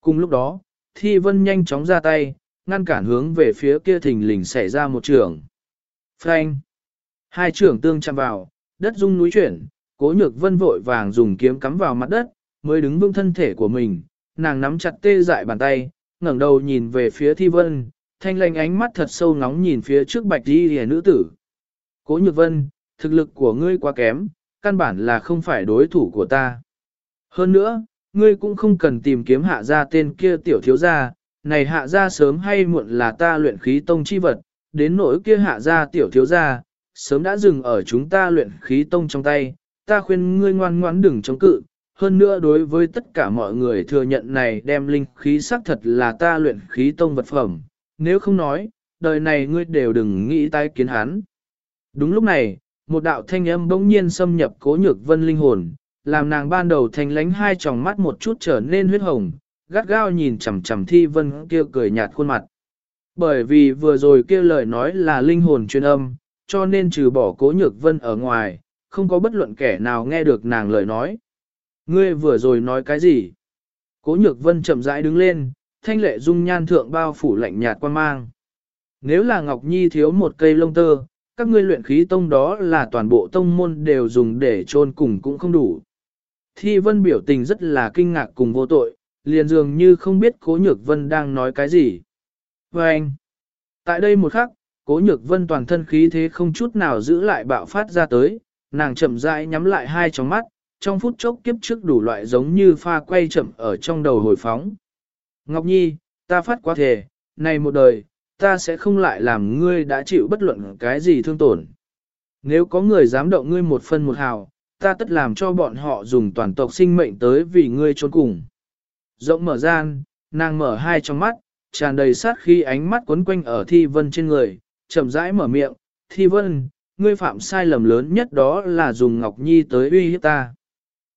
Cùng lúc đó, Thi Vân nhanh chóng ra tay, ngăn cản hướng về phía kia thình lình xảy ra một trưởng. Phanh! Hai trưởng tương chạm vào, đất rung núi chuyển, cố nhược vân vội vàng dùng kiếm cắm vào mặt đất, mới đứng vững thân thể của mình, nàng nắm chặt tê dại bàn tay, ngẩng đầu nhìn về phía thi vân, thanh lành ánh mắt thật sâu ngóng nhìn phía trước bạch đi hề nữ tử. Cố nhược vân, thực lực của ngươi quá kém, căn bản là không phải đối thủ của ta. Hơn nữa, ngươi cũng không cần tìm kiếm hạ gia tên kia tiểu thiếu gia, này hạ gia sớm hay muộn là ta luyện khí tông chi vật, đến nỗi kia hạ gia tiểu thiếu gia, sớm đã dừng ở chúng ta luyện khí tông trong tay, ta khuyên ngươi ngoan ngoãn đừng chống cự, hơn nữa đối với tất cả mọi người thừa nhận này đem linh khí xác thật là ta luyện khí tông vật phẩm, nếu không nói, đời này ngươi đều đừng nghĩ tái kiến hắn. Đúng lúc này, một đạo thanh âm bỗng nhiên xâm nhập cố nhược vân linh hồn, làm nàng ban đầu thanh lánh hai tròng mắt một chút trở nên huyết hồng, gắt gao nhìn chằm chằm thi vân kia cười nhạt khuôn mặt. Bởi vì vừa rồi kia lời nói là linh hồn truyền âm, cho nên trừ bỏ cố nhược vân ở ngoài, không có bất luận kẻ nào nghe được nàng lời nói. Ngươi vừa rồi nói cái gì? Cố nhược vân chậm rãi đứng lên, thanh lệ dung nhan thượng bao phủ lạnh nhạt quan mang. Nếu là Ngọc Nhi thiếu một cây lông tơ, các ngươi luyện khí tông đó là toàn bộ tông môn đều dùng để chôn cùng cũng không đủ. Thi vân biểu tình rất là kinh ngạc cùng vô tội, liền dường như không biết cố nhược vân đang nói cái gì. Và anh, tại đây một khắc, cố nhược vân toàn thân khí thế không chút nào giữ lại bạo phát ra tới, nàng chậm rãi nhắm lại hai tròng mắt, trong phút chốc kiếp trước đủ loại giống như pha quay chậm ở trong đầu hồi phóng. Ngọc Nhi, ta phát quá thể, này một đời, ta sẽ không lại làm ngươi đã chịu bất luận cái gì thương tổn. Nếu có người dám động ngươi một phân một hào, ta tất làm cho bọn họ dùng toàn tộc sinh mệnh tới vì ngươi trốn cùng. Rộng mở gian, nàng mở hai trong mắt, tràn đầy sát khi ánh mắt quấn quanh ở thi vân trên người, chậm rãi mở miệng, thi vân, ngươi phạm sai lầm lớn nhất đó là dùng Ngọc Nhi tới uy hiếp ta.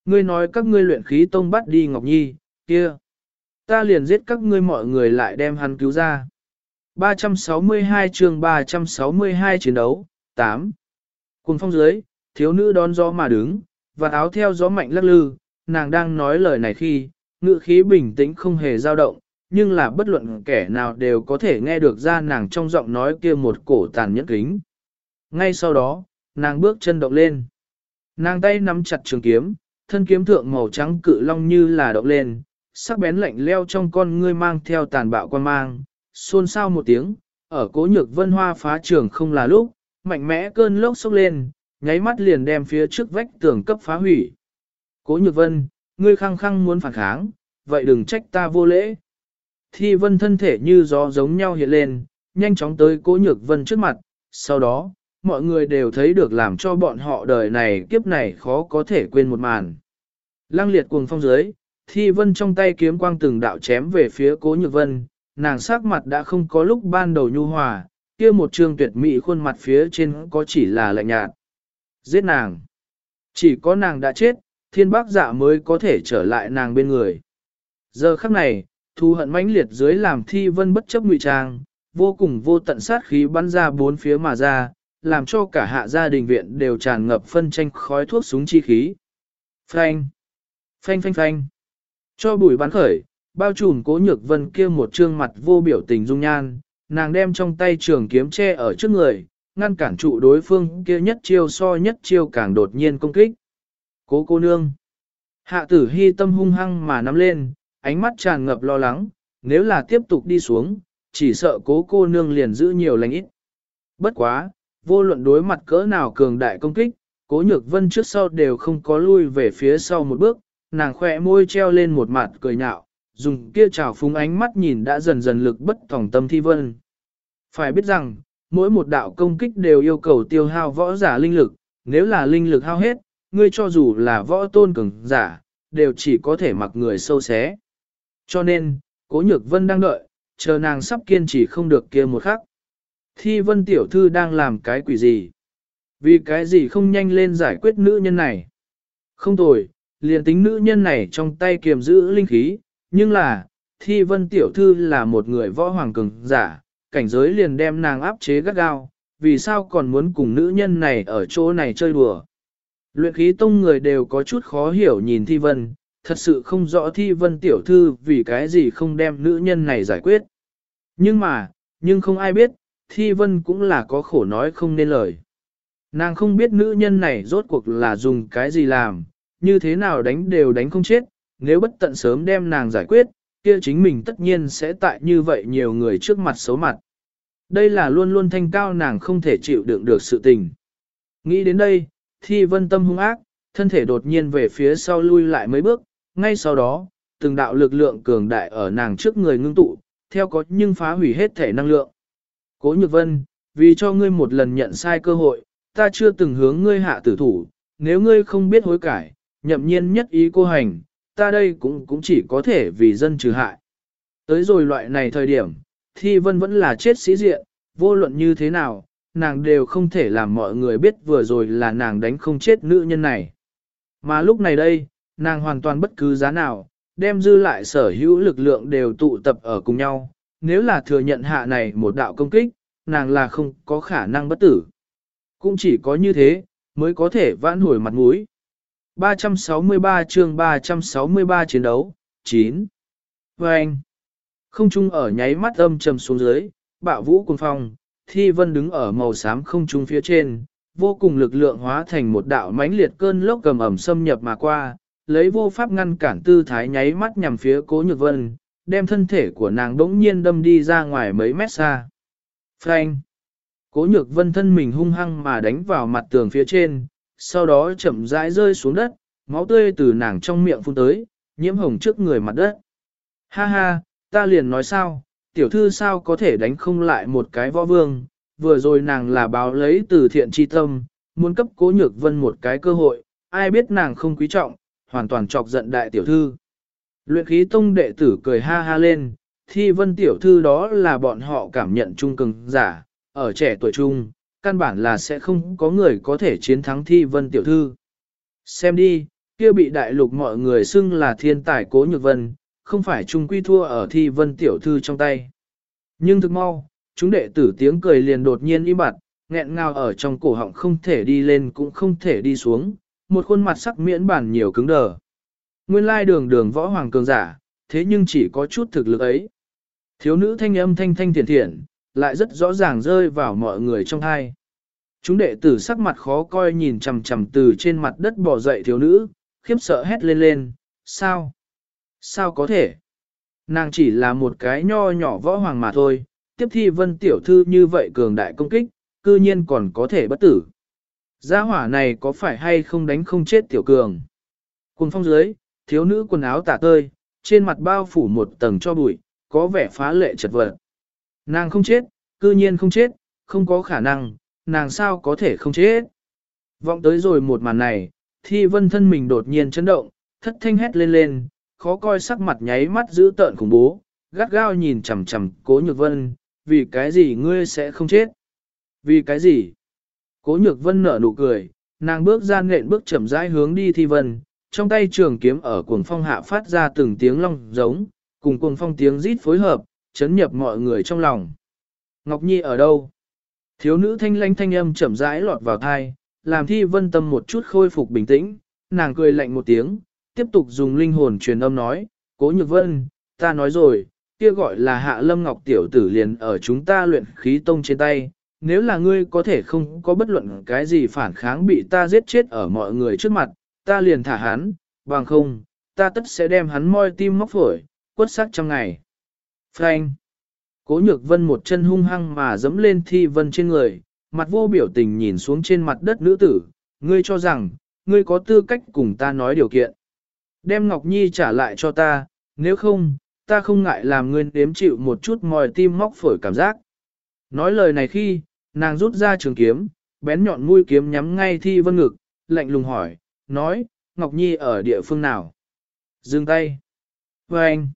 Ngươi nói các ngươi luyện khí tông bắt đi Ngọc Nhi, kia. Ta liền giết các ngươi mọi người lại đem hắn cứu ra. 362 chương 362 chiến đấu, 8. Cùng phong dưới, thiếu nữ đón gió mà đứng, và áo theo gió mạnh lắc lư, nàng đang nói lời này khi, ngữ khí bình tĩnh không hề dao động, nhưng là bất luận kẻ nào đều có thể nghe được ra nàng trong giọng nói kia một cổ tàn nhẫn kính. Ngay sau đó, nàng bước chân động lên. Nàng tay nắm chặt trường kiếm, thân kiếm thượng màu trắng cự long như là động lên, sắc bén lạnh leo trong con ngươi mang theo tàn bạo quan mang, xôn xao một tiếng, ở cố nhược vân hoa phá trường không là lúc, mạnh mẽ cơn lốc sốc lên, nháy mắt liền đem phía trước vách tường cấp phá hủy. Cố nhược vân, ngươi khăng khăng muốn phản kháng, vậy đừng trách ta vô lễ. Thi vân thân thể như gió giống nhau hiện lên, nhanh chóng tới cố nhược vân trước mặt, sau đó, mọi người đều thấy được làm cho bọn họ đời này kiếp này khó có thể quên một màn. Lăng liệt cuồng phong dưới, thi vân trong tay kiếm quang từng đạo chém về phía cố nhược vân, nàng sắc mặt đã không có lúc ban đầu nhu hòa, kia một trương tuyệt mỹ khuôn mặt phía trên có chỉ là lạnh nhạt. Giết nàng. Chỉ có nàng đã chết, thiên bác dạ mới có thể trở lại nàng bên người. Giờ khắc này, thu hận mãnh liệt dưới làm thi vân bất chấp ngụy trang, vô cùng vô tận sát khí bắn ra bốn phía mà ra, làm cho cả hạ gia đình viện đều tràn ngập phân tranh khói thuốc súng chi khí. Phanh! Phanh phanh phanh! Cho bùi bắn khởi, bao trùm cố nhược vân kia một trương mặt vô biểu tình dung nhan, nàng đem trong tay trường kiếm che ở trước người, ngăn cản trụ đối phương kia nhất chiêu so nhất chiêu càng đột nhiên công kích. Cố cô nương! Hạ tử hy tâm hung hăng mà nắm lên, ánh mắt tràn ngập lo lắng, nếu là tiếp tục đi xuống, chỉ sợ cố cô nương liền giữ nhiều lành ít. Bất quá, vô luận đối mặt cỡ nào cường đại công kích, cố nhược vân trước sau đều không có lui về phía sau một bước, nàng khỏe môi treo lên một mặt cười nhạo, dùng kia trào phúng ánh mắt nhìn đã dần dần lực bất thỏng tâm thi vân. Phải biết rằng, mỗi một đạo công kích đều yêu cầu tiêu hao võ giả linh lực, nếu là linh lực hao hết, ngươi cho dù là võ tôn cường giả, đều chỉ có thể mặc người sâu xé. Cho nên, cố nhược vân đang đợi, chờ nàng sắp kiên trì không được kia một khắc. Thi vân tiểu thư đang làm cái quỷ gì? Vì cái gì không nhanh lên giải quyết nữ nhân này? Không tồi, liền tính nữ nhân này trong tay kiềm giữ linh khí, nhưng là, thi vân tiểu thư là một người võ hoàng cường giả, cảnh giới liền đem nàng áp chế gắt gao, vì sao còn muốn cùng nữ nhân này ở chỗ này chơi đùa. Luyện khí tông người đều có chút khó hiểu nhìn thi vân, thật sự không rõ thi vân tiểu thư vì cái gì không đem nữ nhân này giải quyết. Nhưng mà, nhưng không ai biết, thi vân cũng là có khổ nói không nên lời. Nàng không biết nữ nhân này rốt cuộc là dùng cái gì làm, như thế nào đánh đều đánh không chết, nếu bất tận sớm đem nàng giải quyết, kia chính mình tất nhiên sẽ tại như vậy nhiều người trước mặt xấu mặt. Đây là luôn luôn thanh cao nàng không thể chịu đựng được sự tình. Nghĩ đến đây, thi vân tâm hung ác, thân thể đột nhiên về phía sau lui lại mấy bước, ngay sau đó, từng đạo lực lượng cường đại ở nàng trước người ngưng tụ, theo có nhưng phá hủy hết thể năng lượng. Cố nhược vân, vì cho ngươi một lần nhận sai cơ hội, ta chưa từng hướng ngươi hạ tử thủ, nếu ngươi không biết hối cải, nhậm nhiên nhất ý cô hành, ta đây cũng cũng chỉ có thể vì dân trừ hại. Tới rồi loại này thời điểm, thi vân vẫn là chết sĩ diện, vô luận như thế nào, nàng đều không thể làm mọi người biết vừa rồi là nàng đánh không chết nữ nhân này. Mà lúc này đây, nàng hoàn toàn bất cứ giá nào, đem dư lại sở hữu lực lượng đều tụ tập ở cùng nhau, nếu là thừa nhận hạ này một đạo công kích, nàng là không có khả năng bất tử. Cũng chỉ có như thế, mới có thể vãn hồi mặt mũi. 363 chương 363 chiến đấu, 9. Vâng! anh, không trung ở nháy mắt âm trầm xuống dưới, bạo vũ cùng phong, thi vân đứng ở màu xám không trung phía trên, vô cùng lực lượng hóa thành một đạo mãnh liệt cơn lốc cầm ẩm xâm nhập mà qua, lấy vô pháp ngăn cản tư thái nháy mắt nhằm phía cố nhược vân, đem thân thể của nàng đống nhiên đâm đi ra ngoài mấy mét xa. Frank! Cố nhược vân thân mình hung hăng mà đánh vào mặt tường phía trên, sau đó chậm rãi rơi xuống đất, máu tươi từ nàng trong miệng phun tới, nhiễm hồng trước người mặt đất. Ha ha, ta liền nói sao, tiểu thư sao có thể đánh không lại một cái võ vương, vừa rồi nàng là báo lấy từ thiện chi tâm, muốn cấp cố nhược vân một cái cơ hội, ai biết nàng không quý trọng, hoàn toàn chọc giận đại tiểu thư. Luyện khí tông đệ tử cười ha ha lên, thi vân tiểu thư đó là bọn họ cảm nhận trung cường giả, ở trẻ tuổi trung, căn bản là sẽ không có người có thể chiến thắng thi vân tiểu thư. Xem đi, kia bị đại lục mọi người xưng là thiên tài cố nhược vân, không phải trung quy thua ở thi vân tiểu thư trong tay. Nhưng thực mau, chúng đệ tử tiếng cười liền đột nhiên im bặt, nghẹn ngào ở trong cổ họng không thể đi lên cũng không thể đi xuống, một khuôn mặt sắc miễn bản nhiều cứng đờ. Nguyên lai đường đường võ hoàng cường giả, thế nhưng chỉ có chút thực lực ấy. Thiếu nữ thanh âm thanh thanh thiện thiện, lại rất rõ ràng rơi vào mọi người trong hai. Chúng đệ tử sắc mặt khó coi nhìn chằm chằm từ trên mặt đất bỏ dậy thiếu nữ, khiếp sợ hét lên lên, sao? Sao có thể? Nàng chỉ là một cái nho nhỏ võ hoàng mà thôi, tiếp thi vân tiểu thư như vậy cường đại công kích, cư nhiên còn có thể bất tử. Gia hỏa này có phải hay không đánh không chết tiểu cường? Cùng phong dưới, thiếu nữ quần áo tả tơi, trên mặt bao phủ một tầng cho bụi, có vẻ phá lệ chật vật. Nàng không chết, cư nhiên không chết, không có khả năng, nàng sao có thể không chết. Vọng tới rồi một màn này, thi vân thân mình đột nhiên chấn động, thất thanh hét lên lên, khó coi sắc mặt nháy mắt giữ tợn khủng bố, gắt gao nhìn chằm chằm cố nhược vân, vì cái gì ngươi sẽ không chết? Vì cái gì? Cố nhược vân nở nụ cười, nàng bước ra nện bước chậm rãi hướng đi thi vân, trong tay trường kiếm ở cuồng phong hạ phát ra từng tiếng long giống, cùng cuồng phong tiếng rít phối hợp, chấn nhập mọi người trong lòng. Ngọc Nhi ở đâu? Thiếu nữ thanh lanh thanh âm chậm rãi lọt vào thai, làm thi vân tâm một chút khôi phục bình tĩnh, nàng cười lạnh một tiếng, tiếp tục dùng linh hồn truyền âm nói, cố nhược vân, ta nói rồi, kia gọi là hạ lâm ngọc tiểu tử liền ở chúng ta luyện khí tông trên tay, nếu là ngươi có thể không có bất luận cái gì phản kháng bị ta giết chết ở mọi người trước mặt, ta liền thả hắn, bằng không, ta tất sẽ đem hắn moi tim móc phổi, quất xác trong ngày. Frank Cố nhược vân một chân hung hăng mà dẫm lên thi vân trên người, mặt vô biểu tình nhìn xuống trên mặt đất nữ tử, ngươi cho rằng, ngươi có tư cách cùng ta nói điều kiện. Đem Ngọc Nhi trả lại cho ta, nếu không, ta không ngại làm ngươi đếm chịu một chút mòi tim móc phổi cảm giác. Nói lời này khi, nàng rút ra trường kiếm, bén nhọn mũi kiếm nhắm ngay thi vân ngực, lạnh lùng hỏi, nói, Ngọc Nhi ở địa phương nào? Dừng tay. Và anh.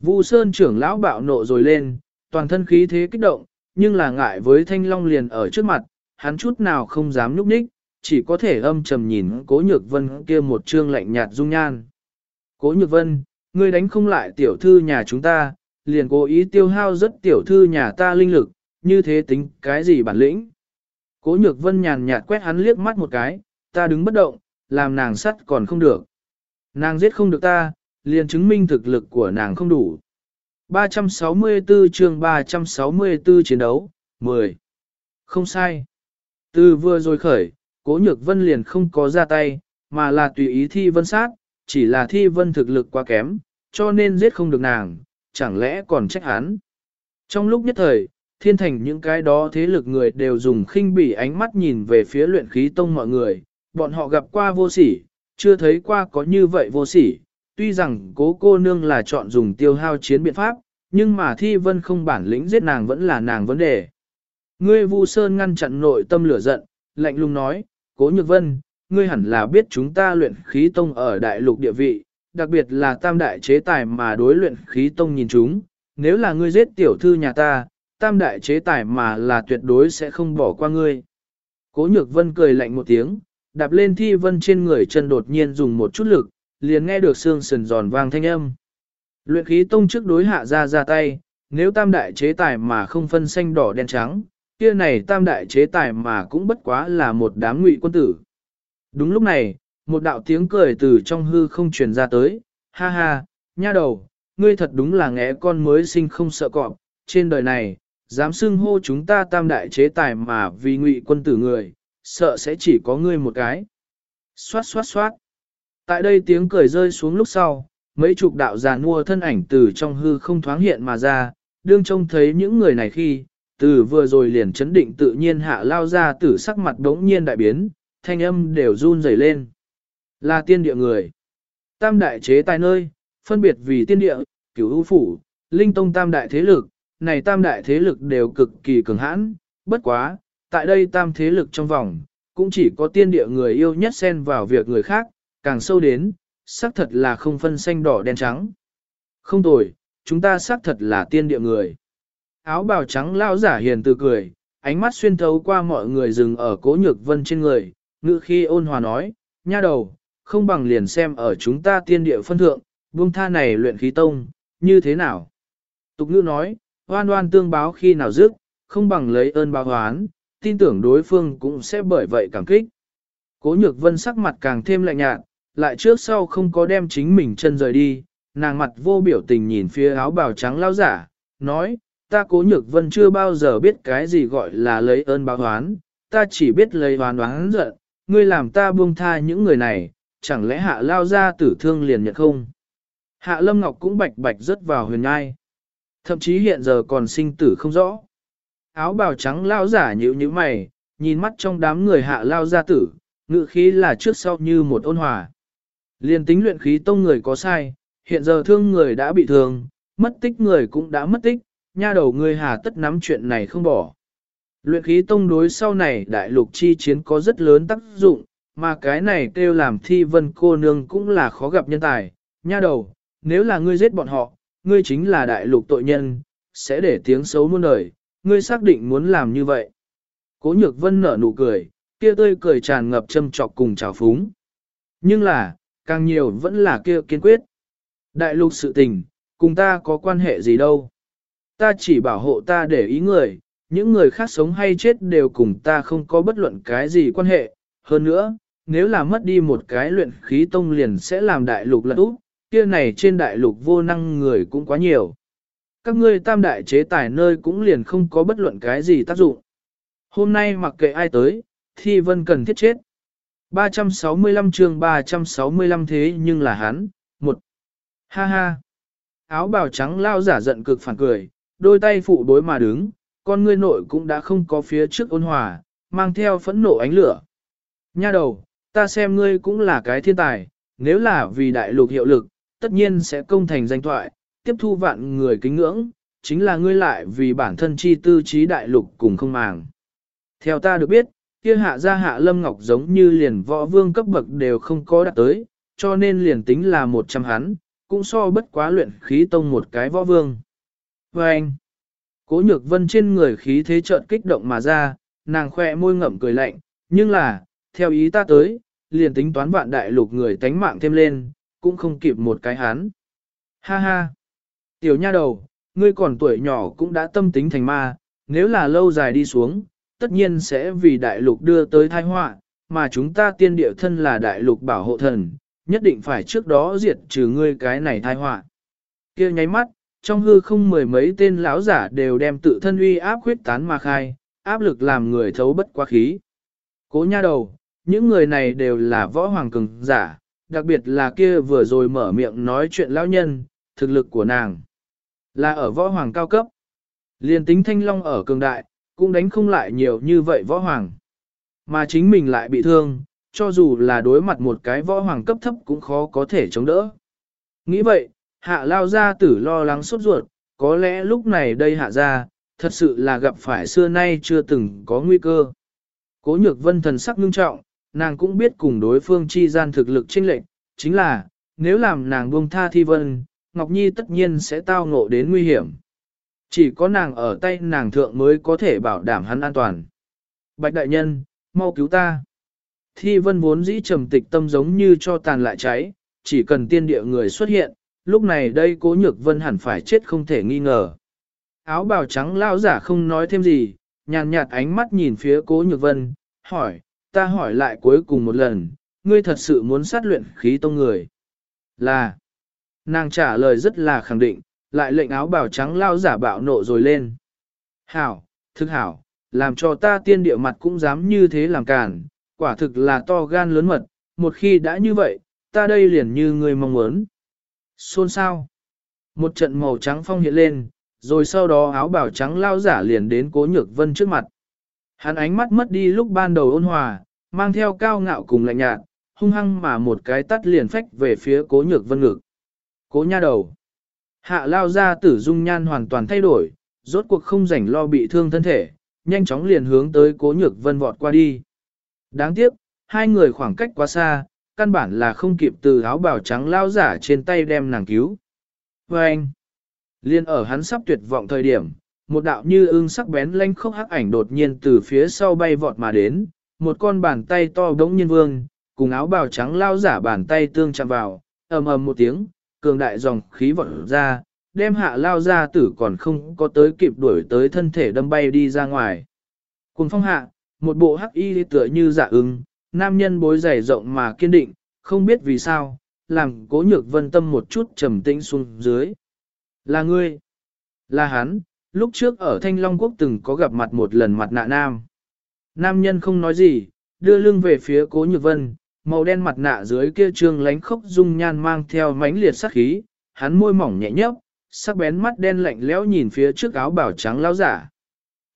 Vu Sơn trưởng lão bạo nộ rồi lên, toàn thân khí thế kích động, nhưng là ngại với thanh long liền ở trước mặt, hắn chút nào không dám nhúc nhích, chỉ có thể âm trầm nhìn cố nhược vân kia một trương lạnh nhạt dung nhan. Cố nhược vân, ngươi đánh không lại tiểu thư nhà chúng ta, liền cố ý tiêu hao rất tiểu thư nhà ta linh lực, như thế tính cái gì bản lĩnh. Cố nhược vân nhàn nhạt quét hắn liếc mắt một cái, ta đứng bất động, làm nàng sắt còn không được. Nàng giết không được ta, liền chứng minh thực lực của nàng không đủ. 364 chương 364 chiến đấu, 10. Không sai. Từ vừa rồi khởi, cố nhược vân liền không có ra tay, mà là tùy ý thi vân sát, chỉ là thi vân thực lực quá kém, cho nên giết không được nàng, chẳng lẽ còn trách hắn. Trong lúc nhất thời, thiên thành những cái đó thế lực người đều dùng khinh bỉ ánh mắt nhìn về phía luyện khí tông mọi người, bọn họ gặp qua vô sỉ, chưa thấy qua có như vậy vô sỉ, tuy rằng cố cô nương là chọn dùng tiêu hao chiến biện pháp, nhưng mà thi vân không bản lĩnh giết nàng vẫn là nàng vấn đề. Ngươi Vu Sơn ngăn chặn nội tâm lửa giận, lạnh lùng nói, cố nhược vân, ngươi hẳn là biết chúng ta luyện khí tông ở đại lục địa vị, đặc biệt là tam đại chế tài mà đối luyện khí tông nhìn chúng, nếu là ngươi giết tiểu thư nhà ta, tam đại chế tài mà là tuyệt đối sẽ không bỏ qua ngươi. Cố nhược vân cười lạnh một tiếng, đạp lên thi vân trên người chân đột nhiên dùng một chút lực, liền nghe được xương sườn giòn vang thanh âm. Luyện khí tông trước đối hạ ra ra tay, nếu tam đại chế tài mà không phân xanh đỏ đen trắng, kia này tam đại chế tài mà cũng bất quá là một đám ngụy quân tử. Đúng lúc này, một đạo tiếng cười từ trong hư không truyền ra tới, ha ha, nha đầu, ngươi thật đúng là ngẽ con mới sinh không sợ cọp, trên đời này, dám xưng hô chúng ta tam đại chế tài mà vì ngụy quân tử người, sợ sẽ chỉ có ngươi một cái. Xoát xoát xoát. Tại đây tiếng cười rơi xuống lúc sau, mấy chục đạo già nua thân ảnh từ trong hư không thoáng hiện mà ra, đương trông thấy những người này khi, từ vừa rồi liền chấn định tự nhiên hạ lao ra tử sắc mặt đống nhiên đại biến, thanh âm đều run rẩy lên. Là tiên địa người. Tam đại chế tài nơi, phân biệt vì tiên địa, cửu ưu phủ, linh tông tam đại thế lực, này tam đại thế lực đều cực kỳ cường hãn, bất quá, tại đây tam thế lực trong vòng, cũng chỉ có tiên địa người yêu nhất xen vào việc người khác, càng sâu đến, xác thật là không phân xanh đỏ đen trắng. Không tồi, chúng ta xác thật là tiên địa người. Áo bào trắng lao giả hiền từ cười, ánh mắt xuyên thấu qua mọi người dừng ở cố nhược vân trên người, ngự khi ôn hòa nói, nha đầu, không bằng liền xem ở chúng ta tiên địa phân thượng, buông tha này luyện khí tông, như thế nào? Tục ngữ nói, oan oan tương báo khi nào dứt, không bằng lấy ơn báo hoán, tin tưởng đối phương cũng sẽ bởi vậy cảm kích. Cố nhược vân sắc mặt càng thêm lạnh nhạt, lại trước sau không có đem chính mình chân rời đi, nàng mặt vô biểu tình nhìn phía áo bào trắng lao giả, nói, ta cố nhược vân chưa bao giờ biết cái gì gọi là lấy ơn báo oán ta chỉ biết lấy oán oán giận, ngươi làm ta buông tha những người này, chẳng lẽ hạ lao ra tử thương liền nhận không? Hạ Lâm Ngọc cũng bạch bạch rớt vào huyền ngai. Thậm chí hiện giờ còn sinh tử không rõ. Áo bào trắng lao giả nhíu như mày, nhìn mắt trong đám người hạ lao gia tử, ngự khí là trước sau như một ôn hòa. Liên tính luyện khí tông người có sai, hiện giờ thương người đã bị thương, mất tích người cũng đã mất tích, nha đầu người hà tất nắm chuyện này không bỏ. Luyện khí tông đối sau này đại lục chi chiến có rất lớn tác dụng, mà cái này kêu làm thi vân cô nương cũng là khó gặp nhân tài. Nha đầu, nếu là ngươi giết bọn họ, ngươi chính là đại lục tội nhân, sẽ để tiếng xấu muôn đời, ngươi xác định muốn làm như vậy. Cố nhược vân nở nụ cười, kia tươi cười tràn ngập châm trọc cùng trào phúng. Nhưng là, càng nhiều vẫn là kia kiên quyết. Đại lục sự tình, cùng ta có quan hệ gì đâu. Ta chỉ bảo hộ ta để ý người, những người khác sống hay chết đều cùng ta không có bất luận cái gì quan hệ. Hơn nữa, nếu là mất đi một cái luyện khí tông liền sẽ làm đại lục lật úp, kia này trên đại lục vô năng người cũng quá nhiều. Các ngươi tam đại chế tài nơi cũng liền không có bất luận cái gì tác dụng. Hôm nay mặc kệ ai tới, thi vân cần thiết chết. 365 chương 365 thế nhưng là hắn, một. Ha ha. Áo bào trắng lao giả giận cực phản cười, đôi tay phụ đối mà đứng, con ngươi nội cũng đã không có phía trước ôn hòa, mang theo phẫn nộ ánh lửa. Nha đầu, ta xem ngươi cũng là cái thiên tài, nếu là vì đại lục hiệu lực, tất nhiên sẽ công thành danh thoại, tiếp thu vạn người kính ngưỡng, chính là ngươi lại vì bản thân chi tư trí đại lục cùng không màng. Theo ta được biết, kia hạ gia hạ lâm ngọc giống như liền võ vương cấp bậc đều không có đạt tới, cho nên liền tính là một trăm hắn, cũng so bất quá luyện khí tông một cái võ vương. Và anh, cố nhược vân trên người khí thế trợn kích động mà ra, nàng khoe môi ngậm cười lạnh, nhưng là, theo ý ta tới, liền tính toán vạn đại lục người tánh mạng thêm lên, cũng không kịp một cái hắn. Ha ha, tiểu nha đầu, ngươi còn tuổi nhỏ cũng đã tâm tính thành ma, nếu là lâu dài đi xuống, tất nhiên sẽ vì đại lục đưa tới tai họa, mà chúng ta tiên địa thân là đại lục bảo hộ thần, nhất định phải trước đó diệt trừ ngươi cái này tai họa. Kia nháy mắt, trong hư không mười mấy tên lão giả đều đem tự thân uy áp khuyết tán mà khai, áp lực làm người thấu bất quá khí. Cố nha đầu, những người này đều là võ hoàng cường giả, đặc biệt là kia vừa rồi mở miệng nói chuyện lão nhân, thực lực của nàng là ở võ hoàng cao cấp. Liên tính thanh long ở cường đại, cũng đánh không lại nhiều như vậy võ hoàng. Mà chính mình lại bị thương, cho dù là đối mặt một cái võ hoàng cấp thấp cũng khó có thể chống đỡ. Nghĩ vậy, hạ lao ra tử lo lắng sốt ruột, có lẽ lúc này đây hạ ra, thật sự là gặp phải xưa nay chưa từng có nguy cơ. Cố nhược vân thần sắc ngưng trọng, nàng cũng biết cùng đối phương chi gian thực lực chênh lệch, chính là, nếu làm nàng buông tha thi vân, Ngọc Nhi tất nhiên sẽ tao ngộ đến nguy hiểm. Chỉ có nàng ở tay nàng thượng mới có thể bảo đảm hắn an toàn. Bạch đại nhân, mau cứu ta. Thi vân vốn dĩ trầm tịch tâm giống như cho tàn lại cháy, chỉ cần tiên địa người xuất hiện, lúc này đây cố nhược vân hẳn phải chết không thể nghi ngờ. Áo bào trắng lao giả không nói thêm gì, nhàn nhạt ánh mắt nhìn phía cố nhược vân, hỏi, ta hỏi lại cuối cùng một lần, ngươi thật sự muốn sát luyện khí tông người. Là, nàng trả lời rất là khẳng định, lại lệnh áo bào trắng lao giả bạo nộ rồi lên. Hảo, thực hảo, làm cho ta tiên địa mặt cũng dám như thế làm cản, quả thực là to gan lớn mật, một khi đã như vậy, ta đây liền như người mong muốn. Xôn sao? Một trận màu trắng phong hiện lên, rồi sau đó áo bào trắng lao giả liền đến cố nhược vân trước mặt. Hắn ánh mắt mất đi lúc ban đầu ôn hòa, mang theo cao ngạo cùng lạnh nhạt, hung hăng mà một cái tắt liền phách về phía cố nhược vân ngực. Cố nha đầu. Hạ lao ra tử dung nhan hoàn toàn thay đổi, rốt cuộc không rảnh lo bị thương thân thể, nhanh chóng liền hướng tới cố nhược vân vọt qua đi. Đáng tiếc, hai người khoảng cách quá xa, căn bản là không kịp từ áo bào trắng lao giả trên tay đem nàng cứu. Và anh, liên ở hắn sắp tuyệt vọng thời điểm, một đạo như ưng sắc bén lanh khốc hắc ảnh đột nhiên từ phía sau bay vọt mà đến, một con bàn tay to đống nhiên vương, cùng áo bào trắng lao giả bàn tay tương chạm vào, ầm ầm một tiếng, cường đại dòng khí vọt ra, đem hạ lao ra tử còn không có tới kịp đuổi tới thân thể đâm bay đi ra ngoài. Cùng phong hạ, một bộ hắc y tựa như dạ ứng, nam nhân bối dày rộng mà kiên định, không biết vì sao, làm cố nhược vân tâm một chút trầm tĩnh xuống dưới. Là ngươi, là hắn, lúc trước ở Thanh Long Quốc từng có gặp mặt một lần mặt nạ nam. Nam nhân không nói gì, đưa lưng về phía cố nhược vân, màu đen mặt nạ dưới kia trương lánh khốc dung nhan mang theo mãnh liệt sắc khí, hắn môi mỏng nhẹ nhấp, sắc bén mắt đen lạnh lẽo nhìn phía trước áo bào trắng lao giả.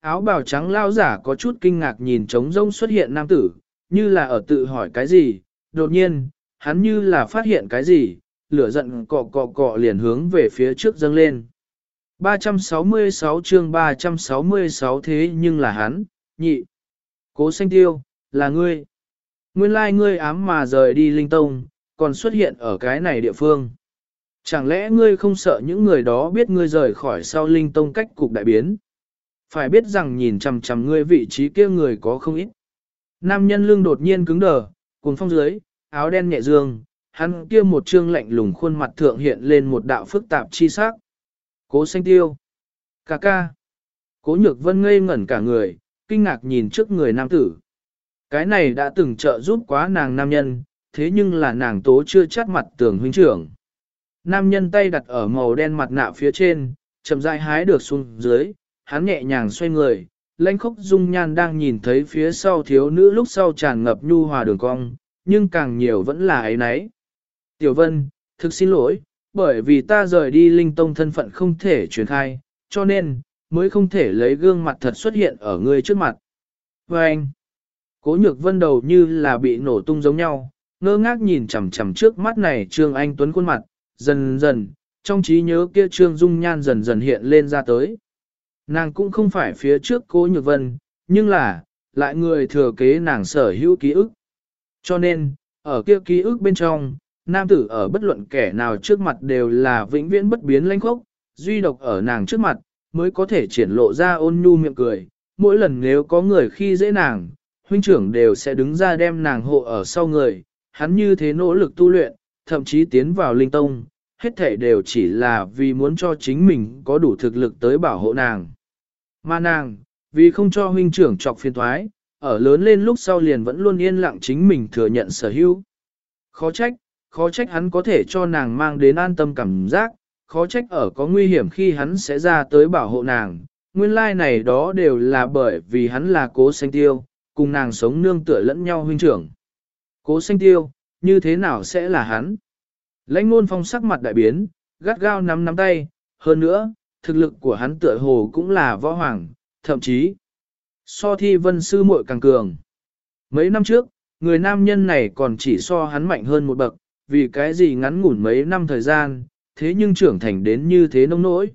Áo bào trắng lao giả có chút kinh ngạc nhìn trống rông xuất hiện nam tử, như là ở tự hỏi cái gì, đột nhiên, hắn như là phát hiện cái gì, lửa giận cọ cọ cọ liền hướng về phía trước dâng lên. 366 chương 366 thế nhưng là hắn, nhị. Cố xanh tiêu, là ngươi. Nguyên lai ngươi ám mà rời đi linh tông, còn xuất hiện ở cái này địa phương. Chẳng lẽ ngươi không sợ những người đó biết ngươi rời khỏi sau linh tông cách cục đại biến? Phải biết rằng nhìn chằm chằm ngươi vị trí kia người có không ít. Nam nhân lưng đột nhiên cứng đờ, cuồng phong dưới, áo đen nhẹ dương, hắn kia một trương lạnh lùng khuôn mặt thượng hiện lên một đạo phức tạp chi sắc. Cố xanh tiêu. Cà ca. Cố nhược vân ngây ngẩn cả người, kinh ngạc nhìn trước người nam tử. Cái này đã từng trợ giúp quá nàng nam nhân, thế nhưng là nàng tố chưa chắt mặt tưởng huynh trưởng. Nam nhân tay đặt ở màu đen mặt nạ phía trên, chậm rãi hái được xuống dưới, hắn nhẹ nhàng xoay người, lãnh khốc dung nhan đang nhìn thấy phía sau thiếu nữ lúc sau tràn ngập nhu hòa đường cong, nhưng càng nhiều vẫn là ấy nấy. Tiểu Vân, thực xin lỗi, bởi vì ta rời đi linh tông thân phận không thể truyền khai, cho nên, mới không thể lấy gương mặt thật xuất hiện ở ngươi trước mặt. Và anh, Cố nhược vân đầu như là bị nổ tung giống nhau, ngơ ngác nhìn chằm chằm trước mắt này Trương Anh Tuấn khuôn mặt, dần dần, trong trí nhớ kia Trương Dung Nhan dần dần hiện lên ra tới. Nàng cũng không phải phía trước cố nhược vân, nhưng là, lại người thừa kế nàng sở hữu ký ức. Cho nên, ở kia ký ức bên trong, nam tử ở bất luận kẻ nào trước mặt đều là vĩnh viễn bất biến lãnh khốc, duy độc ở nàng trước mặt, mới có thể triển lộ ra ôn nhu miệng cười. Mỗi lần nếu có người khi dễ nàng, huynh trưởng đều sẽ đứng ra đem nàng hộ ở sau người, hắn như thế nỗ lực tu luyện, thậm chí tiến vào linh tông, hết thể đều chỉ là vì muốn cho chính mình có đủ thực lực tới bảo hộ nàng. Mà nàng, vì không cho huynh trưởng trọc phiền thoái, ở lớn lên lúc sau liền vẫn luôn yên lặng chính mình thừa nhận sở hữu. Khó trách, khó trách hắn có thể cho nàng mang đến an tâm cảm giác, khó trách ở có nguy hiểm khi hắn sẽ ra tới bảo hộ nàng. Nguyên lai like này đó đều là bởi vì hắn là cố sanh tiêu, cùng nàng sống nương tựa lẫn nhau huynh trưởng. Cố xanh tiêu, như thế nào sẽ là hắn? Lãnh ngôn phong sắc mặt đại biến, gắt gao nắm nắm tay, hơn nữa, thực lực của hắn tựa hồ cũng là võ hoàng, thậm chí, so thi vân sư muội càng cường. Mấy năm trước, người nam nhân này còn chỉ so hắn mạnh hơn một bậc, vì cái gì ngắn ngủn mấy năm thời gian, thế nhưng trưởng thành đến như thế nông nỗi.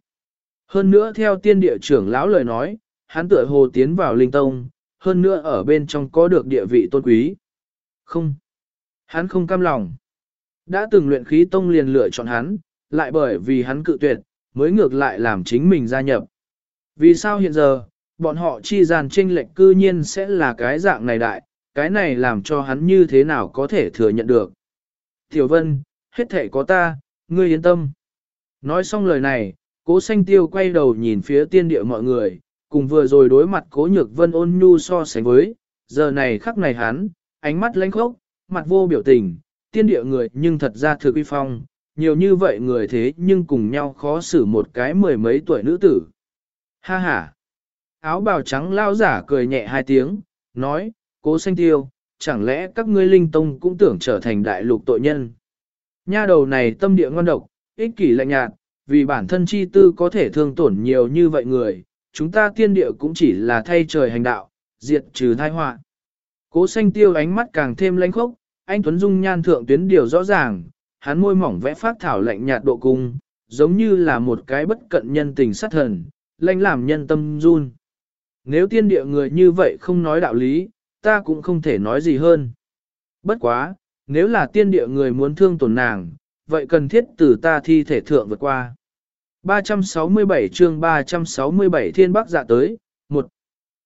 Hơn nữa theo tiên địa trưởng lão lời nói, hắn tựa hồ tiến vào linh tông, hơn nữa ở bên trong có được địa vị tôn quý. Không, hắn không cam lòng. Đã từng luyện khí tông liền lựa chọn hắn, lại bởi vì hắn cự tuyệt, mới ngược lại làm chính mình gia nhập. Vì sao hiện giờ, bọn họ chi gian tranh lệch cư nhiên sẽ là cái dạng này đại, cái này làm cho hắn như thế nào có thể thừa nhận được. Tiểu Vân, hết thể có ta, ngươi yên tâm. Nói xong lời này, cố xanh tiêu quay đầu nhìn phía tiên địa mọi người, cùng vừa rồi đối mặt cố nhược vân ôn nhu so sánh với, giờ này khắc này hắn, ánh mắt lãnh khốc, mặt vô biểu tình, tiên địa người nhưng thật ra thực uy phong, nhiều như vậy người thế nhưng cùng nhau khó xử một cái mười mấy tuổi nữ tử. Ha ha! Áo bào trắng lao giả cười nhẹ hai tiếng, nói, cố xanh tiêu, chẳng lẽ các ngươi linh tông cũng tưởng trở thành đại lục tội nhân. Nha đầu này tâm địa ngon độc, ích kỷ lạnh nhạt, vì bản thân chi tư có thể thương tổn nhiều như vậy người, chúng ta tiên địa cũng chỉ là thay trời hành đạo, diệt trừ thai họa. Cố xanh tiêu ánh mắt càng thêm lãnh khốc, anh Tuấn Dung nhan thượng tuyến điều rõ ràng, hắn môi mỏng vẽ phát thảo lạnh nhạt độ cung, giống như là một cái bất cận nhân tình sát thần, lãnh làm nhân tâm run. Nếu tiên địa người như vậy không nói đạo lý, ta cũng không thể nói gì hơn. Bất quá, nếu là tiên địa người muốn thương tổn nàng, vậy cần thiết từ ta thi thể thượng vượt qua. 367 chương 367 thiên bắc dạ tới, một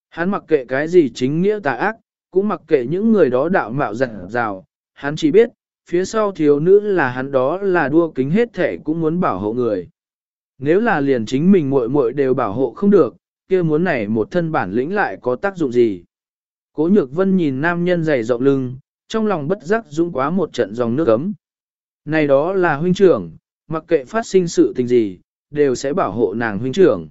Hắn mặc kệ cái gì chính nghĩa tà ác, cũng mặc kệ những người đó đạo mạo dặn rào, hắn chỉ biết, phía sau thiếu nữ là hắn đó là đua kính hết thể cũng muốn bảo hộ người. Nếu là liền chính mình muội muội đều bảo hộ không được, kia muốn này một thân bản lĩnh lại có tác dụng gì. Cố nhược vân nhìn nam nhân dày rộng lưng, trong lòng bất giác dũng quá một trận dòng nước ấm. Này đó là huynh trưởng, mặc kệ phát sinh sự tình gì, đều sẽ bảo hộ nàng huynh trưởng.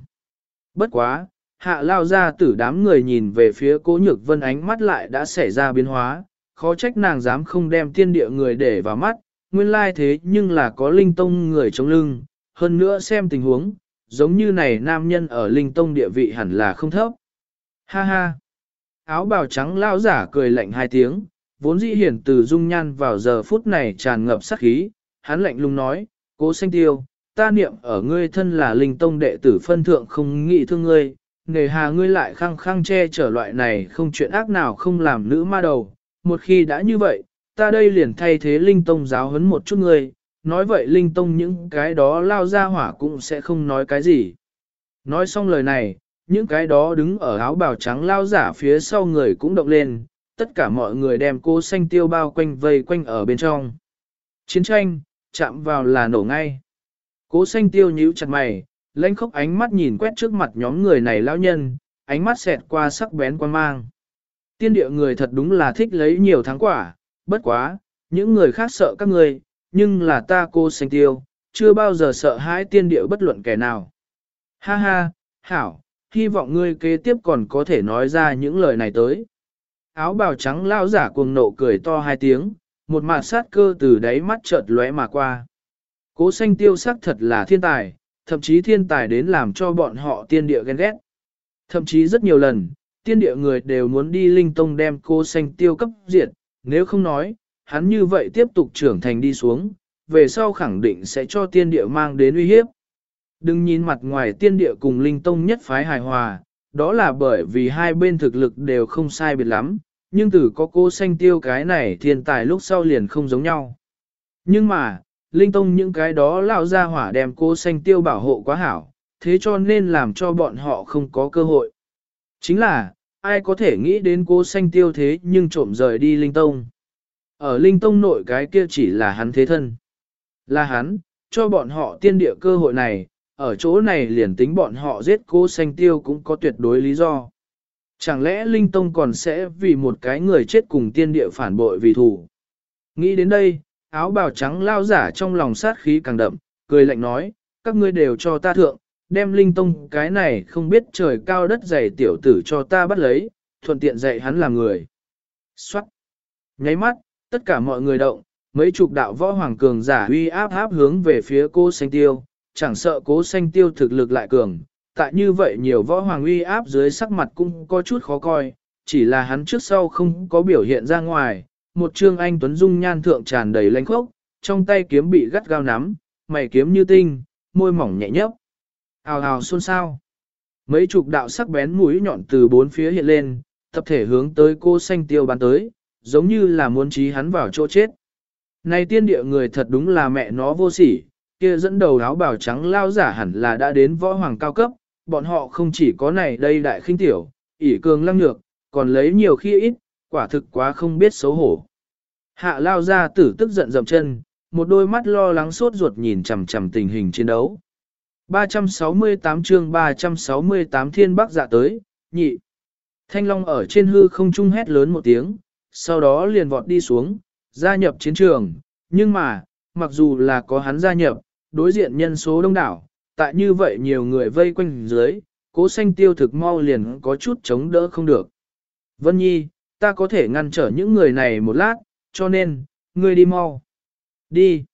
Bất quá, hạ lao ra tử đám người nhìn về phía cố nhược vân ánh mắt lại đã xảy ra biến hóa, khó trách nàng dám không đem tiên địa người để vào mắt, nguyên lai thế nhưng là có linh tông người chống lưng, hơn nữa xem tình huống, giống như này nam nhân ở linh tông địa vị hẳn là không thấp. Ha ha! Áo bào trắng lao giả cười lạnh hai tiếng, vốn dĩ hiển từ dung nhan vào giờ phút này tràn ngập sát khí, hắn lạnh lùng nói, cố xanh tiêu, ta niệm ở ngươi thân là linh tông đệ tử phân thượng không nghĩ thương ngươi, nghề hà ngươi lại khăng khăng che chở loại này không chuyện ác nào không làm nữ ma đầu, một khi đã như vậy, ta đây liền thay thế linh tông giáo huấn một chút ngươi, nói vậy linh tông những cái đó lao ra hỏa cũng sẽ không nói cái gì. Nói xong lời này, những cái đó đứng ở áo bào trắng lao giả phía sau người cũng động lên, tất cả mọi người đem cô xanh tiêu bao quanh vây quanh ở bên trong. Chiến tranh, chạm vào là nổ ngay. Cố xanh tiêu nhíu chặt mày, lãnh khốc ánh mắt nhìn quét trước mặt nhóm người này lão nhân, ánh mắt xẹt qua sắc bén quan mang. Tiên địa người thật đúng là thích lấy nhiều thắng quả, bất quá, những người khác sợ các người, nhưng là ta cô xanh tiêu, chưa bao giờ sợ hãi tiên địa bất luận kẻ nào. Ha ha, hảo, hy vọng ngươi kế tiếp còn có thể nói ra những lời này tới. Áo bào trắng lao giả cuồng nộ cười to hai tiếng, một mạt sát cơ từ đáy mắt chợt lóe mà qua. Cố xanh tiêu sắc thật là thiên tài, thậm chí thiên tài đến làm cho bọn họ tiên địa ghen ghét. Thậm chí rất nhiều lần, tiên địa người đều muốn đi linh tông đem cô xanh tiêu cấp diệt, nếu không nói, hắn như vậy tiếp tục trưởng thành đi xuống, về sau khẳng định sẽ cho tiên địa mang đến uy hiếp. Đừng nhìn mặt ngoài tiên địa cùng linh tông nhất phái hài hòa, đó là bởi vì hai bên thực lực đều không sai biệt lắm, nhưng từ có cô xanh tiêu cái này thiên tài lúc sau liền không giống nhau. Nhưng mà, linh tông những cái đó lão ra hỏa đem cô xanh tiêu bảo hộ quá hảo, thế cho nên làm cho bọn họ không có cơ hội. Chính là, ai có thể nghĩ đến cô xanh tiêu thế nhưng trộm rời đi linh tông. Ở linh tông nội cái kia chỉ là hắn thế thân. Là hắn, cho bọn họ tiên địa cơ hội này, ở chỗ này liền tính bọn họ giết cô xanh tiêu cũng có tuyệt đối lý do. Chẳng lẽ Linh Tông còn sẽ vì một cái người chết cùng tiên địa phản bội vì thủ? Nghĩ đến đây, áo bào trắng lao giả trong lòng sát khí càng đậm, cười lạnh nói, các ngươi đều cho ta thượng, đem Linh Tông cái này không biết trời cao đất dày tiểu tử cho ta bắt lấy, thuận tiện dạy hắn làm người. Xoát! Nháy mắt, tất cả mọi người động, mấy chục đạo võ hoàng cường giả uy áp áp hướng về phía cô xanh tiêu, chẳng sợ cố xanh tiêu thực lực lại cường, tại như vậy nhiều võ hoàng uy áp dưới sắc mặt cũng có chút khó coi, chỉ là hắn trước sau không có biểu hiện ra ngoài, một trương anh tuấn dung nhan thượng tràn đầy lanh khốc, trong tay kiếm bị gắt gao nắm, mày kiếm như tinh, môi mỏng nhẹ nhấp. Hào hào xôn xao. Mấy chục đạo sắc bén mũi nhọn từ bốn phía hiện lên, tập thể hướng tới cô xanh tiêu bắn tới, giống như là muốn trí hắn vào chỗ chết. Này tiên địa người thật đúng là mẹ nó vô sỉ, kia dẫn đầu áo bào trắng lao giả hẳn là đã đến võ hoàng cao cấp, bọn họ không chỉ có này đây đại khinh tiểu, ỷ cường lăng nhược, còn lấy nhiều khi ít, quả thực quá không biết xấu hổ. Hạ lao ra tử tức giận dậm chân, một đôi mắt lo lắng sốt ruột nhìn chằm chằm tình hình chiến đấu. 368 chương 368 thiên bắc dạ tới, nhị. Thanh Long ở trên hư không trung hét lớn một tiếng, sau đó liền vọt đi xuống, gia nhập chiến trường, nhưng mà, mặc dù là có hắn gia nhập, đối diện nhân số đông đảo, tại như vậy nhiều người vây quanh dưới, cố xanh tiêu thực mau liền có chút chống đỡ không được. Vân Nhi, ta có thể ngăn trở những người này một lát, cho nên, ngươi đi mau. Đi.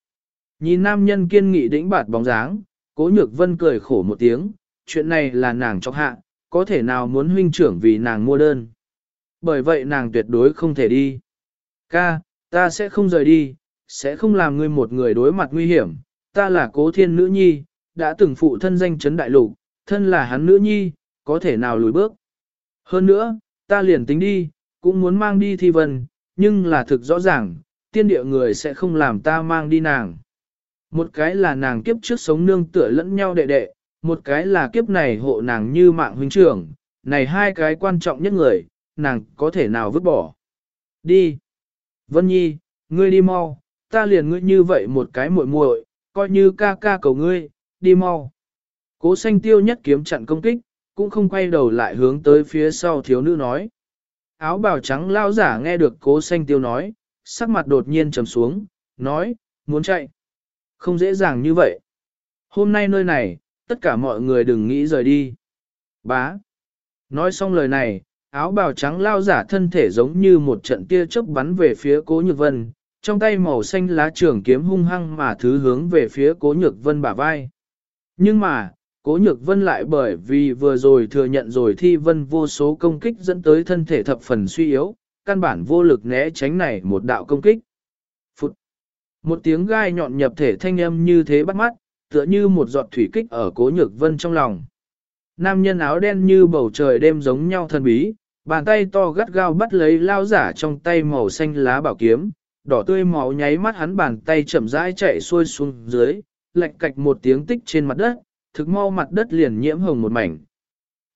Nhìn nam nhân kiên nghị đĩnh bạt bóng dáng, cố nhược vân cười khổ một tiếng, chuyện này là nàng chọc hạ, có thể nào muốn huynh trưởng vì nàng mua đơn. Bởi vậy nàng tuyệt đối không thể đi. Ca, ta sẽ không rời đi, sẽ không làm ngươi một người đối mặt nguy hiểm, ta là cố thiên nữ nhi, đã từng phụ thân danh chấn đại lục, thân là hắn nữ nhi, có thể nào lùi bước. Hơn nữa, ta liền tính đi, cũng muốn mang đi thi vân, nhưng là thực rõ ràng, tiên địa người sẽ không làm ta mang đi nàng. Một cái là nàng kiếp trước sống nương tựa lẫn nhau đệ đệ, một cái là kiếp này hộ nàng như mạng huynh trưởng, này hai cái quan trọng nhất người, nàng có thể nào vứt bỏ. Đi. Vân Nhi, ngươi đi mau, ta liền ngươi như vậy một cái muội muội, coi như ca ca cầu ngươi, đi mau. Cố xanh tiêu nhất kiếm chặn công kích, cũng không quay đầu lại hướng tới phía sau thiếu nữ nói. Áo bào trắng lao giả nghe được cố xanh tiêu nói, sắc mặt đột nhiên trầm xuống, nói, muốn chạy. Không dễ dàng như vậy. Hôm nay nơi này, tất cả mọi người đừng nghĩ rời đi. Bá. Nói xong lời này, áo bào trắng lao giả thân thể giống như một trận tia chớp bắn về phía cố nhược vân, trong tay màu xanh lá trường kiếm hung hăng mà thứ hướng về phía cố nhược vân bả vai. Nhưng mà, cố nhược vân lại bởi vì vừa rồi thừa nhận rồi thi vân vô số công kích dẫn tới thân thể thập phần suy yếu, căn bản vô lực né tránh này một đạo công kích. Phụt! Một tiếng gai nhọn nhập thể thanh âm như thế bắt mắt, tựa như một giọt thủy kích ở cố nhược vân trong lòng. Nam nhân áo đen như bầu trời đêm giống nhau thân bí, bàn tay to gắt gao bắt lấy lao giả trong tay màu xanh lá bảo kiếm, đỏ tươi máu nháy mắt hắn bàn tay chậm rãi chạy xuôi xuống dưới, lạch cạch một tiếng tích trên mặt đất, thực mau mặt đất liền nhiễm hồng một mảnh.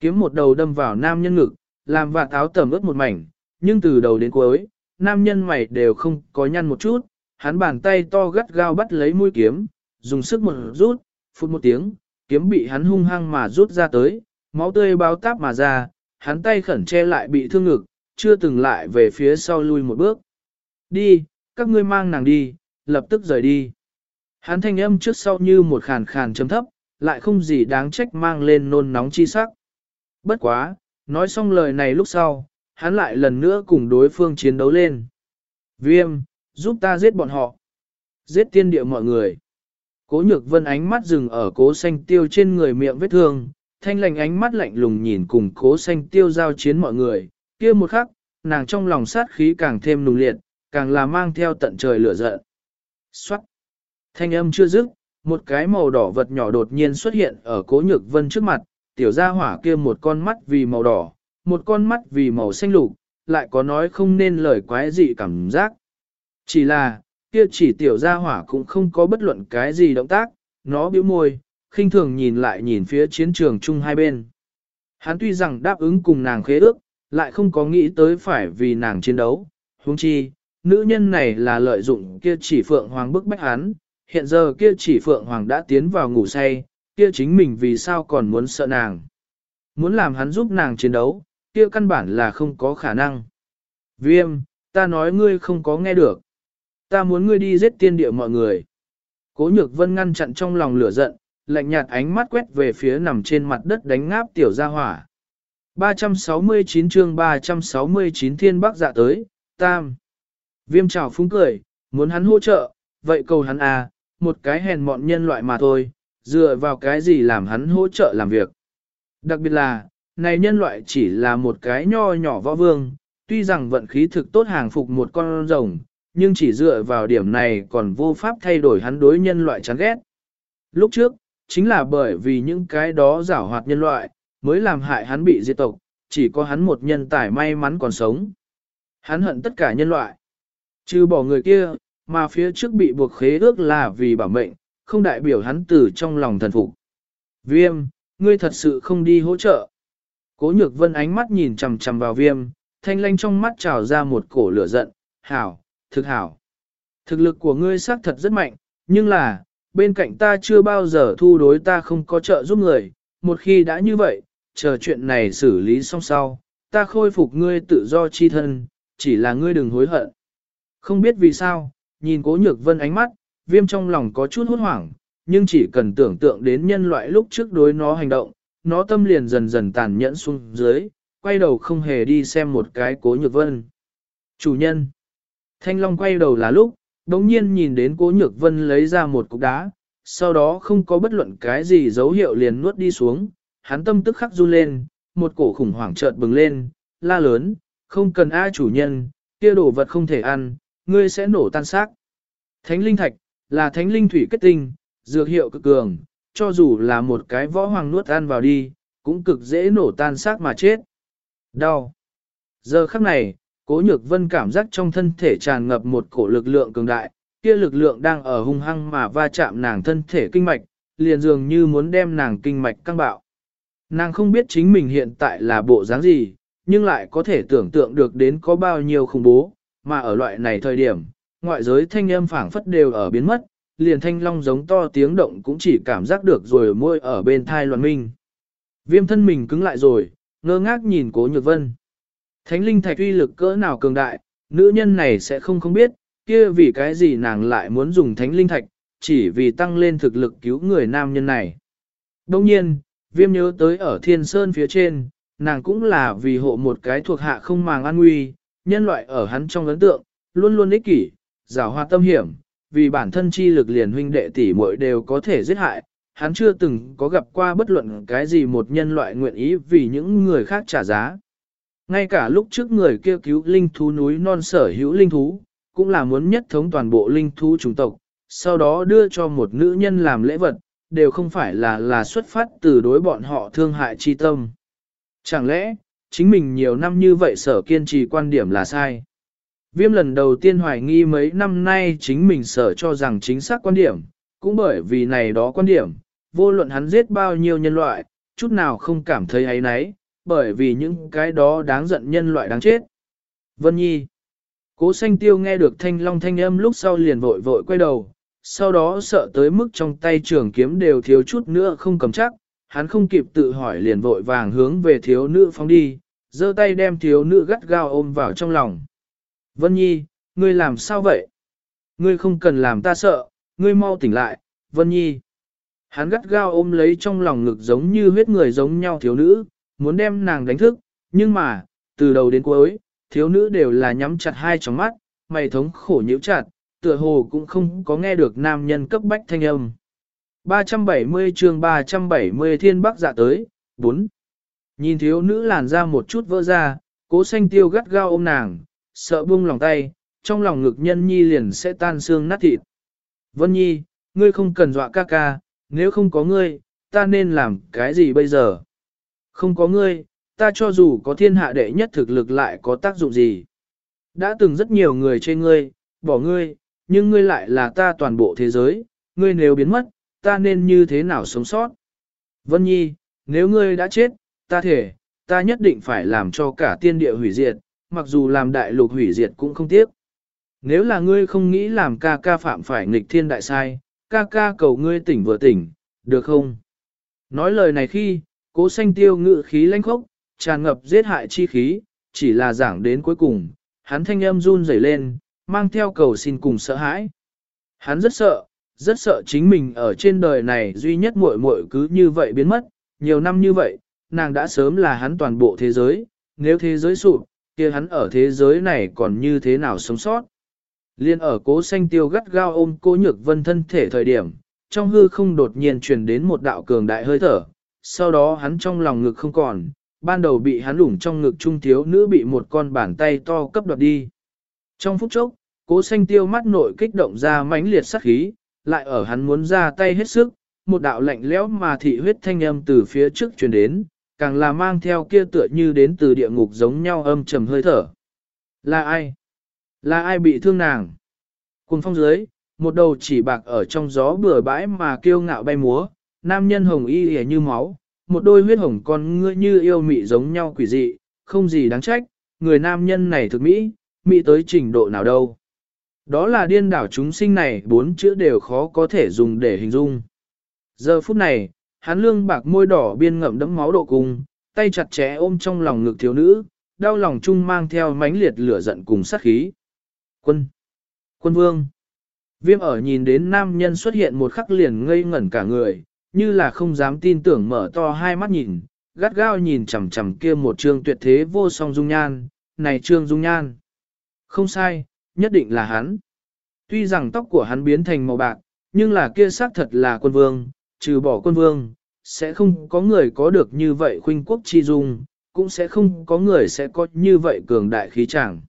Kiếm một đầu đâm vào nam nhân ngực, làm và táo tẩm ướt một mảnh, nhưng từ đầu đến cuối, nam nhân mày đều không có nhăn một chút, hắn bàn tay to gắt gao bắt lấy mũi kiếm, dùng sức một rút, phút một tiếng, kiếm bị hắn hung hăng mà rút ra tới, máu tươi báo táp mà ra, hắn tay khẩn che lại bị thương ngực, chưa từng lại về phía sau lui một bước. Đi, các ngươi mang nàng đi, lập tức rời đi. Hắn thanh âm trước sau như một khàn khàn chấm thấp, lại không gì đáng trách mang lên nôn nóng chi sắc. Bất quá, nói xong lời này lúc sau, hắn lại lần nữa cùng đối phương chiến đấu lên. Viêm, giúp ta giết bọn họ. Giết tiên địa mọi người. Cố nhược vân ánh mắt dừng ở cố xanh tiêu trên người miệng vết thương, thanh lành ánh mắt lạnh lùng nhìn cùng cố xanh tiêu giao chiến mọi người, kia một khắc, nàng trong lòng sát khí càng thêm nùng liệt, càng là mang theo tận trời lửa giận. Xoát! Thanh âm chưa dứt, một cái màu đỏ vật nhỏ đột nhiên xuất hiện ở cố nhược vân trước mặt, tiểu gia hỏa kia một con mắt vì màu đỏ, một con mắt vì màu xanh lục, lại có nói không nên lời quái dị cảm giác. Chỉ là, kia chỉ tiểu gia hỏa cũng không có bất luận cái gì động tác, nó bĩu môi, khinh thường nhìn lại nhìn phía chiến trường chung hai bên. Hắn tuy rằng đáp ứng cùng nàng khế ước, lại không có nghĩ tới phải vì nàng chiến đấu, huống chi, nữ nhân này là lợi dụng kia chỉ phượng hoàng bức bách hắn, hiện giờ kia chỉ phượng hoàng đã tiến vào ngủ say, kia chính mình vì sao còn muốn sợ nàng. Muốn làm hắn giúp nàng chiến đấu, kia căn bản là không có khả năng. Viêm, ta nói ngươi không có nghe được. Ta muốn ngươi đi giết tiên địa mọi người. Cố nhược vân ngăn chặn trong lòng lửa giận, lạnh nhạt ánh mắt quét về phía nằm trên mặt đất đánh ngáp tiểu gia hỏa. 369 chương 369 thiên bắc dạ tới, tam. Viêm trào phúng cười, muốn hắn hỗ trợ, vậy cầu hắn à, một cái hèn mọn nhân loại mà thôi, dựa vào cái gì làm hắn hỗ trợ làm việc. Đặc biệt là, này nhân loại chỉ là một cái nho nhỏ võ vương, tuy rằng vận khí thực tốt hàng phục một con rồng, nhưng chỉ dựa vào điểm này còn vô pháp thay đổi hắn đối nhân loại chán ghét. Lúc trước, chính là bởi vì những cái đó giảo hoạt nhân loại, mới làm hại hắn bị diệt tộc, chỉ có hắn một nhân tài may mắn còn sống. Hắn hận tất cả nhân loại. Trừ bỏ người kia, mà phía trước bị buộc khế ước là vì bảo mệnh, không đại biểu hắn từ trong lòng thần phục. Viêm, ngươi thật sự không đi hỗ trợ. Cố nhược vân ánh mắt nhìn chầm chầm vào viêm, thanh lanh trong mắt trào ra một cổ lửa giận, hảo, thực hảo. Thực lực của ngươi xác thật rất mạnh, nhưng là, bên cạnh ta chưa bao giờ thu đối ta không có trợ giúp người, một khi đã như vậy, chờ chuyện này xử lý xong sau, ta khôi phục ngươi tự do chi thân, chỉ là ngươi đừng hối hận. Không biết vì sao, nhìn cố nhược vân ánh mắt, viêm trong lòng có chút hốt hoảng, nhưng chỉ cần tưởng tượng đến nhân loại lúc trước đối nó hành động, nó tâm liền dần dần tàn nhẫn xuống dưới, quay đầu không hề đi xem một cái cố nhược vân. Chủ nhân. Thanh Long quay đầu là lúc, đống nhiên nhìn đến cố nhược vân lấy ra một cục đá, sau đó không có bất luận cái gì dấu hiệu liền nuốt đi xuống, hắn tâm tức khắc run lên, một cổ khủng hoảng chợt bừng lên, la lớn, không cần ai chủ nhân, kia đồ vật không thể ăn, ngươi sẽ nổ tan xác. Thánh linh thạch, là thánh linh thủy kết tinh, dược hiệu cực cường, cho dù là một cái võ hoàng nuốt ăn vào đi, cũng cực dễ nổ tan xác mà chết. Đau. Giờ khắc này, cố nhược vân cảm giác trong thân thể tràn ngập một cổ lực lượng cường đại, kia lực lượng đang ở hung hăng mà va chạm nàng thân thể kinh mạch, liền dường như muốn đem nàng kinh mạch căng bạo. Nàng không biết chính mình hiện tại là bộ dáng gì, nhưng lại có thể tưởng tượng được đến có bao nhiêu khủng bố, mà ở loại này thời điểm, ngoại giới thanh âm phảng phất đều ở biến mất, liền thanh long giống to tiếng động cũng chỉ cảm giác được rồi môi ở bên thai loạn minh. Viêm thân mình cứng lại rồi, ngơ ngác nhìn cố nhược vân. Thánh linh thạch uy lực cỡ nào cường đại, nữ nhân này sẽ không không biết, kia vì cái gì nàng lại muốn dùng thánh linh thạch, chỉ vì tăng lên thực lực cứu người nam nhân này. Đồng nhiên, viêm nhớ tới ở thiên sơn phía trên, nàng cũng là vì hộ một cái thuộc hạ không màng an nguy, nhân loại ở hắn trong ấn tượng, luôn luôn ích kỷ, rào hoa tâm hiểm, vì bản thân chi lực liền huynh đệ tỷ muội đều có thể giết hại, hắn chưa từng có gặp qua bất luận cái gì một nhân loại nguyện ý vì những người khác trả giá. Ngay cả lúc trước người kia cứu linh thú núi non sở hữu linh thú, cũng là muốn nhất thống toàn bộ linh thú chủng tộc, sau đó đưa cho một nữ nhân làm lễ vật, đều không phải là là xuất phát từ đối bọn họ thương hại chi tâm. Chẳng lẽ, chính mình nhiều năm như vậy sở kiên trì quan điểm là sai? Viêm lần đầu tiên hoài nghi mấy năm nay chính mình sở cho rằng chính xác quan điểm, cũng bởi vì này đó quan điểm, vô luận hắn giết bao nhiêu nhân loại, chút nào không cảm thấy ấy nấy, bởi vì những cái đó đáng giận nhân loại đáng chết. Vân Nhi Cố xanh tiêu nghe được thanh long thanh âm lúc sau liền vội vội quay đầu, sau đó sợ tới mức trong tay trường kiếm đều thiếu chút nữa không cầm chắc, hắn không kịp tự hỏi liền vội vàng hướng về thiếu nữ phóng đi, giơ tay đem thiếu nữ gắt gao ôm vào trong lòng. Vân Nhi, ngươi làm sao vậy? Ngươi không cần làm ta sợ, ngươi mau tỉnh lại, Vân Nhi. Hắn gắt gao ôm lấy trong lòng ngực giống như huyết người giống nhau thiếu nữ, muốn đem nàng đánh thức, nhưng mà, từ đầu đến cuối, thiếu nữ đều là nhắm chặt hai tròng mắt, mày thống khổ nhíu chặt, tựa hồ cũng không có nghe được nam nhân cấp bách thanh âm. 370 chương 370 thiên bắc dạ tới, 4. Nhìn thiếu nữ làn ra một chút vỡ ra, cố xanh tiêu gắt gao ôm nàng, sợ buông lòng tay, trong lòng ngực nhân nhi liền sẽ tan xương nát thịt. Vân nhi, ngươi không cần dọa ca ca, nếu không có ngươi, ta nên làm cái gì bây giờ? Không có ngươi, ta cho dù có thiên hạ đệ nhất thực lực lại có tác dụng gì? Đã từng rất nhiều người trên ngươi, bỏ ngươi, nhưng ngươi lại là ta toàn bộ thế giới, ngươi nếu biến mất, ta nên như thế nào sống sót? Vân Nhi, nếu ngươi đã chết, ta thể, ta nhất định phải làm cho cả tiên địa hủy diệt, mặc dù làm đại lục hủy diệt cũng không tiếc. Nếu là ngươi không nghĩ làm ca ca phạm phải nghịch thiên đại sai, ca ca cầu ngươi tỉnh vừa tỉnh, được không? Nói lời này khi, cố xanh tiêu ngự khí lãnh khốc, tràn ngập giết hại chi khí, chỉ là giảng đến cuối cùng, hắn thanh âm run rẩy lên, mang theo cầu xin cùng sợ hãi. Hắn rất sợ, rất sợ chính mình ở trên đời này duy nhất muội muội cứ như vậy biến mất, nhiều năm như vậy, nàng đã sớm là hắn toàn bộ thế giới, nếu thế giới sụp, kia hắn ở thế giới này còn như thế nào sống sót. Liên ở cố xanh tiêu gắt gao ôm cố nhược vân thân thể thời điểm, trong hư không đột nhiên truyền đến một đạo cường đại hơi thở, sau đó hắn trong lòng ngực không còn, ban đầu bị hắn lủng trong ngực trung thiếu nữ bị một con bàn tay to cấp đoạt đi. Trong phút chốc, cố xanh tiêu mắt nội kích động ra mãnh liệt sát khí, lại ở hắn muốn ra tay hết sức, một đạo lạnh lẽo mà thị huyết thanh âm từ phía trước truyền đến, càng là mang theo kia tựa như đến từ địa ngục giống nhau âm trầm hơi thở. Là ai? Là ai bị thương nàng? Cùng phong dưới, một đầu chỉ bạc ở trong gió bừa bãi mà kiêu ngạo bay múa, nam nhân hồng y hề như máu, một đôi huyết hồng con ngươi như yêu mị giống nhau quỷ dị, không gì đáng trách, người nam nhân này thực mỹ, mỹ tới trình độ nào đâu. Đó là điên đảo chúng sinh này bốn chữ đều khó có thể dùng để hình dung. Giờ phút này, hắn lương bạc môi đỏ biên ngậm đẫm máu độ cung, tay chặt chẽ ôm trong lòng ngực thiếu nữ, đau lòng chung mang theo mãnh liệt lửa giận cùng sát khí. Quân! Quân vương! Viêm ở nhìn đến nam nhân xuất hiện một khắc liền ngây ngẩn cả người, như là không dám tin tưởng mở to hai mắt nhìn, gắt gao nhìn chằm chằm kia một trương tuyệt thế vô song dung nhan, này trương dung nhan. Không sai, nhất định là hắn. Tuy rằng tóc của hắn biến thành màu bạc, nhưng là kia xác thật là quân vương, trừ bỏ quân vương, sẽ không có người có được như vậy khuynh quốc chi dung, cũng sẽ không có người sẽ có như vậy cường đại khí chẳng.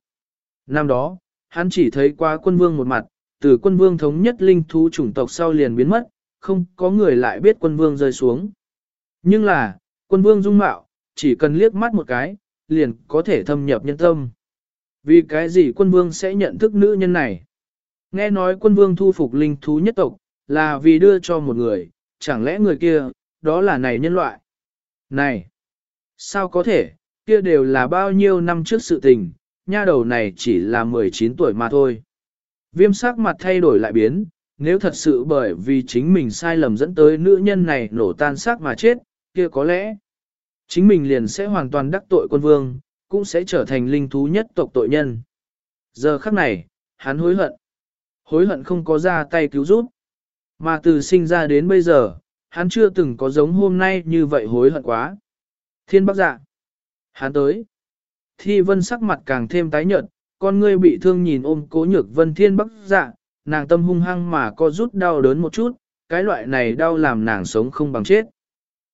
Năm đó, hắn chỉ thấy qua quân vương một mặt, từ quân vương thống nhất linh thú chủng tộc sau liền biến mất, không có người lại biết quân vương rơi xuống. Nhưng là, quân vương dung mạo, chỉ cần liếc mắt một cái, liền có thể thâm nhập nhân tâm. Vì cái gì quân vương sẽ nhận thức nữ nhân này? Nghe nói quân vương thu phục linh thú nhất tộc, là vì đưa cho một người, chẳng lẽ người kia, đó là này nhân loại? Này! Sao có thể, kia đều là bao nhiêu năm trước sự tình, nha đầu này chỉ là 19 tuổi mà thôi. Viêm sắc mặt thay đổi lại biến, nếu thật sự bởi vì chính mình sai lầm dẫn tới nữ nhân này nổ tan xác mà chết, kia có lẽ chính mình liền sẽ hoàn toàn đắc tội quân vương, cũng sẽ trở thành linh thú nhất tộc tội nhân. Giờ khắc này, hắn hối hận. Hối hận không có ra tay cứu giúp. Mà từ sinh ra đến bây giờ, hắn chưa từng có giống hôm nay như vậy hối hận quá. Thiên bác dạ. Hắn tới. Thi vân sắc mặt càng thêm tái nhợt, con ngươi bị thương nhìn ôm cố nhược vân thiên bắc dạ, nàng tâm hung hăng mà co rút đau đớn một chút, cái loại này đau làm nàng sống không bằng chết.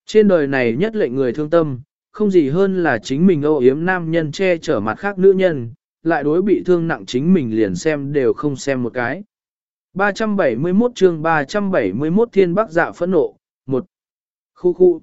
Trên đời này nhất lệnh người thương tâm, không gì hơn là chính mình âu yếm nam nhân che chở mặt khác nữ nhân, lại đối bị thương nặng chính mình liền xem đều không xem một cái. 371 chương 371 thiên bắc dạ phẫn nộ, một Khu khu.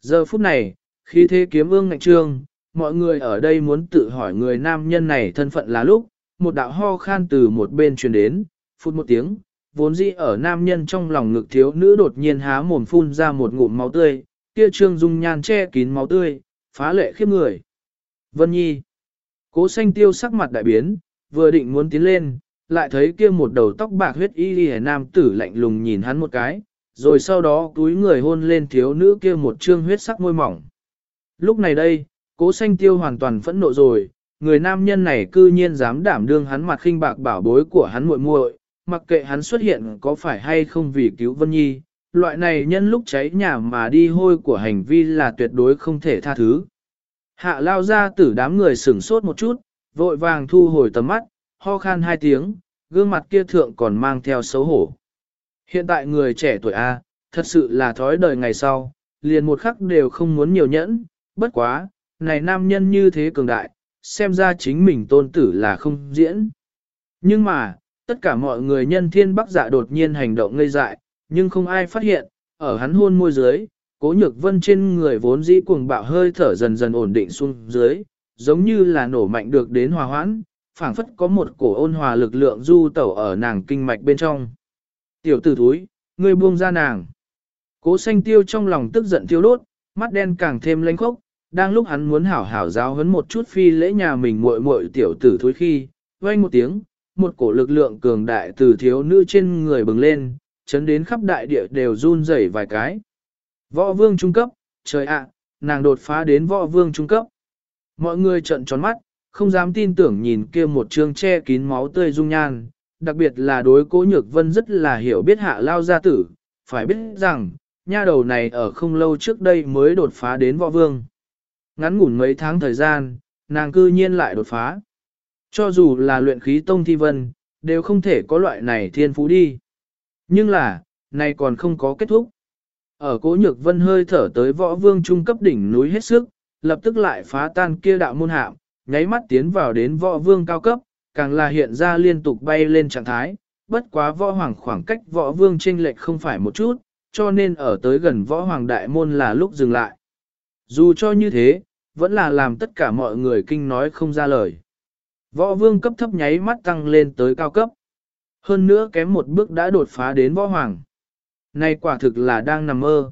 Giờ phút này, khi thế kiếm ương ngạnh trương, mọi người ở đây muốn tự hỏi người nam nhân này thân phận là lúc, một đạo ho khan từ một bên truyền đến, phút một tiếng, vốn dĩ ở nam nhân trong lòng ngực thiếu nữ đột nhiên há mồm phun ra một ngụm máu tươi, kia trương dung nhan che kín máu tươi, phá lệ khiếp người. Vân Nhi, cố xanh tiêu sắc mặt đại biến, vừa định muốn tiến lên, lại thấy kia một đầu tóc bạc huyết y lìa nam tử lạnh lùng nhìn hắn một cái, rồi sau đó túi người hôn lên thiếu nữ kia một trương huyết sắc môi mỏng. Lúc này đây, cố xanh tiêu hoàn toàn phẫn nộ rồi, người nam nhân này cư nhiên dám đảm đương hắn mặt khinh bạc bảo bối của hắn muội muội, mặc kệ hắn xuất hiện có phải hay không vì cứu Vân Nhi, loại này nhân lúc cháy nhà mà đi hôi của hành vi là tuyệt đối không thể tha thứ. Hạ lao ra tử đám người sửng sốt một chút, vội vàng thu hồi tầm mắt, ho khan hai tiếng, gương mặt kia thượng còn mang theo xấu hổ. Hiện tại người trẻ tuổi A, thật sự là thói đời ngày sau, liền một khắc đều không muốn nhiều nhẫn, bất quá, này nam nhân như thế cường đại, xem ra chính mình tôn tử là không diễn. Nhưng mà, tất cả mọi người nhân thiên bắc dạ đột nhiên hành động ngây dại, nhưng không ai phát hiện, ở hắn hôn môi dưới, cố nhược vân trên người vốn dĩ cuồng bạo hơi thở dần dần ổn định xuống dưới, giống như là nổ mạnh được đến hòa hoãn, phảng phất có một cổ ôn hòa lực lượng du tẩu ở nàng kinh mạch bên trong. Tiểu tử thúi, ngươi buông ra nàng. Cố xanh tiêu trong lòng tức giận tiêu đốt, mắt đen càng thêm lênh khốc, đang lúc hắn muốn hảo hảo giáo huấn một chút phi lễ nhà mình muội muội tiểu tử thúi khi, vang một tiếng, một cổ lực lượng cường đại từ thiếu nữ trên người bừng lên, chấn đến khắp đại địa đều run rẩy vài cái. Võ vương trung cấp, trời ạ, nàng đột phá đến võ vương trung cấp. Mọi người trợn tròn mắt, không dám tin tưởng nhìn kia một trương che kín máu tươi dung nhan, đặc biệt là đối cố nhược vân rất là hiểu biết hạ lao gia tử, phải biết rằng, nha đầu này ở không lâu trước đây mới đột phá đến võ vương. Ngắn ngủn mấy tháng thời gian, nàng cư nhiên lại đột phá. Cho dù là luyện khí tông thi vân, đều không thể có loại này thiên phú đi. Nhưng là, này còn không có kết thúc. Ở cố nhược vân hơi thở tới võ vương trung cấp đỉnh núi hết sức, lập tức lại phá tan kia đạo môn hạm, nháy mắt tiến vào đến võ vương cao cấp, càng là hiện ra liên tục bay lên trạng thái, bất quá võ hoàng khoảng cách võ vương chênh lệch không phải một chút, cho nên ở tới gần võ hoàng đại môn là lúc dừng lại. Dù cho như thế, vẫn là làm tất cả mọi người kinh nói không ra lời. Võ vương cấp thấp nháy mắt tăng lên tới cao cấp. Hơn nữa kém một bước đã đột phá đến võ hoàng. Này quả thực là đang nằm mơ.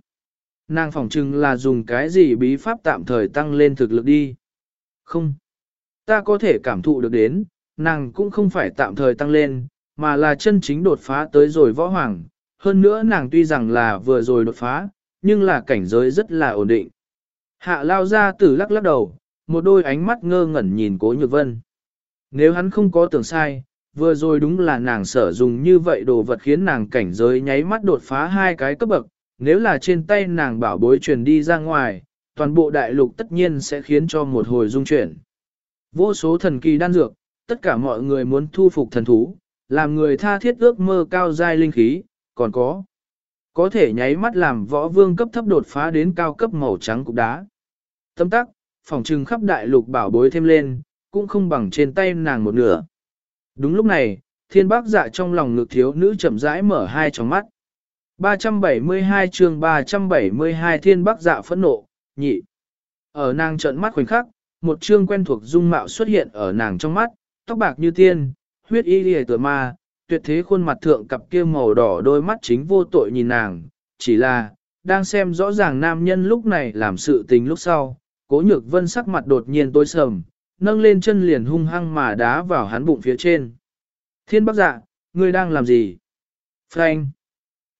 Nàng phỏng chừng là dùng cái gì bí pháp tạm thời tăng lên thực lực đi. Không. Ta có thể cảm thụ được đến, nàng cũng không phải tạm thời tăng lên, mà là chân chính đột phá tới rồi võ hoàng. Hơn nữa nàng tuy rằng là vừa rồi đột phá, nhưng là cảnh giới rất là ổn định. Hạ lao ra tử lắc lắc đầu, một đôi ánh mắt ngơ ngẩn nhìn cố nhược vân. Nếu hắn không có tưởng sai, vừa rồi đúng là nàng sở dùng như vậy đồ vật khiến nàng cảnh giới nháy mắt đột phá hai cái cấp bậc, nếu là trên tay nàng bảo bối truyền đi ra ngoài, toàn bộ đại lục tất nhiên sẽ khiến cho một hồi dung chuyển. Vô số thần kỳ đan dược, tất cả mọi người muốn thu phục thần thú, làm người tha thiết ước mơ cao giai linh khí, còn có. Có thể nháy mắt làm võ vương cấp thấp đột phá đến cao cấp màu trắng cục đá. Tâm tắc, phòng trừng khắp đại lục bảo bối thêm lên, cũng không bằng trên tay nàng một nửa. Đúng lúc này, thiên bác dạ trong lòng ngực thiếu nữ chậm rãi mở hai tròng mắt. 372 chương 372 thiên bác dạ phẫn nộ, nhị. Ở nàng trận mắt khoảnh khắc, một chương quen thuộc dung mạo xuất hiện ở nàng trong mắt, tóc bạc như tiên, huyết y lìa tựa ma, tuyệt thế khuôn mặt thượng cặp kia màu đỏ đôi mắt chính vô tội nhìn nàng, chỉ là, đang xem rõ ràng nam nhân lúc này làm sự tình lúc sau, cố nhược vân sắc mặt đột nhiên tối sầm, nâng lên chân liền hung hăng mà đá vào hắn bụng phía trên. Thiên bác dạ, ngươi đang làm gì? Frank.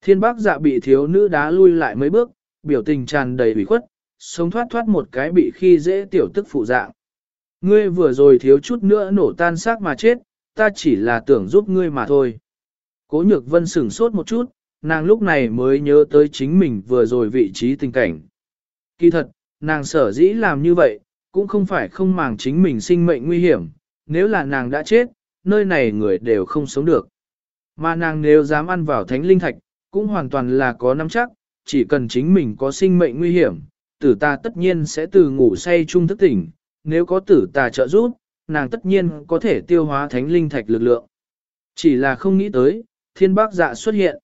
Thiên bác dạ bị thiếu nữ đá lui lại mấy bước, biểu tình tràn đầy ủy khuất, sống thoát thoát một cái bị khi dễ tiểu tức phụ dạng. Ngươi vừa rồi thiếu chút nữa nổ tan xác mà chết, ta chỉ là tưởng giúp ngươi mà thôi. Cố nhược vân sửng sốt một chút, nàng lúc này mới nhớ tới chính mình vừa rồi vị trí tình cảnh. Kỳ thật, nàng sở dĩ làm như vậy, cũng không phải không màng chính mình sinh mệnh nguy hiểm, nếu là nàng đã chết, nơi này người đều không sống được. Mà nàng nếu dám ăn vào thánh linh thạch, cũng hoàn toàn là có nắm chắc, chỉ cần chính mình có sinh mệnh nguy hiểm, tử ta tất nhiên sẽ từ ngủ say chung thức tỉnh, nếu có tử ta trợ giúp, nàng tất nhiên có thể tiêu hóa thánh linh thạch lực lượng. Chỉ là không nghĩ tới, thiên bác dạ xuất hiện.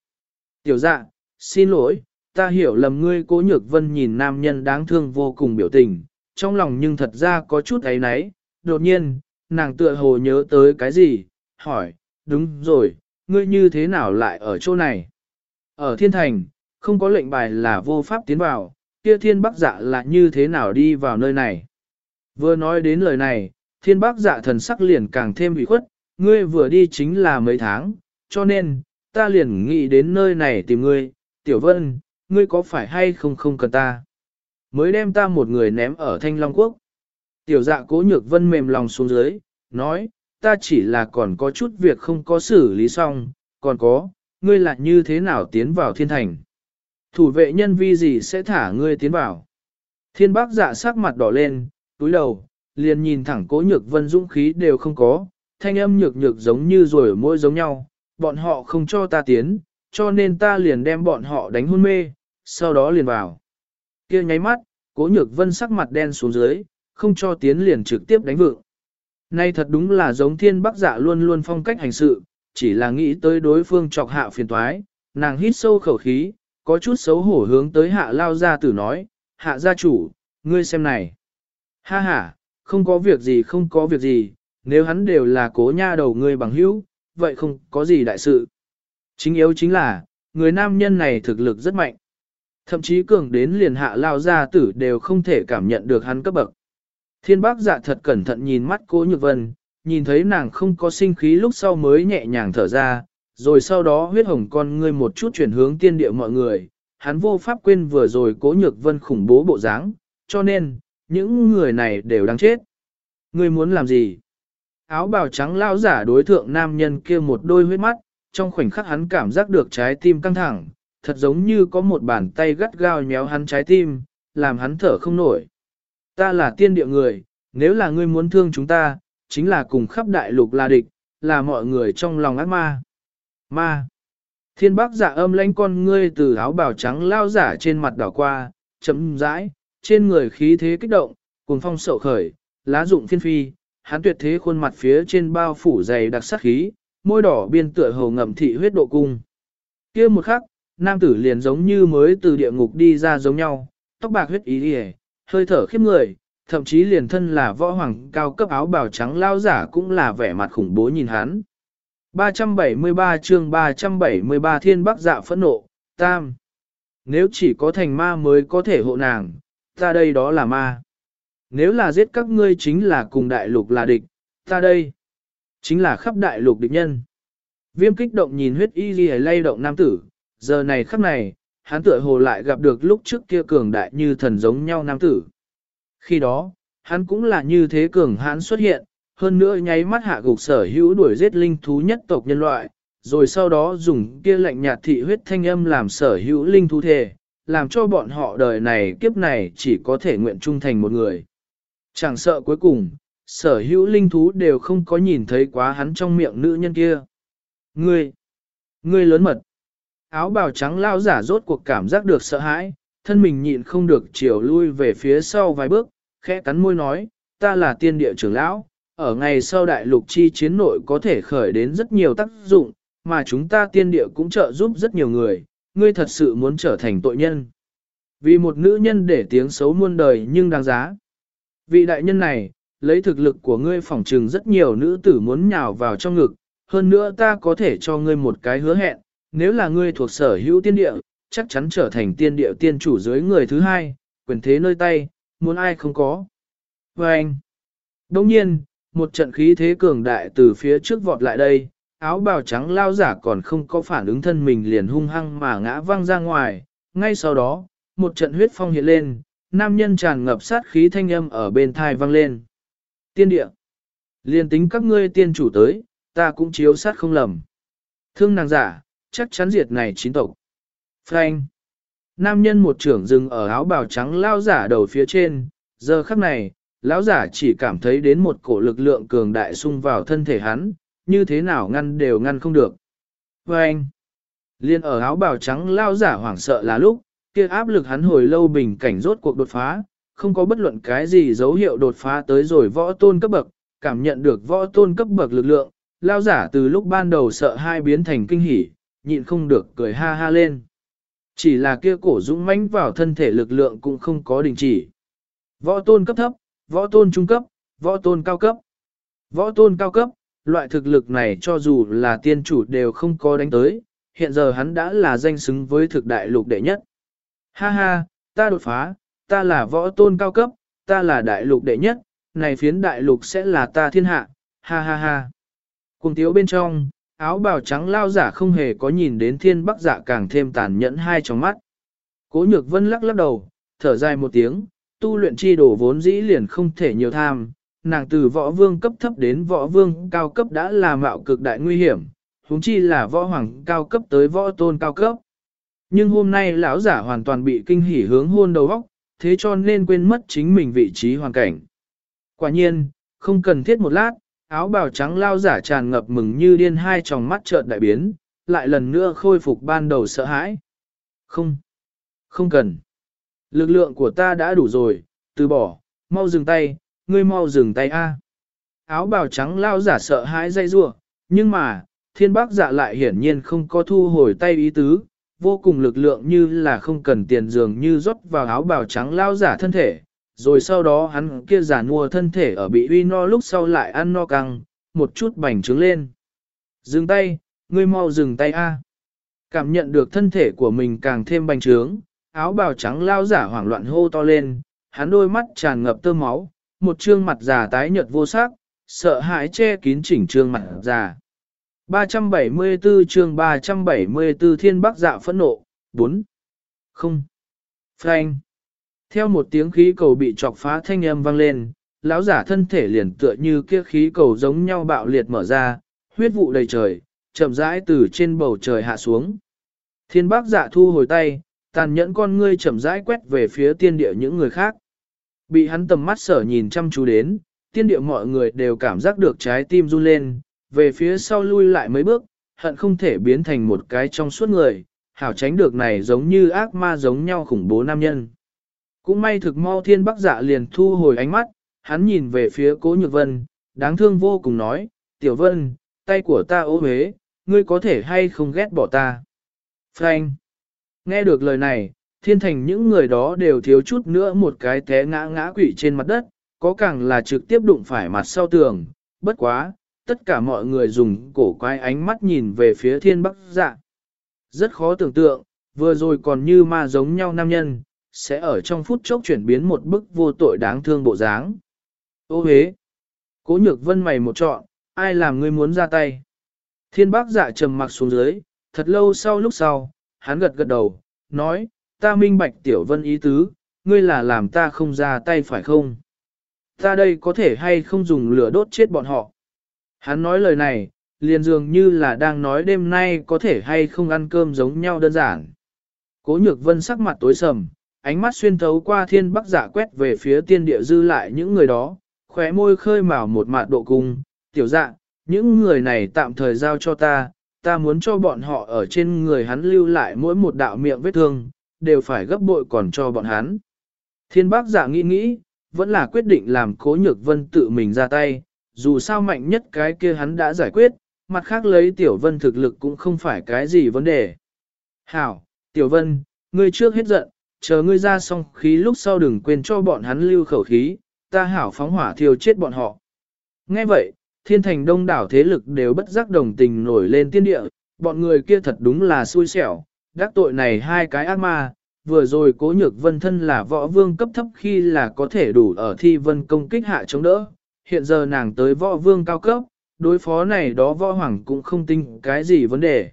Tiểu dạ, xin lỗi, ta hiểu lầm ngươi cố nhược vân nhìn nam nhân đáng thương vô cùng biểu tình, trong lòng nhưng thật ra có chút ấy náy, đột nhiên, nàng tựa hồ nhớ tới cái gì, hỏi, đúng rồi, ngươi như thế nào lại ở chỗ này? Ở thiên thành, không có lệnh bài là vô pháp tiến vào, kia thiên bắc dạ là như thế nào đi vào nơi này? Vừa nói đến lời này, thiên bắc dạ thần sắc liền càng thêm bị khuất, ngươi vừa đi chính là mấy tháng, cho nên, ta liền nghĩ đến nơi này tìm ngươi, tiểu vân, ngươi có phải hay không không cần ta? Mới đem ta một người ném ở Thanh Long Quốc. Tiểu dạ cố nhược vân mềm lòng xuống dưới, nói, ta chỉ là còn có chút việc không có xử lý xong, còn có, ngươi lại như thế nào tiến vào thiên thành. Thủ vệ nhân vi gì sẽ thả ngươi tiến vào. Thiên bác dạ sắc mặt đỏ lên, túi đầu, liền nhìn thẳng cố nhược vân dũng khí đều không có, thanh âm nhược nhược giống như rồi ở môi giống nhau, bọn họ không cho ta tiến, cho nên ta liền đem bọn họ đánh hôn mê, sau đó liền vào. kia nháy mắt, cố nhược vân sắc mặt đen xuống dưới, không cho tiến liền trực tiếp đánh vượng. Nay thật đúng là giống thiên bắc dạ luôn luôn phong cách hành sự, chỉ là nghĩ tới đối phương chọc hạ phiền toái, nàng hít sâu khẩu khí, có chút xấu hổ hướng tới hạ lao gia tử nói, hạ gia chủ, ngươi xem này. Ha ha, không có việc gì không có việc gì, nếu hắn đều là cố nha đầu ngươi bằng hữu, vậy không có gì đại sự. Chính yếu chính là, người nam nhân này thực lực rất mạnh. Thậm chí cường đến liền hạ lao gia tử đều không thể cảm nhận được hắn cấp bậc. Thiên bác dạ thật cẩn thận nhìn mắt cố nhược vân, nhìn thấy nàng không có sinh khí lúc sau mới nhẹ nhàng thở ra, rồi sau đó huyết hồng con ngươi một chút chuyển hướng tiên địa mọi người, hắn vô pháp quên vừa rồi cố nhược vân khủng bố bộ dáng, cho nên, những người này đều đang chết. Ngươi muốn làm gì? Áo bào trắng lao giả đối thượng nam nhân kia một đôi huyết mắt, trong khoảnh khắc hắn cảm giác được trái tim căng thẳng, thật giống như có một bàn tay gắt gao nhéo hắn trái tim, làm hắn thở không nổi. Ta là tiên địa người, nếu là ngươi muốn thương chúng ta, chính là cùng khắp đại lục là địch, là mọi người trong lòng ác ma. Ma. Thiên bác giả âm lãnh con ngươi từ áo bào trắng lao giả trên mặt đảo qua, chấm rãi, trên người khí thế kích động, cùng phong sậu khởi, lá dụng phiên phi, hắn tuyệt thế khuôn mặt phía trên bao phủ dày đặc sắc khí, môi đỏ biên tựa hầu ngậm thị huyết độ cung. kia một khắc, nam tử liền giống như mới từ địa ngục đi ra giống nhau, tóc bạc huyết ý đi hơi thở khiếp người, thậm chí liền thân là võ hoàng cao cấp áo bào trắng lao giả cũng là vẻ mặt khủng bố nhìn hắn. 373 chương 373 thiên bắc dạ phẫn nộ, tam. Nếu chỉ có thành ma mới có thể hộ nàng, ta đây đó là ma. Nếu là giết các ngươi chính là cùng đại lục là địch, ta đây chính là khắp đại lục địch nhân. Viêm kích động nhìn huyết y ghi lay động nam tử, giờ này khắc này, hắn tựa hồ lại gặp được lúc trước kia cường đại như thần giống nhau nam tử. Khi đó, hắn cũng là như thế cường hãn xuất hiện, hơn nữa nháy mắt hạ gục sở hữu đuổi giết linh thú nhất tộc nhân loại, rồi sau đó dùng kia lệnh nhạt thị huyết thanh âm làm sở hữu linh thú thể, làm cho bọn họ đời này kiếp này chỉ có thể nguyện trung thành một người. Chẳng sợ cuối cùng, sở hữu linh thú đều không có nhìn thấy quá hắn trong miệng nữ nhân kia. Ngươi, ngươi lớn mật. Áo bào trắng lao giả rốt cuộc cảm giác được sợ hãi, thân mình nhịn không được chiều lui về phía sau vài bước, khẽ cắn môi nói, ta là tiên địa trưởng lão, ở ngày sau đại lục chi chiến nội có thể khởi đến rất nhiều tác dụng, mà chúng ta tiên địa cũng trợ giúp rất nhiều người, ngươi thật sự muốn trở thành tội nhân. Vì một nữ nhân để tiếng xấu muôn đời nhưng đáng giá. Vị đại nhân này, lấy thực lực của ngươi phỏng trừng rất nhiều nữ tử muốn nhào vào trong ngực, hơn nữa ta có thể cho ngươi một cái hứa hẹn, nếu là ngươi thuộc sở hữu tiên địa, chắc chắn trở thành tiên địa tiên chủ dưới người thứ hai, quyền thế nơi tay, muốn ai không có. Và anh, đồng nhiên, một trận khí thế cường đại từ phía trước vọt lại đây, áo bào trắng lao giả còn không có phản ứng thân mình liền hung hăng mà ngã văng ra ngoài, ngay sau đó, một trận huyết phong hiện lên, nam nhân tràn ngập sát khí thanh âm ở bên thai vang lên. Tiên địa, liền tính các ngươi tiên chủ tới, ta cũng chiếu sát không lầm. Thương nàng giả, chắc chắn diệt này chín tộc. Frank. Nam nhân một trưởng dừng ở áo bào trắng lao giả đầu phía trên, giờ khắc này, lão giả chỉ cảm thấy đến một cổ lực lượng cường đại xung vào thân thể hắn, như thế nào ngăn đều ngăn không được. Frank. Liên ở áo bào trắng lao giả hoảng sợ là lúc, kia áp lực hắn hồi lâu bình cảnh rốt cuộc đột phá, không có bất luận cái gì dấu hiệu đột phá tới rồi võ tôn cấp bậc, cảm nhận được võ tôn cấp bậc lực lượng, lao giả từ lúc ban đầu sợ hai biến thành kinh hỉ, nhịn không được cười ha ha lên. Chỉ là kia cổ dũng mãnh vào thân thể lực lượng cũng không có đình chỉ. Võ tôn cấp thấp, võ tôn trung cấp, võ tôn cao cấp. Võ tôn cao cấp, loại thực lực này cho dù là tiên chủ đều không có đánh tới, hiện giờ hắn đã là danh xứng với thực đại lục đệ nhất. Ha ha, ta đột phá, ta là võ tôn cao cấp, ta là đại lục đệ nhất, này phiến đại lục sẽ là ta thiên hạ, ha ha ha. Cùng tiếu bên trong, áo bào trắng lao giả không hề có nhìn đến thiên bắc giả càng thêm tàn nhẫn hai trong mắt. Cố nhược vân lắc lắc đầu, thở dài một tiếng, tu luyện chi đổ vốn dĩ liền không thể nhiều tham, nàng từ võ vương cấp thấp đến võ vương cao cấp đã là mạo cực đại nguy hiểm, huống chi là võ hoàng cao cấp tới võ tôn cao cấp. Nhưng hôm nay lão giả hoàn toàn bị kinh hỉ hướng hôn đầu óc, thế cho nên quên mất chính mình vị trí hoàn cảnh. Quả nhiên, không cần thiết một lát, áo bào trắng lao giả tràn ngập mừng như điên hai tròng mắt trợn đại biến, lại lần nữa khôi phục ban đầu sợ hãi. Không, không cần. Lực lượng của ta đã đủ rồi, từ bỏ, mau dừng tay, ngươi mau dừng tay a. Áo bào trắng lao giả sợ hãi dây rua, nhưng mà, thiên bác dạ lại hiển nhiên không có thu hồi tay ý tứ, vô cùng lực lượng như là không cần tiền dường như rót vào áo bào trắng lao giả thân thể, rồi sau đó hắn kia giả mua thân thể ở bị uy no lúc sau lại ăn no căng, một chút bành trướng lên. Dừng tay, ngươi mau dừng tay a. Cảm nhận được thân thể của mình càng thêm bành trướng, áo bào trắng lao giả hoảng loạn hô to lên, hắn đôi mắt tràn ngập tơ máu, một trương mặt già tái nhợt vô sắc, sợ hãi che kín chỉnh trương mặt già. 374 chương 374 thiên bắc dạ phẫn nộ, 4. Không. Frank. Theo một tiếng khí cầu bị chọc phá thanh âm vang lên, lão giả thân thể liền tựa như kia khí cầu giống nhau bạo liệt mở ra, huyết vụ đầy trời, chậm rãi từ trên bầu trời hạ xuống. Thiên bác giả thu hồi tay, tàn nhẫn con ngươi chậm rãi quét về phía tiên địa những người khác. Bị hắn tầm mắt sở nhìn chăm chú đến, tiên địa mọi người đều cảm giác được trái tim run lên, về phía sau lui lại mấy bước, hận không thể biến thành một cái trong suốt người, hảo tránh được này giống như ác ma giống nhau khủng bố nam nhân. Cũng may thực mau thiên bắc dạ liền thu hồi ánh mắt, hắn nhìn về phía cố nhược vân, đáng thương vô cùng nói, tiểu vân, tay của ta ố huế, ngươi có thể hay không ghét bỏ ta. Frank. Nghe được lời này, thiên thành những người đó đều thiếu chút nữa một cái té ngã ngã quỵ trên mặt đất, có càng là trực tiếp đụng phải mặt sau tường, bất quá, tất cả mọi người dùng cổ quái ánh mắt nhìn về phía thiên bắc dạ. Rất khó tưởng tượng, vừa rồi còn như ma giống nhau nam nhân, sẽ ở trong phút chốc chuyển biến một bức vô tội đáng thương bộ dáng. Ô hế! Cố nhược vân mày một trọn, ai làm ngươi muốn ra tay? Thiên bác dạ trầm mặc xuống dưới, thật lâu sau lúc sau, hắn gật gật đầu, nói, ta minh bạch tiểu vân ý tứ, ngươi là làm ta không ra tay phải không? Ta đây có thể hay không dùng lửa đốt chết bọn họ? Hắn nói lời này, liền dường như là đang nói đêm nay có thể hay không ăn cơm giống nhau đơn giản. Cố nhược vân sắc mặt tối sầm, ánh mắt xuyên thấu qua thiên bắc giả quét về phía tiên địa dư lại những người đó, khóe môi khơi mào một mạt độ cung, tiểu dạ, những người này tạm thời giao cho ta, ta muốn cho bọn họ ở trên người hắn lưu lại mỗi một đạo miệng vết thương, đều phải gấp bội còn cho bọn hắn. Thiên bác giả nghĩ nghĩ, vẫn là quyết định làm cố nhược vân tự mình ra tay, dù sao mạnh nhất cái kia hắn đã giải quyết, mặt khác lấy tiểu vân thực lực cũng không phải cái gì vấn đề. Hảo, tiểu vân, ngươi trước hết giận, chờ ngươi ra xong khí lúc sau đừng quên cho bọn hắn lưu khẩu khí, ta hảo phóng hỏa thiêu chết bọn họ. Nghe vậy, thiên thành đông đảo thế lực đều bất giác đồng tình nổi lên tiên địa, bọn người kia thật đúng là xui xẻo, đắc tội này hai cái ác ma, vừa rồi cố nhược vân thân là võ vương cấp thấp khi là có thể đủ ở thi vân công kích hạ chống đỡ, hiện giờ nàng tới võ vương cao cấp, đối phó này đó võ hoàng cũng không tin cái gì vấn đề.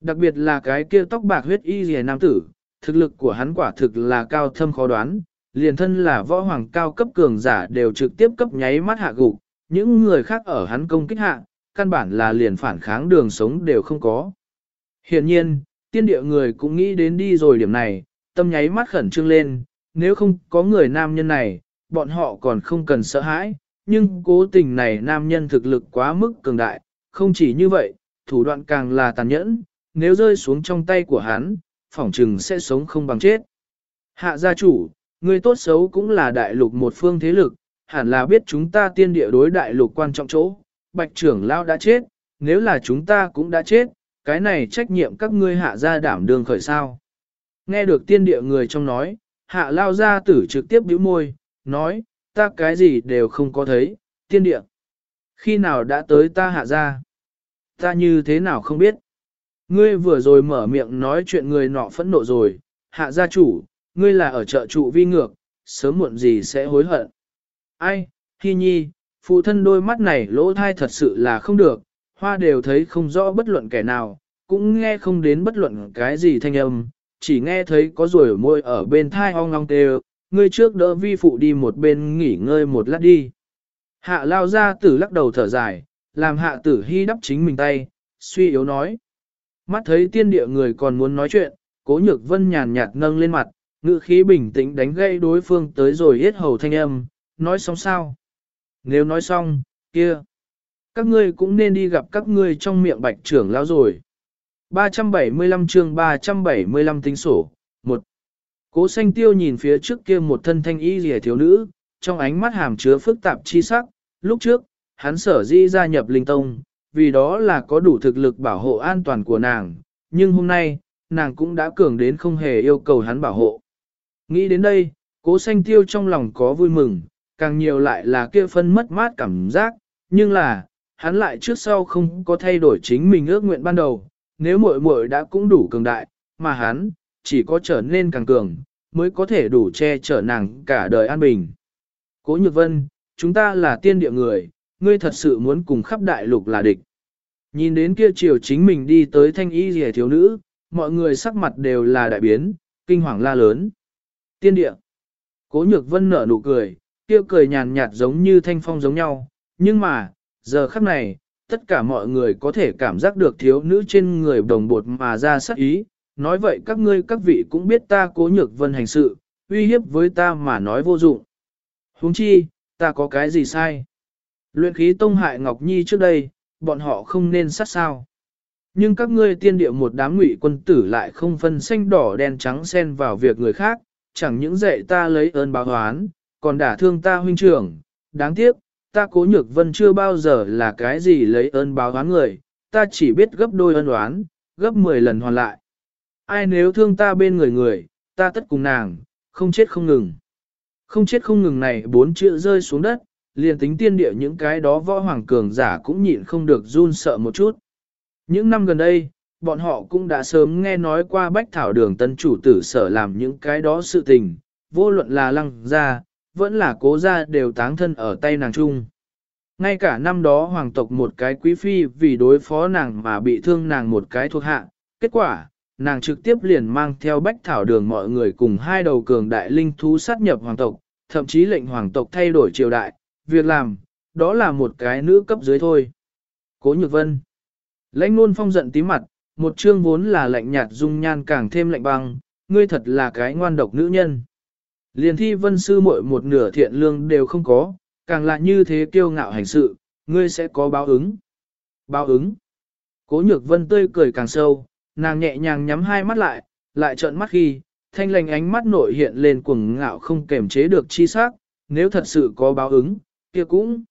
Đặc biệt là cái kia tóc bạc huyết y rìa nam tử, thực lực của hắn quả thực là cao thâm khó đoán, liền thân là võ hoàng cao cấp cường giả đều trực tiếp cấp nháy mắt hạ gục, những người khác ở hắn công kích hạ, căn bản là liền phản kháng đường sống đều không có. Hiện nhiên, tiên địa người cũng nghĩ đến đi rồi điểm này, tâm nháy mắt khẩn trương lên, nếu không có người nam nhân này, bọn họ còn không cần sợ hãi, nhưng cố tình này nam nhân thực lực quá mức cường đại, không chỉ như vậy, thủ đoạn càng là tàn nhẫn, nếu rơi xuống trong tay của hắn, phỏng chừng sẽ sống không bằng chết. Hạ gia chủ, người tốt xấu cũng là đại lục một phương thế lực, hẳn là biết chúng ta tiên địa đối đại lục quan trọng chỗ, bạch trưởng lao đã chết, nếu là chúng ta cũng đã chết, cái này trách nhiệm các ngươi hạ gia đảm đường khởi sao. Nghe được tiên địa người trong nói, hạ lao gia tử trực tiếp bĩu môi, nói, ta cái gì đều không có thấy, tiên địa. Khi nào đã tới ta hạ gia? Ta như thế nào không biết? Ngươi vừa rồi mở miệng nói chuyện người nọ phẫn nộ rồi, hạ gia chủ, ngươi là ở chợ trụ vi ngược, sớm muộn gì sẽ hối hận. Ai, Hi Nhi, phụ thân đôi mắt này lỗ thai thật sự là không được, hoa đều thấy không rõ bất luận kẻ nào, cũng nghe không đến bất luận cái gì thanh âm, chỉ nghe thấy có rồi môi ở bên thai ong ong tê ngươi trước đỡ vi phụ đi một bên nghỉ ngơi một lát đi. Hạ lao ra tử lắc đầu thở dài, làm hạ tử hy đắp chính mình tay, suy yếu nói. Mắt thấy tiên địa người còn muốn nói chuyện, cố nhược vân nhàn nhạt nâng lên mặt, ngữ khí bình tĩnh đánh gây đối phương tới rồi hết hầu thanh âm, nói xong sao? Nếu nói xong, kia, các ngươi cũng nên đi gặp các ngươi trong miệng bạch trưởng lão rồi. 375 chương 375 tính sổ, 1. Cố xanh tiêu nhìn phía trước kia một thân thanh y rìa thiếu nữ, trong ánh mắt hàm chứa phức tạp chi sắc, lúc trước, hắn sở di gia nhập linh tông, vì đó là có đủ thực lực bảo hộ an toàn của nàng, nhưng hôm nay, nàng cũng đã cường đến không hề yêu cầu hắn bảo hộ. Nghĩ đến đây, cố xanh tiêu trong lòng có vui mừng, càng nhiều lại là kia phân mất mát cảm giác, nhưng là, hắn lại trước sau không có thay đổi chính mình ước nguyện ban đầu, nếu muội muội đã cũng đủ cường đại, mà hắn, chỉ có trở nên càng cường, mới có thể đủ che chở nàng cả đời an bình. Cố Nhược Vân, chúng ta là tiên địa người, ngươi thật sự muốn cùng khắp đại lục là địch. Nhìn đến kia chiều chính mình đi tới thanh y rẻ thiếu nữ, mọi người sắc mặt đều là đại biến, kinh hoàng la lớn. Tiên địa. Cố Nhược Vân nở nụ cười, kia cười nhàn nhạt giống như thanh phong giống nhau, nhưng mà, giờ khắc này, tất cả mọi người có thể cảm giác được thiếu nữ trên người đồng bột mà ra sắc ý, nói vậy các ngươi các vị cũng biết ta cố nhược vân hành sự, uy hiếp với ta mà nói vô dụng. huống chi, ta có cái gì sai? Luyện khí tông hại Ngọc Nhi trước đây, bọn họ không nên sát sao. Nhưng các ngươi tiên địa một đám ngụy quân tử lại không phân xanh đỏ đen trắng xen vào việc người khác, chẳng những dạy ta lấy ơn báo oán, còn đả thương ta huynh trưởng. Đáng tiếc, ta cố nhược vân chưa bao giờ là cái gì lấy ơn báo oán người, ta chỉ biết gấp đôi ơn oán, gấp 10 lần hoàn lại. Ai nếu thương ta bên người người, ta tất cùng nàng, không chết không ngừng. Không chết không ngừng này bốn chữ rơi xuống đất, liền tính tiên địa những cái đó võ hoàng cường giả cũng nhịn không được run sợ một chút. Những năm gần đây, bọn họ cũng đã sớm nghe nói qua bách thảo đường tân chủ tử sở làm những cái đó sự tình, vô luận là lăng ra vẫn là cố ra đều táng thân ở tay nàng trung. Ngay cả năm đó hoàng tộc một cái quý phi vì đối phó nàng mà bị thương nàng một cái thuộc hạ, kết quả, nàng trực tiếp liền mang theo bách thảo đường mọi người cùng hai đầu cường đại linh thú sát nhập hoàng tộc, thậm chí lệnh hoàng tộc thay đổi triều đại, việc làm, đó là một cái nữ cấp dưới thôi. Cố Nhược Vân Lãnh nôn phong giận tí mặt, một chương vốn là lạnh nhạt dung nhan càng thêm lạnh băng, ngươi thật là cái ngoan độc nữ nhân. Liền thi vân sư muội một nửa thiện lương đều không có, càng là như thế kiêu ngạo hành sự, ngươi sẽ có báo ứng. Báo ứng. Cố nhược vân tươi cười càng sâu, nàng nhẹ nhàng nhắm hai mắt lại, lại trợn mắt khi, thanh lành ánh mắt nội hiện lên cuồng ngạo không kềm chế được chi sắc, nếu thật sự có báo ứng, kia cũng.